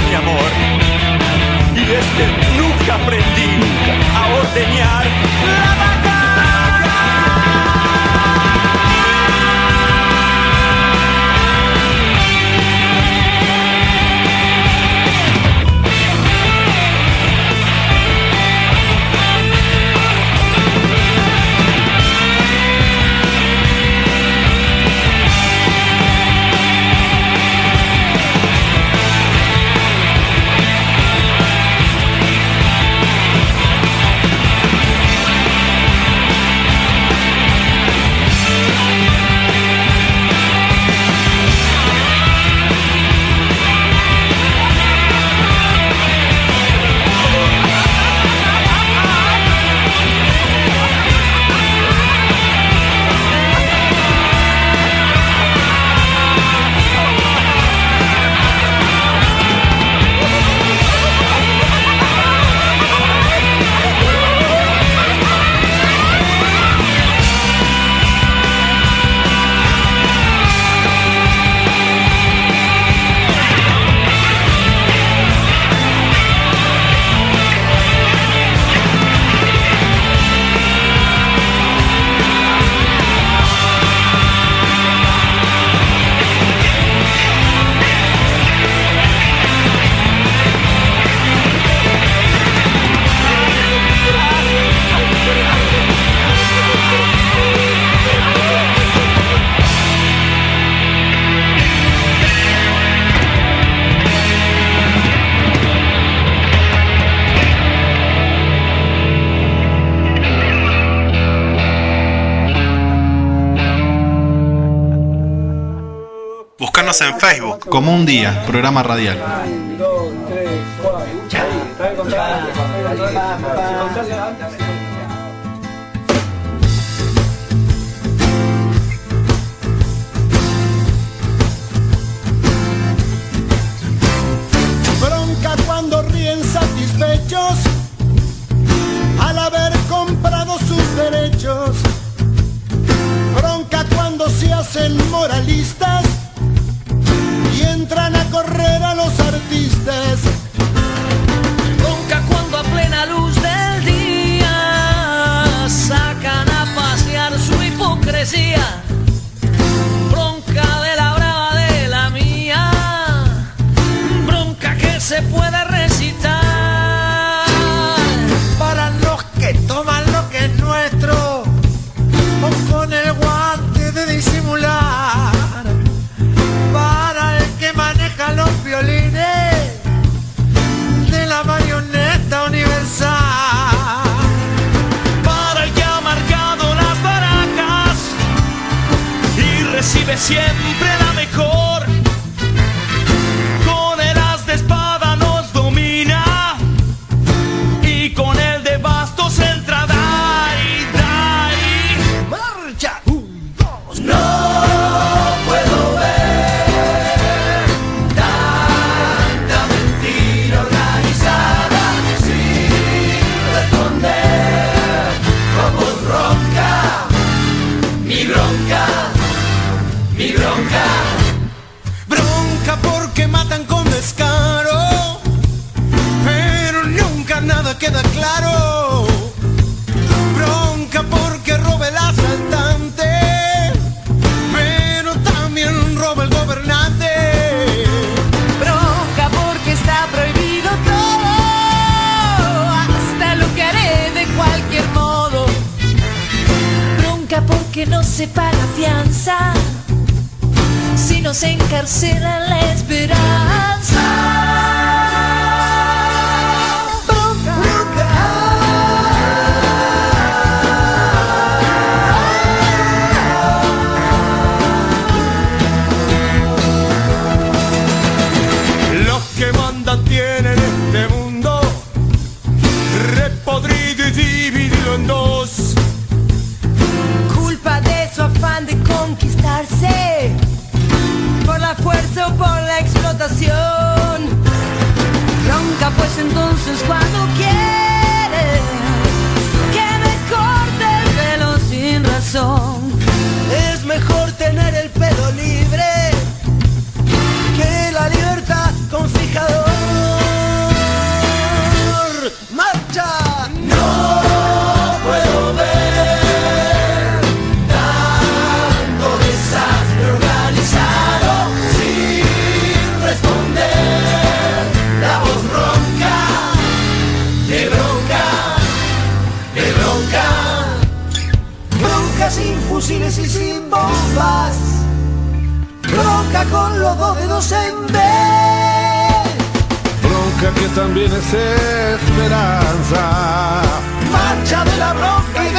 Mi amor, y es que nunca aprendí a ordeñar día, programa radial. y sin bombas, bronca con los dos dedos en B. Bronca que también es esperanza, marcha de la bronca y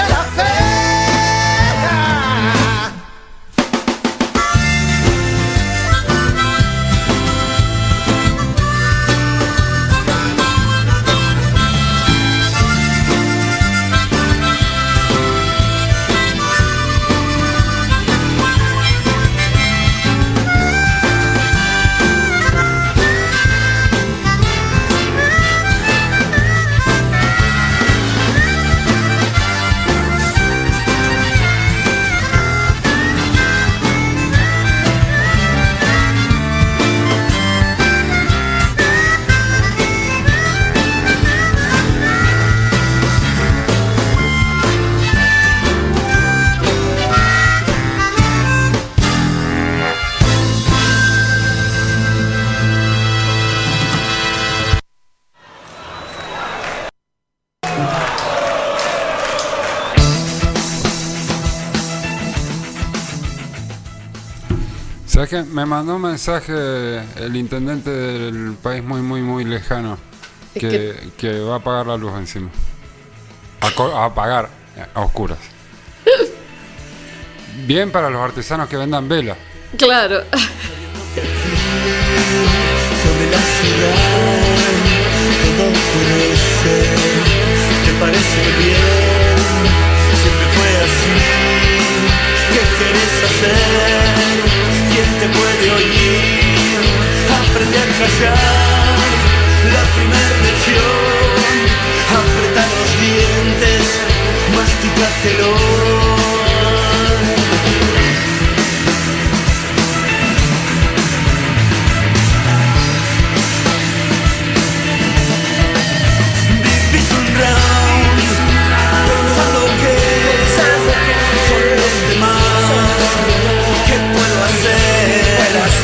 me mandó un mensaje el intendente del país muy, muy, muy lejano que, que... va a apagar la luz encima. A, apagar a oscuras. Bien para los artesanos que vendan vela. Claro. Sobre la ciudad. Te puede oír? Aprende a callar. La primera lección. Apreta los dientes, masticátelo.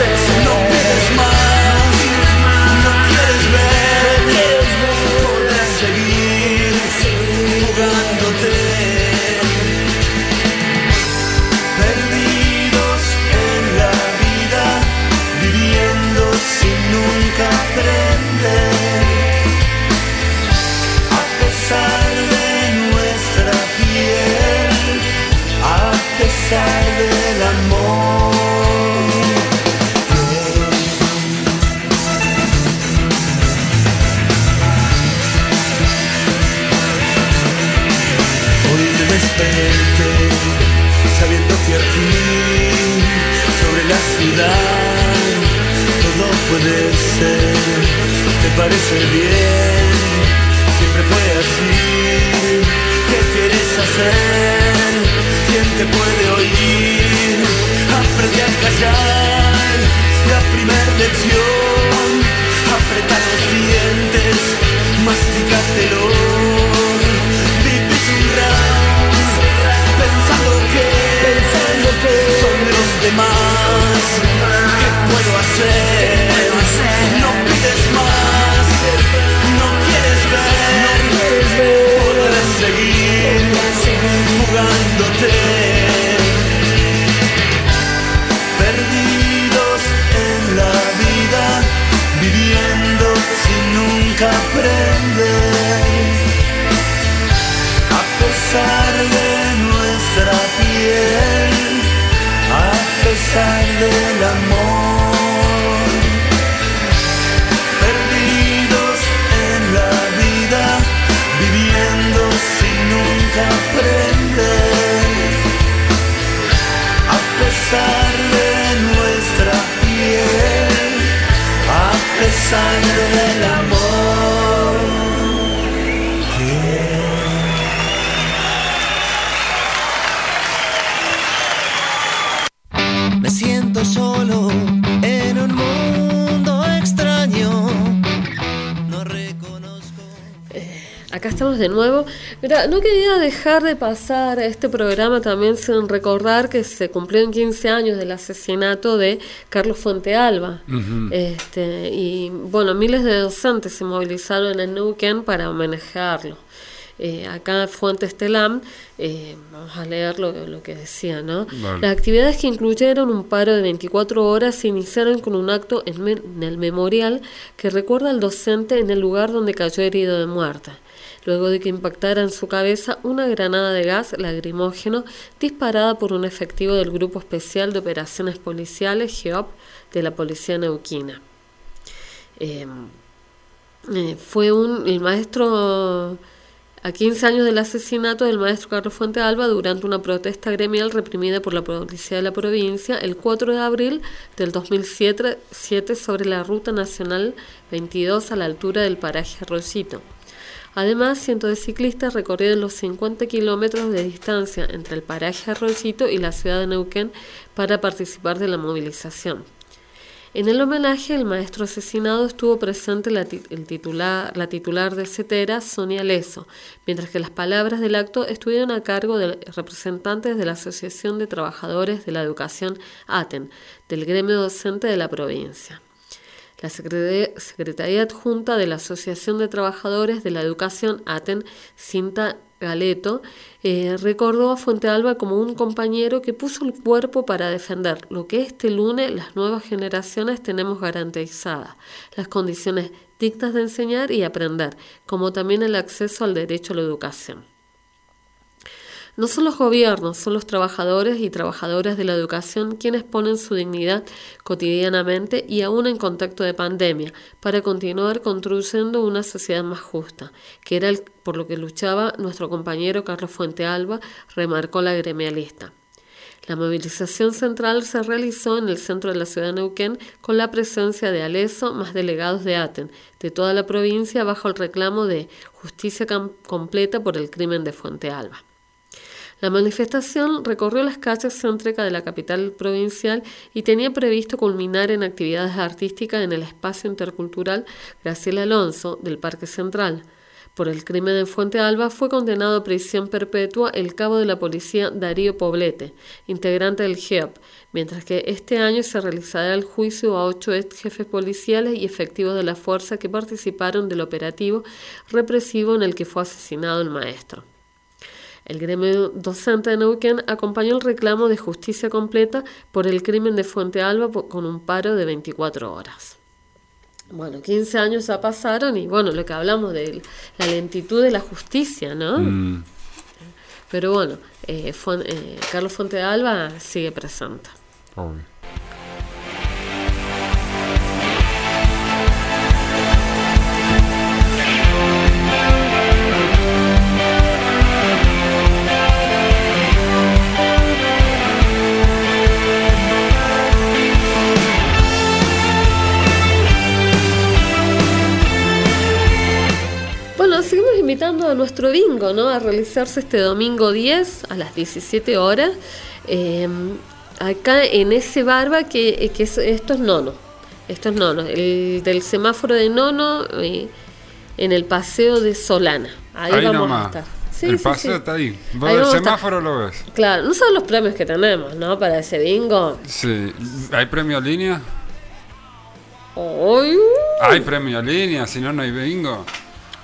Hacer? Parece bien? Siempre fue así. ¿Qué quieres hacer? ¿Quién te puede oír? Aprende a callar. La primera lección. Apreta los dientes. Masticátelo. Vivís un round. Pensando que, pensando que son los demás. ¿Qué puedo hacer? No pides más. day pesar del amor. Me siento solo en un mundo extraño. No reconozco. Acá estamos de nuevo. Mira, no quería dejar de pasar este programa también sin recordar que se cumplieron 15 años del asesinato de Carlos Fuentealba. Ujú. este, y bueno, miles de docentes se movilizaron en Neuquén para homenajearlo. Eh, acá Fuentes Telam, eh, vamos a leer lo, lo que decía, ¿no? Vale. Las actividades que incluyeron un paro de 24 horas se iniciaron con un acto en, en el memorial que recuerda al docente en el lugar donde cayó herido de muerte luego de que impactara en su cabeza una granada de gas lacrimógeno disparada por un efectivo del Grupo Especial de Operaciones Policiales GEOP de la Policía Neuquina. Eh, eh, fue un, el maestro, a 15 años del asesinato del maestro Carlos Fuente Alba durante una protesta gremial reprimida por la policía de la provincia el 4 de abril del 2007 siete sobre la Ruta Nacional 22 a la altura del paraje Arroyito. Además, cientos de ciclistas recorrieron los 50 kilómetros de distancia entre el paraje Arroyito y la ciudad de Neuquén para participar de la movilización. En el homenaje, el maestro asesinado estuvo presente la, titular, la titular de CETERA, Sonia Leso, mientras que las palabras del acto estuvieron a cargo de representantes de la Asociación de Trabajadores de la Educación ATEN, del gremio docente de la provincia. La Secretaría, Adjunta de la Asociación de Trabajadores de la Educación, ATEN, Cinta Galeto, eh, recordó a Fuente Alba como un compañero que puso el cuerpo para defender lo que este lunes las nuevas generaciones tenemos garantizadas, las condiciones dignas de enseñar y aprender, como también el acceso al derecho a la educación. No son los gobiernos, son los trabajadores y trabajadoras de la educación quienes ponen su dignidad cotidianamente y aún en contacto de pandemia para continuar construyendo una sociedad más justa, que era el- por lo que luchaba nuestro compañero Carlos Fuente Alba, remarcó la gremialista. La movilización central se realizó en el centro de la ciudad de Neuquén con la presencia de Aleso más delegados de Aten, de toda la provincia, bajo el reclamo de justicia completa por el crimen de Fuente Alba. La manifestación recorrió las calles céntricas de la capital provincial y tenía previsto culminar en actividades artísticas en el espacio intercultural Graciela Alonso del Parque Central. Por el crimen de Fuente Alba fue condenado a prisión perpetua el cabo de la policía Darío Poblete, integrante del GEOP, mientras que este año se realizará el juicio a ocho ex jefes policiales y efectivos de la fuerza que participaron del operativo represivo en el que fue asesinado el maestro. El gremio docente de Neuquén acompañó el reclamo de justicia completa por el crimen de Fuente Alba con un paro de 24 horas. Bueno, 15 años ya pasaron y bueno, lo que hablamos de la lentitud de la justicia, ¿no? Mm. Pero bueno, eh, eh, Carlos Fuente Alba sigue presente. Obvio. Invitando a nuestro bingo, ¿no? A realizarse este domingo 10 a las 17 horas. eh, acá en ese barba que, que es, esto es nono. Esto es nono. El del semáforo de nono eh, en el paseo de Solana. Ahí, Ahí vamos nomás. a estar. Sí, el sí, paseo sí. está ahí. Vos Ahí el estar. semáforo lo ves. Claro, no son los premios que tenemos, ¿no? Para ese bingo. Sí. ¿Hay premio línea? ¡Ay! Hay premio línea, si no, no hay bingo.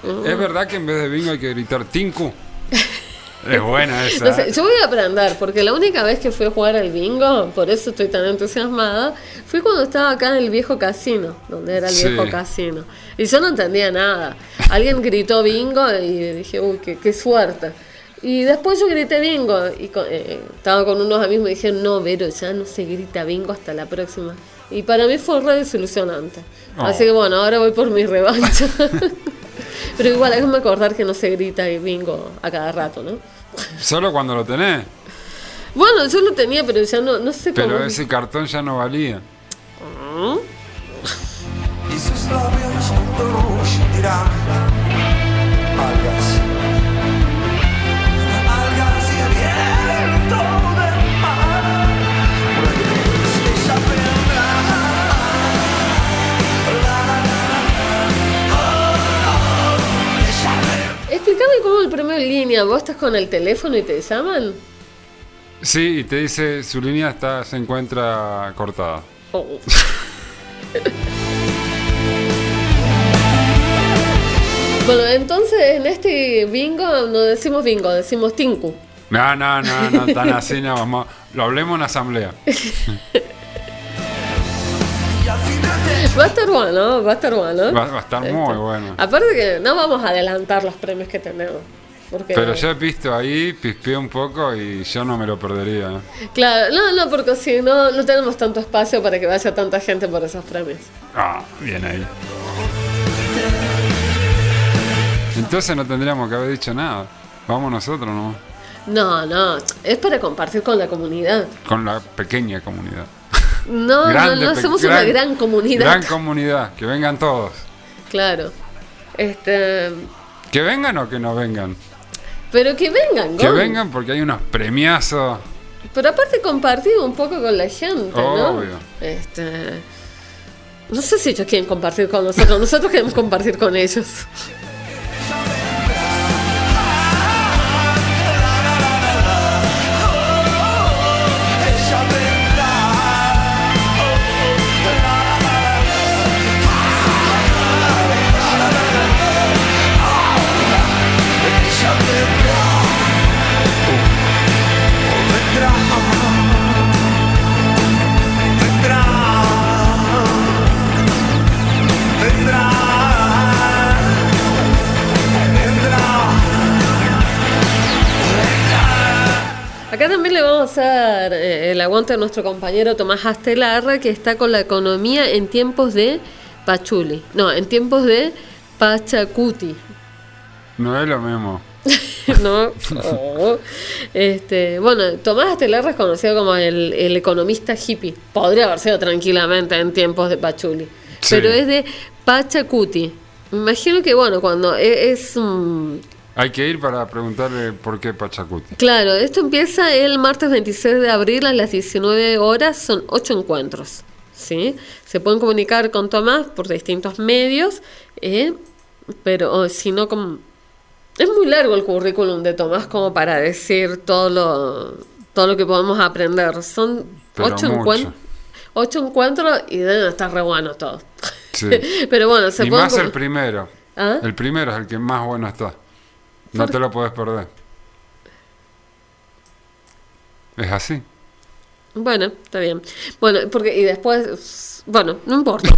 ¿Es verdad que en vez de bingo hay que gritar Tinku? es buena esa. No sé, yo voy a aprender, porque la única vez que fui a jugar al bingo, por eso estoy tan entusiasmada, fue cuando estaba acá en el viejo casino, donde era el Sí. viejo casino. Y yo no entendía nada. Alguien gritó bingo y dije, uy, qué, qué suerte. Y después yo grité bingo y co- eh, estaba con unos amigos y me dijeron, no, Vero, ya no se grita bingo hasta la próxima. Y para mí fue re desilusionante. Oh. Así que bueno, ahora voy por mi revancha. Pero igual, déjame acordar que no se grita bingo a cada rato, ¿no? Solo cuando lo tenés. Bueno, yo lo tenía, pero ya no, no sé Pero cómo. ese cartón ya no valía. ¿Mm? El premio en línea. ¿Vos estás con el teléfono y te llaman? Sí, y te dice su línea está se encuentra cortada. Oh. bueno, entonces en este bingo no decimos bingo, decimos tinku. No, no, no, no, tan así no vamos. Lo hablemos en asamblea. Va a estar bueno, va a estar bueno. Va, va a estar muy bueno. Aparte que no vamos a adelantar los premios que tenemos. Porque, Pero yo he visto ahí, pispeé un poco y yo no me lo perdería. ¿eh? Claro, no, no, porque si no, no tenemos tanto espacio para que vaya tanta gente por esos premios. Ah, bien ahí. Entonces no tendríamos que haber dicho nada. Vamos nosotros, ¿no? No, no, es para compartir con la comunidad. Con la pequeña comunidad. No, Grande, no, no somos una gran comunidad. Gran comunidad, que vengan todos. Claro. Este, Que vengan o que no vengan. pero que vengan, Que Gon. vengan porque hay unos premiazos. Pero aparte compartir un poco con la gente, ¿no? Obvio. Este, no sé si ellos quieren compartir con nosotros, nosotros queremos compartir con ellos. Aguante a nuestro compañero Tomás Astelarra, que está con la economía en tiempos de Pachuli. No, en tiempos de Pachacuti. No es lo mismo. ¿no? Oh. Este, bueno, Tomás Astelarra es conocido como el, el economista hippie. Podría haber sido tranquilamente en tiempos de Pachuli. Sí. Pero es de Pachacuti. Me imagino que, bueno, cuando e- es un Hay que ir para preguntarle por qué Pachacuti. Claro, esto empieza el martes 26 de abril a las 19 horas, son ocho encuentros. ¿sí? Se pueden comunicar con Tomás por distintos medios, eh, pero oh, si no, como... es muy largo el currículum de Tomás como para decir todo lo, todo lo que podemos aprender. Son Pero ocho, mucho. encuent- ocho encuentros y deben estar re buenos todos. Sí. pero bueno, se y pueden más el primero. ¿Ah? El primero es el que más bueno está. No ¿Por te lo puedes perder. Es así. Bueno, está bien. Bueno, porque y después, bueno, no importa.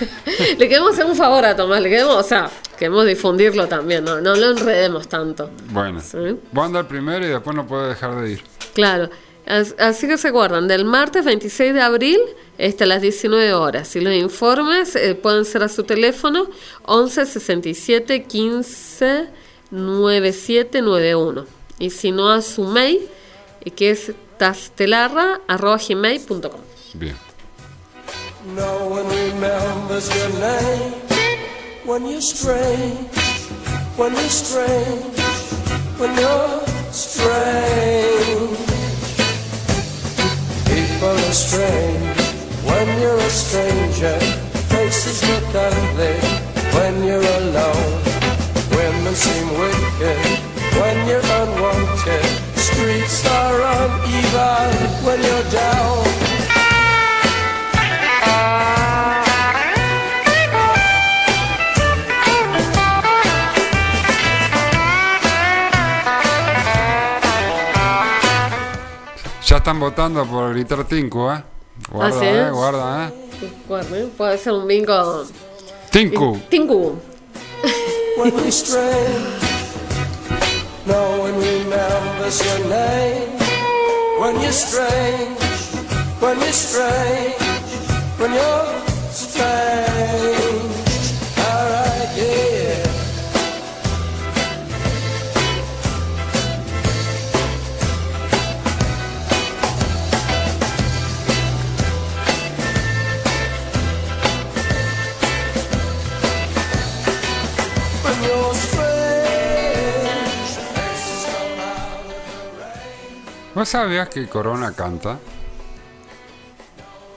le queremos hacer un favor a Tomás, le queremos, o sea, queremos difundirlo también, no, no lo enredemos tanto. Bueno. Sí. Voy a andar primero y después no puedo dejar de ir. Claro. As- Así que se guardan del martes 26 de abril hasta las 19 horas. Y los informes eh, pueden ser a su teléfono 11 67 15 9791. Y si no, a su mail, eh, que es tastelarra.gmail.com. Bien. No one remembers your name when you're strange, when you're strange, when you're strange. People are strange when you're a stranger. Faces look ugly when you're alone. Women seem wicked when you're unwanted. Streets are uneven when you're down. Ya están votando por gritar Tinku, ¿eh? Guarda, ¿sí? ¿eh? Guarda, ¿eh? Guarden, puede ser un bingo. Tinku. Tinku. When you're strange. No one remembers your name when you're strange. When you're strange. When you're strange. Alright, yeah. ¿Vos sabías que Corona canta?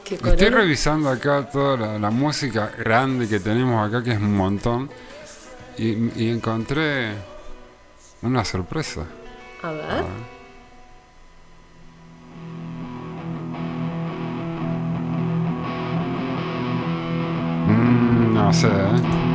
¿Qué Estoy revisando acá toda la, la música grande que tenemos acá, que es un montón, y, y encontré una sorpresa. A ver. Mm, no sé, ¿eh?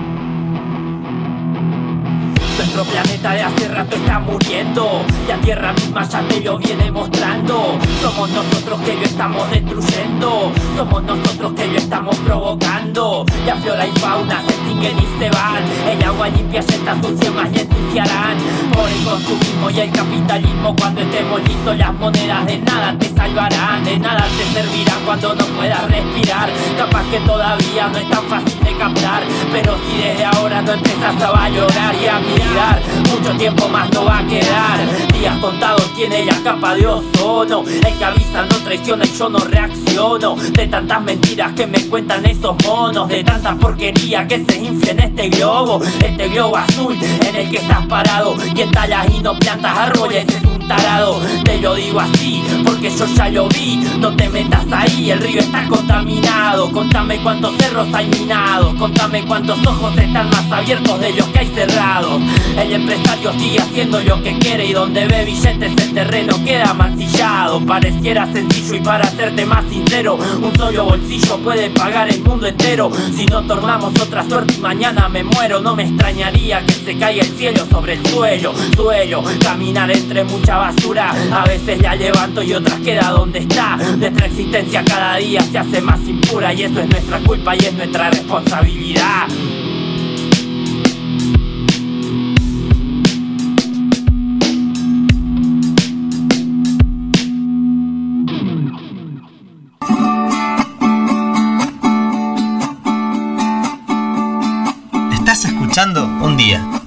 Nuestro planeta de hace rato está muriendo. La Tierra misma ya te lo viene mostrando. Somos nosotros que lo estamos destruyendo. Somos nosotros que lo estamos provocando. La flora y fauna se extinguen y se van. El agua limpia ya está sucia más y ensuciarán. Por el consumismo y el capitalismo Cuando estemos listos las monedas de nada te salvarán. De nada te servirán cuando no puedas respirar. Capaz que todavía no es tan fácil de captar Pero si desde ahora no empiezas a valorar y a mirar Mucho tiempo más no va a quedar. Días contados tiene la capa de ozono. El que avisa no traiciona y yo no reacciono. De tantas mentiras que me cuentan esos monos. De tanta porquería que se infla en este globo. Este globo azul en el que estás parado. Quien talas y no plantas árboles es un tarado. Te lo digo así porque yo ya lo vi. No te metas ahí, el río está contaminado. Contame cuántos cerros hay minados. Contame cuántos ojos están más abiertos de los que hay cerrados El empresario sigue haciendo lo que quiere Y donde ve billetes el terreno queda mancillado. Pareciera sencillo y para serte más sincero Un solo bolsillo puede pagar el mundo entero. Si no tornamos otra suerte y mañana me muero No me extrañaría que se caiga el cielo sobre el suelo. Suelo, caminar entre mucha basura A veces la levanto y otras queda donde está. Nuestra existencia cada día se hace más impura Y eso es nuestra culpa y es nuestra responsabilidad escuchando Un Día.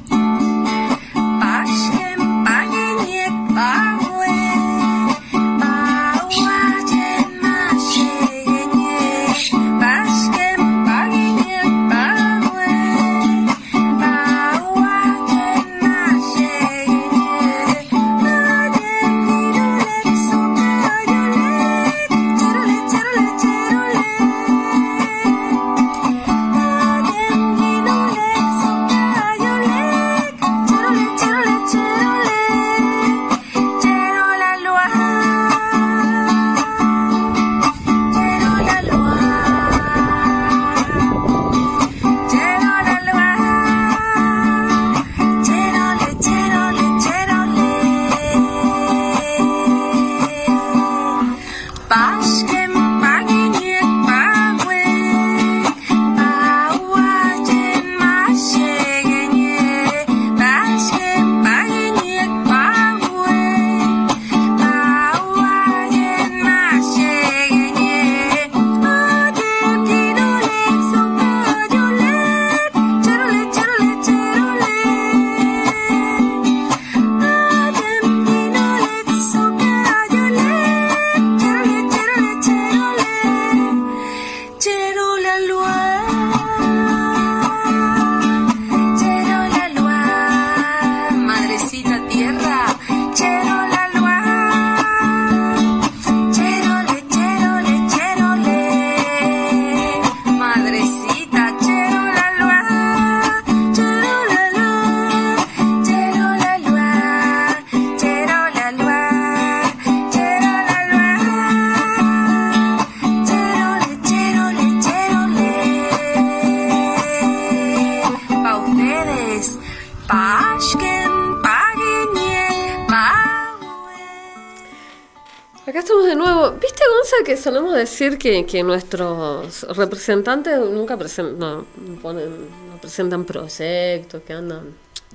Decir que, que nuestros representantes nunca presen- no, ponen, no presentan proyectos, que andan...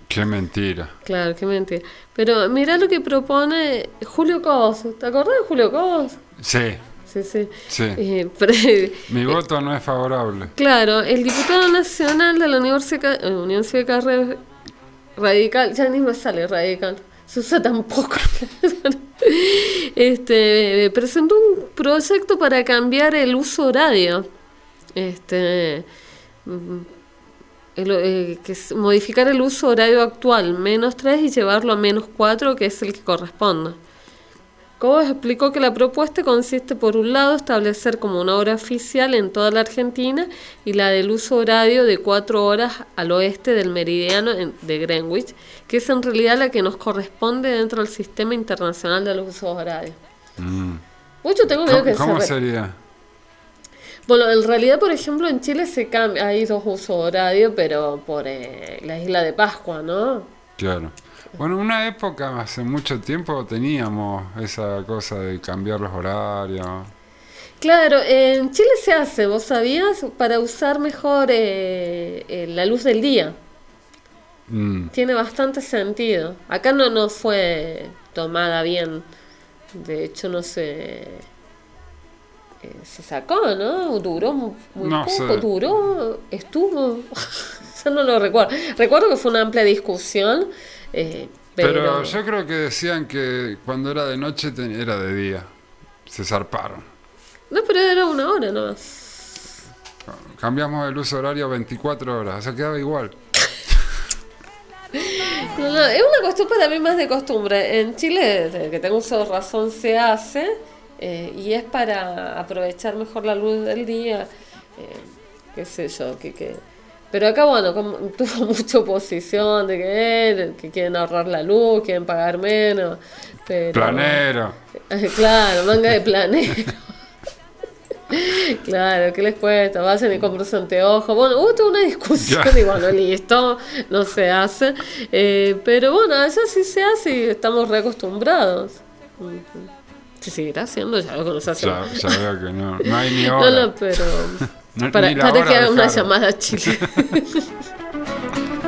Qué mentira. Claro, qué mentira. Pero mira lo que propone Julio Cos. ¿Te acordás de Julio Cos? Sí, Sí, sí. sí. Eh, Mi voto no es favorable. Claro, el diputado nacional de la Universidad, eh, Unión Cívica Re- Radical, ya ni me sale radical, se usa tan poco. este, presentó un proyecto para cambiar el uso horario. Este, mm, eh, que modificar el uso horario actual, menos 3, y llevarlo a menos 4, que es el que corresponde. Cobos explicó que la propuesta consiste, por un lado, establecer como una hora oficial en toda la Argentina y la del uso horario de cuatro horas al oeste del meridiano de Greenwich, que es en realidad la que nos corresponde dentro del sistema internacional de los usos horarios. Mm. Mucho tengo miedo ¿Cómo, que cómo se sería? Bueno, en realidad, por ejemplo, en Chile se cambia, hay dos usos horarios, pero por eh, la isla de Pascua, ¿no? Claro. Bueno, una época, hace mucho tiempo, teníamos esa cosa de cambiar los horarios. Claro, en Chile se hace, ¿vos sabías? Para usar mejor eh, eh, la luz del día. Mm. Tiene bastante sentido. Acá no, no fue tomada bien. De hecho, no se... eh, se sacó, ¿no? Duró mu- muy No poco, sé. duró, estuvo... Yo no lo recuerdo. Recuerdo que fue una amplia discusión, eh, pero... Pero yo creo que decían que cuando era de noche era de día. Se zarparon. No, pero era una hora nomás. Cambiamos el uso horario a 24 horas. O sea, quedaba igual. No, no, es una cuestión para mí más de costumbre. En Chile, desde que tengo uso razón, se hace eh, y es para aprovechar mejor la luz del día, eh, qué sé yo, que, que... Pero acá, bueno, como tuvo mucha oposición de que, eh, que quieren ahorrar la luz, quieren pagar menos. Pero, Planero. claro, manga de planero. Claro, ¿qué les cuesta? Vayan y compren su anteojo. Bueno, hubo toda una discusión y bueno, listo, no se hace. Eh, pero bueno, allá sí se hace y estamos reacostumbrados. Se seguirá haciendo, ya lo que se hace. Ya, ya veo que no. No hay ni No, hora. no, pero. No- para para que haga una llamada a Chile.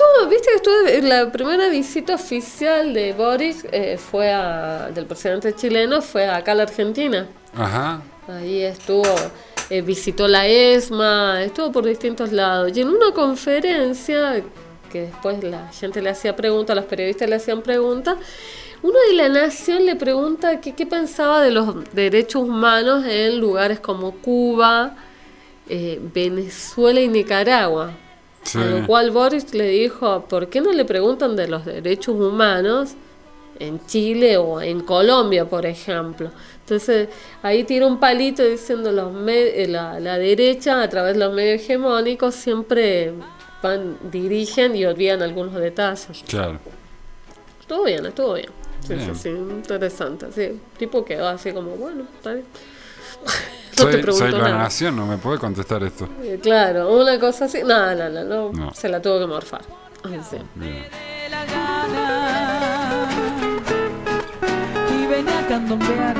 Estuvo, viste que estuve, la primera visita oficial de Boris eh, fue a, del presidente chileno fue acá a la Argentina. Ajá. Ahí estuvo, eh, visitó la ESMA, estuvo por distintos lados. Y en una conferencia, que después la gente le hacía preguntas, los periodistas le hacían preguntas, uno de la Nación le pregunta qué pensaba de los derechos humanos en lugares como Cuba, eh, Venezuela y Nicaragua. Sí. A lo cual Boris le dijo, ¿por qué no le preguntan de los derechos humanos en Chile o en Colombia, por ejemplo? Entonces ahí tira un palito diciendo los eh, la, la derecha a través de los medios hegemónicos siempre van, dirigen y olvidan algunos detalles. Claro. Estuvo bien, estuvo bien. Sí, Bien. sí, sí, interesante. Sí, tipo quedó así como, bueno, está bien. no te Soy, pregunto soy la nada. nación, no me puede contestar esto. Eh, Claro, una cosa así. No, no, no, no. No. Se la tuvo que morfar. Sí. Bien. y venía a candombear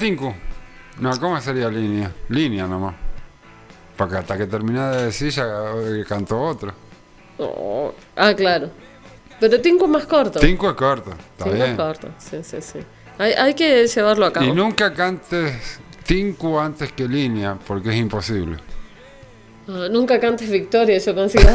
Tinku. No, ¿cómo sería línea? Línea nomás. Porque hasta que terminé de decir ya eh, cantó otro. Oh, Ah, claro. Pero Tinku es más corto. Tinku es corto, está Tinku es bien. corto, sí, sí, sí. Hay, hay que llevarlo a cabo. Y nunca cantes Tinku antes que línea, porque es imposible. Ah, nunca cantes victoria, yo consigo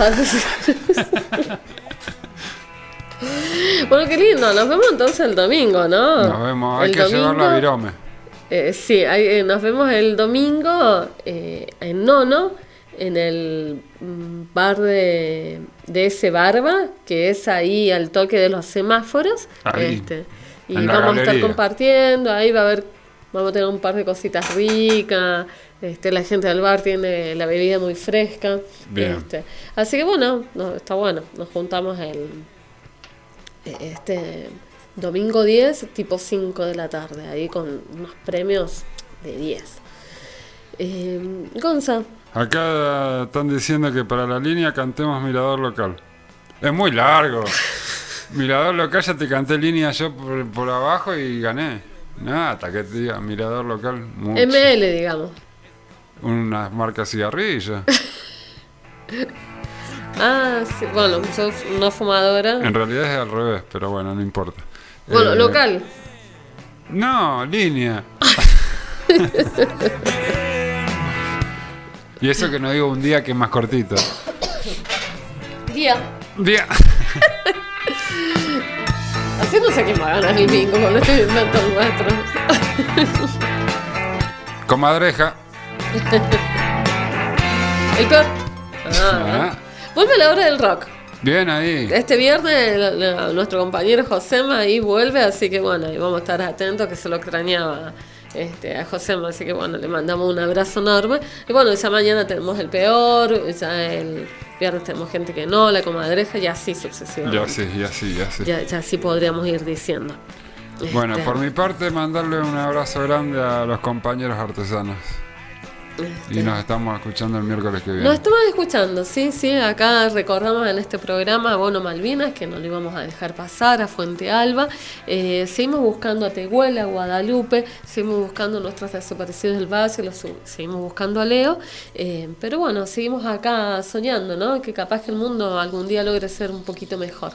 Bueno, qué lindo. Nos vemos entonces el domingo, ¿no? Nos vemos, hay El que llevarlo a Virome. Eh, sí, hay- eh, nos vemos el domingo eh, en Nono, en el mm, bar de, de ese barba, que es ahí al toque de los semáforos. Ahí, Este, y vamos a estar compartiendo, ahí va a haber, vamos a tener un par de cositas ricas. Este, la gente del bar tiene la bebida muy fresca. Bien. Este, así que bueno, no, está bueno. Nos juntamos el este domingo 10, tipo 5 de la tarde, ahí con unos premios de 10. Eh, Gonza, Acá están diciendo que para la línea cantemos Mirador Local. Es muy largo. Mirador Local ya te canté línea yo por, por abajo y gané. Nada, hasta que te diga Mirador Local. mucho. ML, digamos. Unas marcas cigarrillas. Ah, sí, bueno, sos una fumadora. En realidad es al revés, pero bueno, no importa. Bueno, Eh, local. No, línea. y eso que no digo un día que es más cortito. Día. Día. No quién va a ganar el bingo con este invento nuestro. Comadreja. el peor. Ah, Ah, Vuelve la hora del rock. Bien ahí. Este viernes la- la- nuestro compañero Josema ahí vuelve, así que bueno, ahí vamos a estar atentos que se lo extrañaba este, a Josema, así que bueno, le mandamos un abrazo enorme. Y bueno, ya mañana tenemos el peor, ya el viernes tenemos gente que no, la comadreja y así sucesivamente. Ya sí, ya sí, ya sí. Ya, ya así podríamos ir diciendo. Bueno, Este, por mi parte, mandarle un abrazo grande a los compañeros artesanos. Y nos estamos escuchando el miércoles que viene. Nos estamos escuchando, sí, sí, acá recordamos en este programa a Bono Malvinas, que no lo íbamos a dejar pasar, a Fuente Alba, Eh, seguimos buscando a Tehuela, a Guadalupe, seguimos buscando a nuestros desaparecidos del Valle, los seguimos buscando a Leo, Eh, pero bueno, seguimos acá soñando, ¿no? Que capaz que el mundo algún día logre ser un poquito mejor.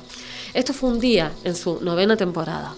Esto fue un día en su novena temporada.